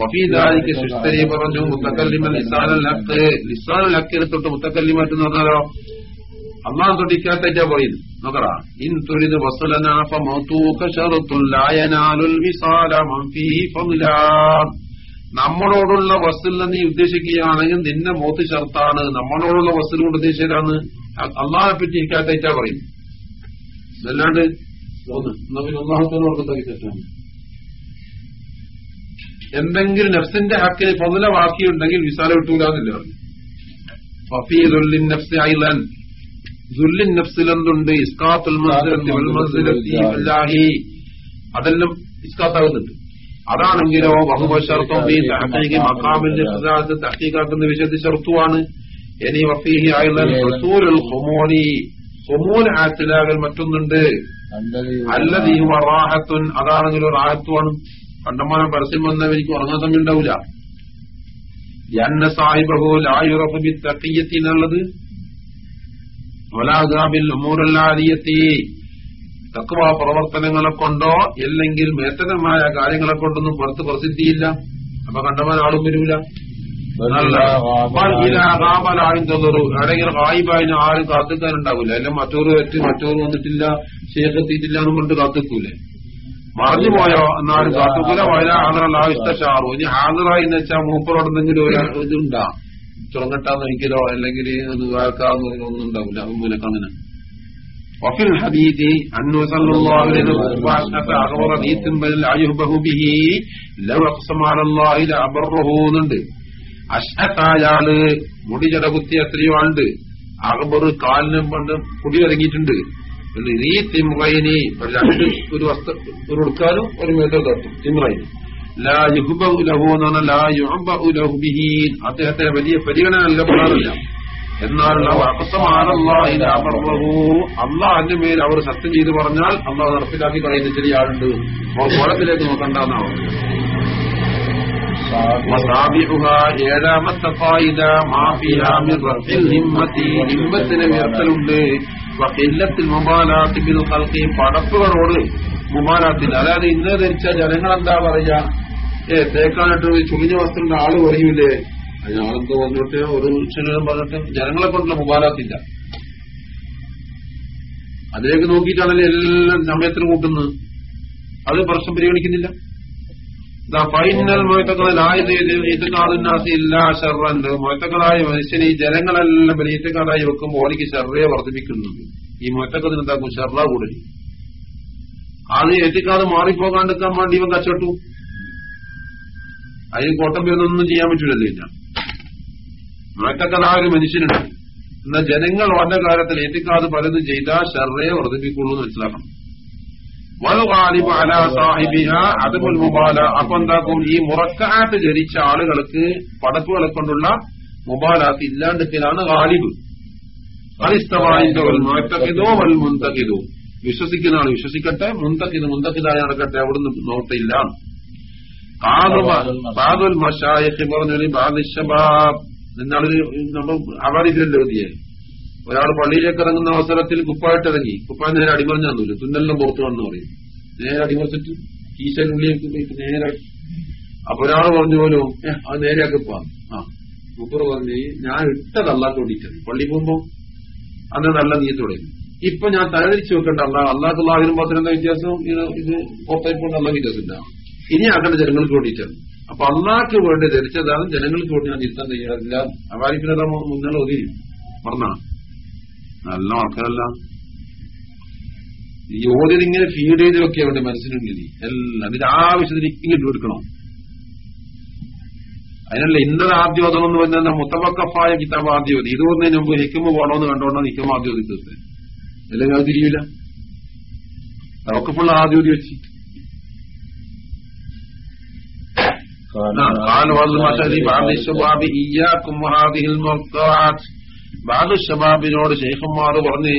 A: വഫീദാലിക്ക് സുസ്തരി പറഞ്ഞു മുത്തക്കല്ലിമ ലിസാനൽ ഹക്ക് ലിസാനൽ ഹക്ക് എടുത്തിട്ട് മുത്തക്കല്ലിമാറ്റ് എന്ന് പറഞ്ഞാലോ? അള്ളാഹ് തൊട്ടിക്കാറ്റാ പറയുന്നു നോക്കറാ. ഇൻ തുരിത് വസലനാഫ ഷറുത്തുൽ ലായനാലുൽ വിസാല മംഫീഹി ഫضലാ നമ്മളോടുള്ള വസ്തുല്ല നീ ഉദ്ദേശിക്കുകയാണെങ്കിൽ നിന്നെ മോത്ത് ഷർത്താണ് നമ്മളോടുള്ള വസ്തുൽ കൊണ്ട് ഉദ്ദേശിച്ചതാണ് അള്ളാഹെ പറ്റി ഹിക്കാറ്റാ പറയും അല്ലാണ്ട് അള്ളാഹത്തോട് എന്തെങ്കിലും നഫ്സിന്റെ ഹക്കിന് പൊതുല ബാക്കിയുണ്ടെങ്കിൽ വിസാല കിട്ടൂലെന്നില്ല ഫീദുല്ലിൻ നഫ്സ് ഐലൻ. ദുല്ലിൻ നഫ്സിലെന്തുണ്ട് ഇസ്കാത്തുൽ അതെല്ലാം ഇസ്കാത്താകുന്നുണ്ട്. അതാണെങ്കിലോ ബഹുബഷർത്തും ഈ തഹീഖ് മക്കാമിന്റെ തഹീഖാക്കുന്ന വിഷയത്തിൽ ഷർത്തുവാണ് ഇനി വഫീഹി ഐലൻ റസൂലുൽ മറ്റൊന്നുണ്ട്. അല്ലദീ റാഹത്തുൻ അതാണെങ്കിലോ റാഹത്തുവാണ്. കണ്ടമാനം പരസ്യം വന്നവ എനിക്ക് ഉറങ്ങാൻ സമയം ഉണ്ടാവില്ല. എന്ന സാഹിബഹോ ലായുറഫ് ബി ഒലാഗാബിൽ ഉമൂറല്ലാരിയത്തി തക്വ പ്രവർത്തനങ്ങളെ കൊണ്ടോ അല്ലെങ്കിൽ മേത്തനമായ കാര്യങ്ങളെ കൊണ്ടൊന്നും പുറത്ത് പ്രസിദ്ധിയില്ല. അപ്പൊ കണ്ടവൻ ആളും വരൂല. ഹായിബായിന് ആരും കാത്തിക്കാനുണ്ടാവില്ല. അല്ലെ മറ്റോറ് വെച്ച് മറ്റോറ് വന്നിട്ടില്ല ശേഖത്തിയിട്ടില്ല എന്നും കൊണ്ട് കാത്തിക്കൂലേ? മറഞ്ഞു പോയോ എന്നാലും കാത്തുക്കൂല. വയല ഹാദറല്ല ഇഷ്ടഷാറു ഇനി ഹാദറായി എന്ന് വെച്ചാൽ മൂപ്പറോട് എന്തെങ്കിലും ഒരു ഇതുണ്ടാ. ചുറങ്ങട്ടാന്ന് ഒരിക്കലോ അല്ലെങ്കിൽ വാക്കാന്ന് ഒന്നും ഉണ്ടാവില്ല. മുനക്ക് അങ്ങനെ وفي الحديث أنه صلى الله عليه وسلم أخبر حديث بل لا يهبه به لو أقسم على الله لأبره എന്നുണ്ട് അശ്വത്തായാള് മുടി ചടകുത്തി എത്രയോ ആണ്ട് അക്ബർ കാലിനും പണ്ട് കുടി ഇറങ്ങിയിട്ടുണ്ട് ഈ തിമ്രൈനി രണ്ട് ഒരു വസ്ത്ര ഒരു ഉടുക്കാനും ഒരു മേലോ തട്ടും തിമ്രൈനി ലാ യുഹ്ബഉ ലഹു എന്ന് പറഞ്ഞാൽ ലാ യുഹ്ബഉ ലഹു ബിഹി അദ്ദേഹത്തെ വലിയ പരിഗണന നൽകപ്പെടാറില്ല എന്നാൽ അള്ളാഹിന്റെ മേൽ അവർ സത്യം ചെയ്ത് പറഞ്ഞാൽ അള്ളാഹ് നടപ്പിലാക്കി കഴിയുന്ന ചെറിയ ആളുണ്ട്. അവർ കോലത്തിലേക്ക് നോക്കണ്ടെന്നാണ്. ഉയർത്തലുണ്ട് ഇല്ലത്തിൽ മുബാലാത്തിൽ കൽക്കി പടപ്പുകളോട് മുബാലാത്തിൽ അതായത് ഇന്ന് ധരിച്ച ജനങ്ങൾ എന്താ പറയാ ഏ തേക്കാനായിട്ട് ചുളിഞ്ഞ വസ്ത്രന്റെ ആൾ പറയൂലേ അയാളെന്തോ വന്നിട്ട് ഒരു ചിലരും പറഞ്ഞിട്ട് ജനങ്ങളെ കൊണ്ടുള്ള മുബാലാത്തില്ല അതിലേക്ക് നോക്കിയിട്ടാണല്ലോ എല്ലാം സമയത്തിന് കൂട്ടുന്നത്. അത് പ്രശ്നം പരിഗണിക്കുന്നില്ല. ഫൈനൽ മനുഷ്യനെ ഈ ജനങ്ങളെല്ലാം ബലീറ്റക്കാരായി വെക്കുമ്പോൾ ഓനിക്ക് ഷെറയെ വർദ്ധിപ്പിക്കുന്നുണ്ട്. ഈ മൊത്തക്കതിന് എന്താക്കും? ഷെറ കൂടുതൽ അത് എത്തിക്കാതെ മാറിപ്പോകാണ്ടിരിക്കാൻ വേണ്ടി ഇവൻ കച്ചട്ടു അതിന് കോട്ടം പേരൊന്നും ചെയ്യാൻ പറ്റൂലല്ലോ ഇല്ല. മൊയത്തക്കലായ ഒരു മനുഷ്യനുണ്ട്. എന്നാൽ ജനങ്ങൾ വന്ന കാലത്തിൽ എത്തിക്കാതെ പലതും ചെയ്താൽ ഷെറയെ വർദ്ധിപ്പിക്കുള്ളൂ എന്ന് മനസ്സിലാക്കണം. അതുപോലെ മുബാല. അപ്പൊ എന്താക്കും? ഈ മുറക്കാത്ത് ജനിച്ച ആളുകൾക്ക് പടക്കുകളെ കൊണ്ടുള്ള മുബാലാത്ത് ഇല്ലാണ്ടിക്കലാണ് ഗാലിബ്. മുത്തക്കിതോ വൽ മുന്തക്കിതോ വിശ്വസിക്കുന്ന ആൾ വിശ്വസിക്കട്ടെ മുന്തക്കിത് മുന്തക്കിതായി നടക്കട്ടെ അവിടുന്ന് നോട്ടില്ല ബാദുൽ മഷായഖ് പറഞ്ഞു ബാദിഷബാബ് എന്നാളൊരു നമ്മൾ അവാദിക്കലല്ലോ എഴുതിയേ ഒരാൾ പള്ളിയിലേക്ക് ഇറങ്ങുന്ന അവസരത്തിൽ കുപ്പായിട്ട് ഇറങ്ങി. കുപ്പായ നേരെ അടിമറിഞ്ഞാന്നൂല്ല തുന്നലിനും പുറത്തു വന്നു പറയും. നേരെ അടിമറിച്ചിട്ട് ഈശ്വരനുള്ളിലേക്ക് പോയിട്ട് നേരെ അപ്പൊ ഒരാൾ പറഞ്ഞു പോലും ഏഹ് അത് നേരെയാക്കി പോവാം ആ. മുപ്പർ പറഞ്ഞു ഞാൻ ഇട്ടത് ഓടിച്ചത് പള്ളി പോകുമ്പോ അന്ന് നല്ല നീയത്തോടെ ഇപ്പൊ ഞാൻ തലതിരിച്ചു വെക്കേണ്ട. അല്ല അള്ളാഹ് അള്ളാഹിനും പത്തിനെന്താ വ്യത്യാസം? ഇത് ഇത് പുറത്തായി പോകേണ്ട അല്ല വ്യത്യാസം ഇനി ആക്കേണ്ട ജനങ്ങൾക്ക് ഓടിച്ചത് അപ്പൊ അള്ളാഹ്ക്ക് വേണ്ടി ധരിച്ചതാണ് ജനങ്ങൾക്ക് വേണ്ടി ഞാൻ തിരുത്താൻ തയ്യാറില്ല അവാരിക്കുന്നതാ മുന്നേ ഒതി പറഞ്ഞാ നല്ല ആൾക്കാരല്ല. ഈ ഓതിൽ ഇങ്ങനെ ഫീഡ് ചെയ്തതൊക്കെ അവരുടെ മനസ്സിനുള്ളിൽ എല്ലാം അതിന്റെ ആവശ്യത്തിന് ഇങ്ങോട്ട് എടുക്കണം അതിനല്ല ഇന്നത് ആദ്യം എന്ന് പറഞ്ഞാൽ മുത്തവക്കഫായ കിതാബ് ആദ്യം ഓതി. ഇത് വന്നതിന് മുമ്പ് ഹിക്കുമ്പ് പോകണമെന്ന് കണ്ടോണ്ടാണ് ഹിക്കുമ്പ് ആദ്യം ഓതി തീർത്തത് അല്ലെങ്കിൽ അത് തിരിയില്ല ഫുള്ള് ആദ്യം ഓതി ബാദുഷബാബിനോട് قال പറഞ്ഞ്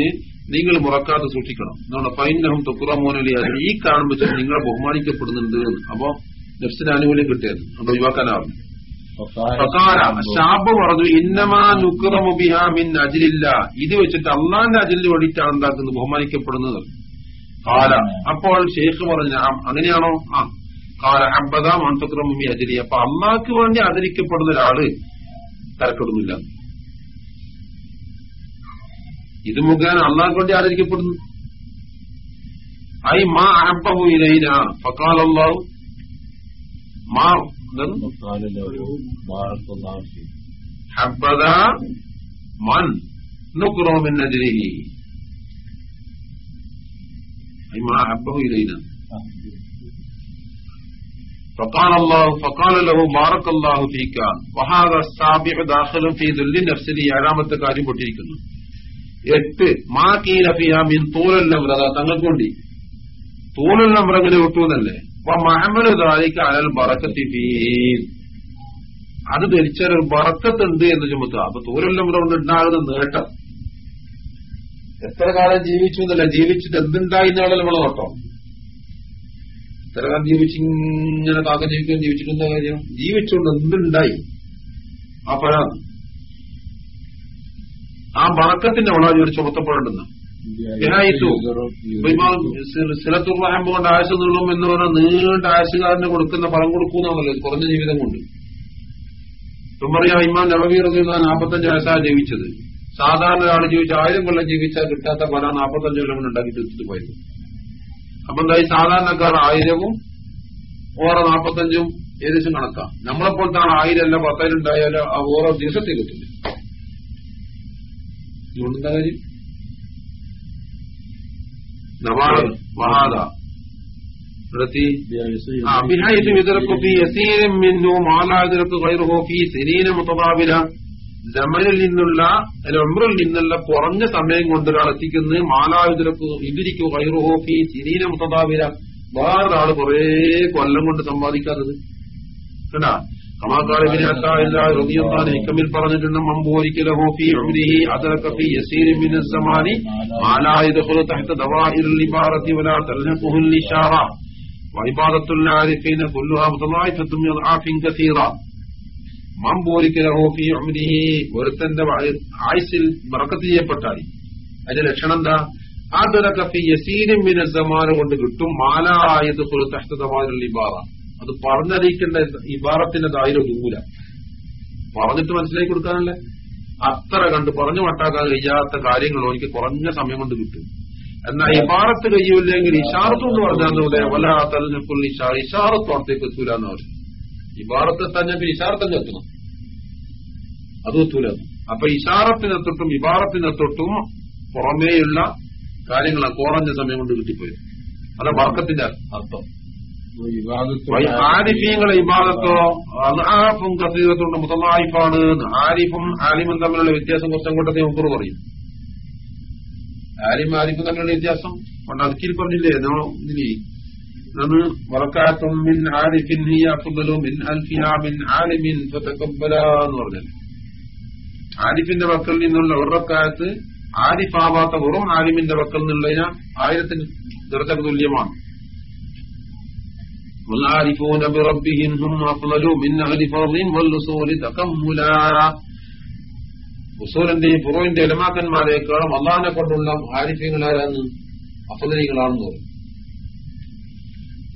A: നിങ്ങൾ മുറക്കാതെ സൂക്ഷിക്കണം. എന്നാണ് പൈനഹും തുക്കുറമോനലി അത് ഈ കാണുമ്പോൾ നിങ്ങൾ ബഹുമാനിക്കപ്പെടുന്നുണ്ട് അപ്പൊ നഫ്സിന് ആനുകൂല്യം കിട്ടിയത്. അപ്പൊ ഒഴിവാക്കാനാവും ഷാബ് പറഞ്ഞു ഇന്നമാ നുക്രമു ബിഹാ മിൻ അജിലില്ല. ഇത് വെച്ചിട്ട് അള്ളാന്റെ അജിലിന് വേണ്ടിയിട്ടാണ് ഉണ്ടാക്കുന്നത് ബഹുമാനിക്കപ്പെടുന്നത്. അപ്പോൾ ശേഖ് പറഞ്ഞു അങ്ങനെയാണോ? ആ. കാല അബദ മൺതക്രമി അജരി അപ്പൊ അമ്മാക്ക് വേണ്ടി ആദരിക്കപ്പെടുന്ന ഒരാൾ തരപ്പെടുന്നില്ല. ഇത് മുഖേന അള്ളാഹ് വേണ്ടി ആദരിക്കപ്പെടുന്നു. ഐ മാ അഹബഹു ഇലൈന. ഫഖാല മാ ഇലൈന. فقال الله فقال له بارك الله فيك وهذا السابع داخل في ذل نفسه ഏഴാമത്തെ കാര്യം പൊട്ടിയിരിക്കുന്നു എട്ട് മാ കീല ഫിഹ മിൻ തൂലല്ലംറ തങ്ങൾക്ക് വേണ്ടി തൂലല്ലംറ എങ്ങനെ വിട്ടു എന്നല്ലേ മഹമ്മദ് ദാലിക്ക് അലൽ ബറക്കത്തി ഫീ അത് ധരിച്ചാൽ ഒരു ബറക്കത്തുണ്ട് എന്ന് ചുമത്തുക അപ്പൊ തൂലല്ലംറ കൊണ്ട് ഉണ്ടാകുന്ന നേട്ടം എത്ര കാലം ജീവിച്ചു എന്നല്ല ജീവിച്ചിട്ട് എന്തുണ്ടായി എന്നാണല്ലോ നമ്മൾ നോക്കാം ഇത്തരം ജീവിച്ചിങ്ങനെ കാക്ക ജീവിക്കുകയും എന്താ കാര്യം ജീവിച്ചുകൊണ്ട് എന്തുണ്ടായി? ആ പഴം ആ ബറക്കത്തിന്റെ വളാജി ഒരു ചുമത്തപ്പെടേണ്ടെന്ന്. സിലത്തുറഹം കൊണ്ട് ആയുസ് നീളും എന്ന് പറഞ്ഞാൽ നീണ്ട ആയുസുകാരന് കൊടുക്കുന്ന ഫലം കൊടുക്കൂന്നാണല്ലോ കുറഞ്ഞ ജീവിതം കൊണ്ട്. തുമ്മറിയ ഇമാൻ നവവീറുന്ന നാൽപ്പത്തഞ്ച് വയസ്സാണ് ജീവിച്ചത്. സാധാരണ ഒരാൾ ജീവിച്ച ആയിരം കൊല്ലം ജീവിച്ചാൽ കിട്ടാത്ത ഫലം നാൽപ്പത്തഞ്ച് കൊല്ലം കൊണ്ട് ഉണ്ടാക്കി തീർത്തിട്ട് പോയത്. അപ്പൊ എന്തായി സാധാരണക്കാർ ആയിരവും ഓരോ നാൽപ്പത്തഞ്ചും ഏകദേശം കണക്കാം നമ്മളെപ്പോഴത്താണ് ആയിരം അല്ല പത്തായിരം ഉണ്ടായാലും ആ ഓരോ ദിവസത്തിൽ കിട്ടില്ല ഇതുകൊണ്ടെന്താ കാര്യം നവാദ് വഹാദ ഇവിടെത്തി بحيث يدرك في يسير منه ما لا يدرك غيره في سنين متضابلة ജമനിൽ നിന്നുള്ള ഒമ്രിൽ നിന്നുള്ള കുറഞ്ഞ സമയം കൊണ്ട് ഒരാൾ എത്തിക്കുന്നത് മാലായുധരക്ക് ഇതിരിക്കു കൈറുഹോഫി ചിരീന വേറെ ആൾ കുറേ കൊല്ലം കൊണ്ട് സമ്പാദിക്കാത്തത്. കണ്ട? കമാക്കാളിബിനെ പറഞ്ഞിട്ടുണ്ട് സമാനി കസീറ. മാമ്പോരിക്കലഹോഫി അമിനിഹി ഒരുത്തന്റെ ആയുസിൽ മറക്കത്ത് ചെയ്യപ്പെട്ടായി. അതിന്റെ ലക്ഷണം എന്താ ആദരക്കഫിയസീരിമിന സമാനം കൊണ്ട് കിട്ടും. മാലായത് തഹ്തമാരുള്ള ഇബാറ. അത് പറഞ്ഞറിയിക്കേണ്ട ഇബാറത്തിന്റെ ദായിരം ഒതുങ്ങൂല. പറഞ്ഞിട്ട് മനസ്സിലാക്കി കൊടുക്കാനല്ലേ? അത്ര കണ്ട് പറഞ്ഞു വട്ടാക്കാൻ കഴിയാത്ത കാര്യങ്ങൾ എനിക്ക് കുറഞ്ഞ സമയം കൊണ്ട് കിട്ടും. എന്നാൽ ഇബാറത്ത് കഴിയൂല്ലെങ്കിൽ ഇഷാറത്തു എന്ന് പറഞ്ഞാൽ വല്ലാത്തൽ എത്തൂലെന്ന് പറഞ്ഞു. ഇബാറത്ത് തന്നെ ഇഷാറത്തന്നെ എത്തണം. അത് എത്തൂല അപ്പൊ ഇഷാറത്തിനെത്തൊട്ടും ഇബാറത്തിനെത്തൊട്ടും പുറമേയുള്ള കാര്യങ്ങളാണ് കോറഞ്ഞ സമയം കൊണ്ട് കിട്ടിപ്പോയി അല്ല വർക്കത്തിന്റെ അർത്ഥം. ആരിഫീങ്ങളെ ഇബാദത്തോ അനാഫും കസീറത്തുണ്ട് മുതലായിഫാണ് ആരിഫും ആലിമും തമ്മിലുള്ള വ്യത്യാസം കുറച്ചും കൂട്ടത്തെ പറയും. ആലിം ആരിഫും തമ്മിലുള്ള വ്യത്യാസം പണ്ട് അതിക്കിൽ പറഞ്ഞില്ലേ? നമ്മൾ ഇതിന് നന്ന് വറക്കാത്തും മിൻ ആരിഫിൻ ഹിയ അഫ്ദലു മിൻ അൽഫിഹ മിൻ ആലിമിൻ ഫതഖബ്ബല എന്ന് പറഞ്ഞത് ആരിഫിന്റെ വക്കൽ നിന്നുള്ള ഉറക്കാലത്ത് ആരിഫാവാത്ത വെറും ആലിമിന്റെ വക്കൽ നിന്നുള്ളതിന് ആയിരത്തിന് ദർജക്ക് തുല്യമാണ് والعارفون بربهم هم أفضل من أهل فرض والأصول تكملا ഉസൂലിന്റെയും ഫുറോയിന്റെ എലമാക്കന്മാരെക്കാളും അള്ളാഹിനെ കൊണ്ടുള്ള ആരിഫ്യങ്ങളാരാന്ന് അഫദലികളാണെന്ന് പറയും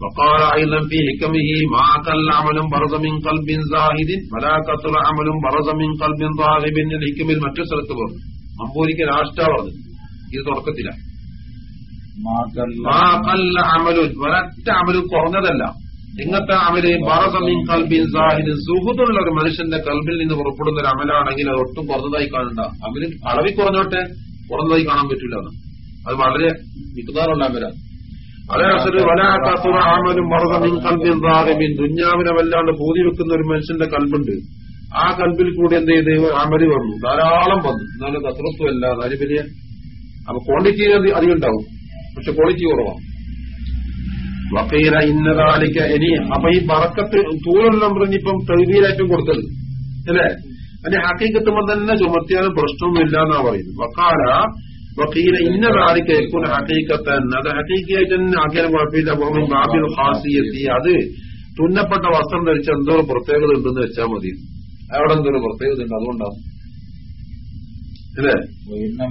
A: وقال أيضا في حكمه ما قل عمل برز من قلب زاهد ولا كثر عمل برز من قلب ضاغب الحكم മറ്റു സ്ഥലത്ത് പറഞ്ഞു മമ്പൂരിക്ക് രാഷ്ട്ര പറഞ്ഞു ഇത് തുടക്കത്തിലാണ് അമലുൻ ഒരൊറ്റ അമലും കുറഞ്ഞതല്ല ഇങ്ങനത്തെ അമല് ബറസമിൻ കൽബിൻ സാഹിദിൻ സുഹൃത്തുള്ള ഒരു മനുഷ്യന്റെ കൽബിൽ നിന്ന് പുറപ്പെടുന്ന ഒരു അമലാണെങ്കിൽ അത് ഒട്ടും കുറഞ്ഞതായി കാണണ്ട അമലിൽ അളവിൽ കുറഞ്ഞോട്ടെ കുറഞ്ഞതായി കാണാൻ പറ്റില്ല എന്ന് അത് വളരെ മിക്കതാറുള്ള അമലാണ് സാഹിബിൻ ദുഞ്ഞാവിനെ വല്ലാണ്ട് പൂതി വെക്കുന്ന ഒരു മനുഷ്യന്റെ കൽബുണ്ട്. ആ കൽബിൽ കൂടി എന്ത് ചെയ്ത് അമരി വന്നു. ധാരാളം വന്നു. എന്നാലും അത്രത്വം അല്ല. അതിന് വലിയ അപ്പൊ ക്വാണ്ടിറ്റി അധികം ഉണ്ടാവും. പക്ഷെ ക്വാളിറ്റി കുറവാണ് ഇന്നതാലിക്ക ഇനി അപ്പൊ ഈ പറക്കത്ത് നമ്പർ ഇനിയിപ്പം തെളിവീലായിട്ടും കൊടുത്തത്. അല്ലേ? അതിന്റെ ഹക്കീക്കത്തുമ്പോൾ തന്നെ ചുമത്തിയാലും പ്രശ്നമൊന്നുമില്ല എന്നാ പറയുന്നത്. വക്കാല വക്കീല ഇന്ന എപ്പോൾ ഹക്കീക്കത്തൻ അത് ഹക്കീക്കായിട്ട് തന്നെ ആക്കിയാലും കുഴപ്പമില്ല പോകുമ്പോൾ ബാബിൽ ഹാസിയെത്തി അത് തുന്നപ്പെട്ട വസ്ത്രം ധരിച്ച എന്തോ ഒരു പ്രത്യേകത ഉണ്ടെന്ന് വെച്ചാൽ മതി. അവിടെ എന്തോ ഒരു പ്രത്യേകത ഉണ്ട് അതുകൊണ്ടാണ് അല്ലേ?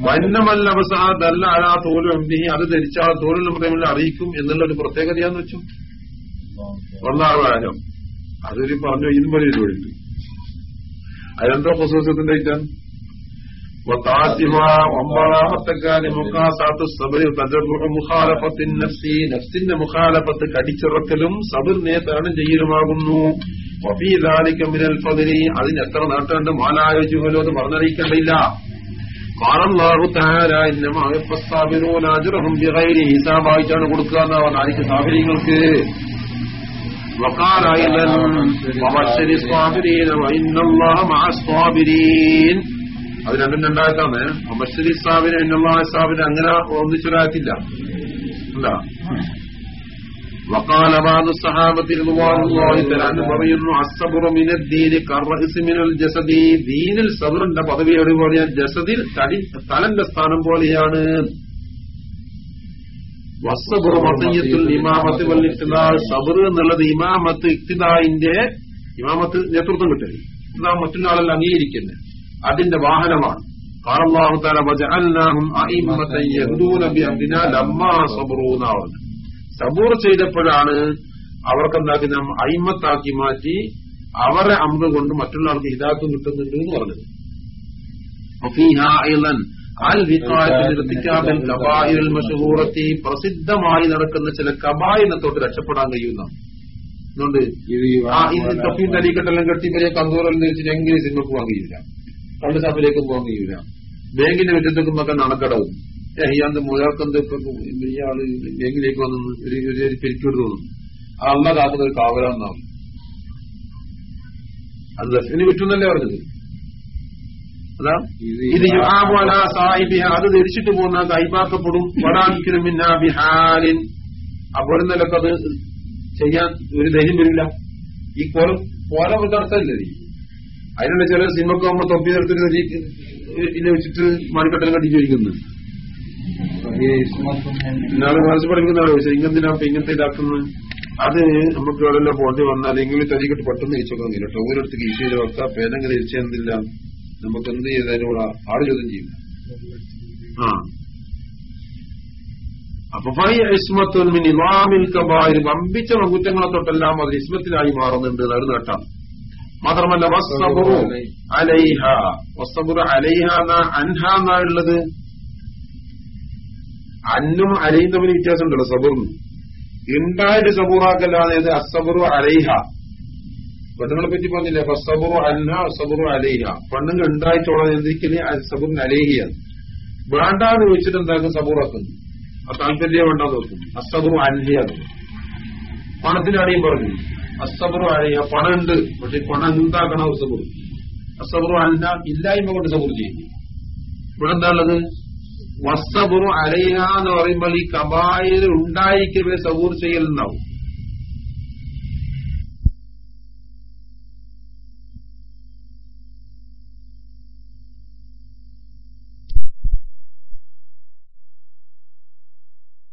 A: വന്നമല്ല അവസാദല്ല അലാ തോലും അത് ധരിച്ചാൽ തോലും പ്രേമിൽ അറിയിക്കും എന്നുള്ള ഒരു പ്രത്യേകതയാന്ന് വെച്ചു. ഒന്നാകാരം അതൊരു പറഞ്ഞു വലിയ തൊഴിൽ അതെന്തോ പ്രസവത്തിന്റെ ഇറ്റാൻ ഒമ്പതാമത്തെ കാര്യം മുഖാസാത്തു സബരി മുഖാലഫത്തിൻ നഫ്സി നഫ്സിന്റെ മുഖാലഫത്ത് കടിച്ചിറക്കലും സബിറിനെ തരണം ചെയ്യലുമാകുന്നു വഫീലാലിക്ക മിനൽ ഫതിരി അതിന് എത്ര നേട്ടമുണ്ട് മാലായോജുകലോ അത് പറഞ്ഞറിയിക്കേണ്ടില്ല കാലല്ലാഹു താര ഇന്നമാവിറൂനാജുറഹും ബിഗൈരി ഹിസാബായിട്ടാണ് കൊടുക്കുക എന്നാ പറഞ്ഞ ആർക്ക് സാബിരിങ്ങൾക്ക് وقال أيضا وبشر الصابرين وإن الله مع الصابرين അത് രണ്ടും രണ്ടായിട്ടാണ് ഒബശ്ശരി സാബിന് എന്നുള്ള സാബിന് അങ്ങനെ ഒന്നിച്ചൊരാത്തില്ല എന്താ وقال بعض الصحابة رضوان الله تعالى عنهم പറയുന്നു അസ്സബറു മിന ദീനി കർറഹ്സ് മിനൽ ജസദി ദീനിൽ സബറിന്റെ പദവി എവിടെ ജസദിൽ തടി തലന്റെ സ്ഥാനം പോലെയാണ് വസ്സബുർ മതയ്യത്തുൽ ഇമാമത്ത് വൽ ഇഖ്തിദാ സബർ എന്നുള്ളത് ഇമാമത്ത് ഇഖ്തിദായിന്റെ ഇമാമത്ത് നേതൃത്വം കിട്ടല് ഇഖ്തിദാ മറ്റുള്ള ആളെല്ലാം അംഗീകരിക്കുന്നത് അതിന്റെ വാഹനമാണ്. സബൂർ ചെയ്തപ്പോഴാണ് അവർക്കെന്താക്കി നാം അയിമത്താക്കി മാറ്റി അവരെ അമ്പ് കൊണ്ട് മറ്റുള്ളവർക്ക് ഹിതാത്വം കിട്ടുന്നുണ്ട് എന്ന് പറഞ്ഞത്. പ്രസിദ്ധമായി നടക്കുന്ന ചില കബായിനത്തോട്ട് രക്ഷപ്പെടാൻ കഴിയുന്ന അതുകൊണ്ട് ആ ഇന്ന് തൊപ്പീന്റെ കെട്ടി വലിയ കന്തൂറെല്ലാം തിരിച്ചിട്ട് എങ്കിലും സിംഗപ്പൂർ കഴിയില്ല. കള്ള് ഷാപ്പിലേക്ക് പോകാൻ കഴിയൂല. ബാങ്കിന്റെ വിറ്റത്തേക്കും ഒക്കെ നടക്കടവും അയ്യാന്ത് മുതൽക്കെന്ത് ഇപ്പൊ ഇയാൾ ബാങ്കിലേക്ക് വന്നു ഒരു ഒരു അള്ള കാക്കുന്ന ഒരു കാവലാന്നാവും അത് ദഫിന് വിറ്റുന്നല്ലേ പറഞ്ഞത്? അതാ
B: ഇത്
A: സാഹിബിഹ ധരിച്ചിട്ട് പോകുന്ന കൈമാക്കപ്പെടും വടാമിക്കലും മിന്നാ ബിഹാലിൻ. അപ്പോൾ നിലയ്ക്ക് അത് ചെയ്യാൻ ഒരു ധൈര്യം വരില്ല. ഈ കൊല കൊല ഒരു ഇത്. അതിനുള്ള ചില സിനിമക്ക് നമ്മൾ തൊപ്പി നിർത്തിട്ട് ഇല്ല വെച്ചിട്ട് മണിക്കട്ടലും കണ്ടി ചോദിക്കുന്നു.
B: ഈ ഇസ്മത്തും
A: ഇന്നാൾ മനസ്സ് പഠിക്കുന്നതാണ് ചോദിച്ചത് ഇങ്ങനെന്തിനാ ഇപ്പൊ ഇങ്ങനത്തെ ഇതാക്കുന്നത് അത് നമുക്ക് എവിടെല്ലാം പോണ്ടി വന്നാൽ ഇങ്ങനെ തരികിട്ട് പെട്ടെന്ന് ഇരിച്ചോക്കാൻ കേട്ടോ. ഓരോരുത്തർ ഈശോയുടെ വെക്കാം പേനങ്ങനെ ഇരിച്ചെന്നില്ല നമുക്ക് എന്ത് ചെയ്താലും കൂടെ ആൾ ചോദ്യം ചെയ്യില്ല ആ. അപ്പൊ കബായിർ വമ്പിച്ച മകുറ്റങ്ങളെ തൊട്ടെല്ലാം അത് ഇസ്മത്തിലായി മാറുന്നുണ്ട് അത് നേട്ടാം. മാത്രമല്ല വസ്സബുറു അലൈഹ. വസ്സബുറു അലൈഹ അൻഹ എന്നാ ഉള്ളത് അന്നും അലയും തമ്മിൽ വ്യത്യാസമുണ്ടല്ലോ സബുറിന് ഉണ്ടായിട്ട് സബൂറാക്കല്ലാതെ അസബുറു അലൈഹ. പെണ്ണുങ്ങളെ പറ്റി പറഞ്ഞില്ലേ അപ്പൊ സബുറു അന്ന അസബുറു അലൈഹ. പെണ്ണുങ്ങൾ ഉണ്ടായിട്ടുള്ളത് എന്തിരിക്കൽ? സബുറിന് അലേഹിയാണ്. വേണ്ടാന്ന് ചോദിച്ചിട്ട് എന്താക്കും സബൂറാക്കുന്നു ആ താല്പര്യം വേണ്ടാന്ന് വെക്കുന്നു അസബുറു അൻഹയാണ്. പണത്തിനാണെയും പറഞ്ഞു. അസബുറു ആയ പണം ഉണ്ട്. പക്ഷെ പണം എന്താക്കണം അസബറു അസബറു അൻഹ ഇല്ലായ്മ കൊണ്ട് സബുറു ചെയ്യുന്നു ഇവിടെ എന്താ ഉള്ളത്? എന്ന് പറയുമ്പോൾ ഈ കബായിൽ ഉണ്ടായിക്കവേ സബൂർ ചെയ്യലുണ്ടാവും.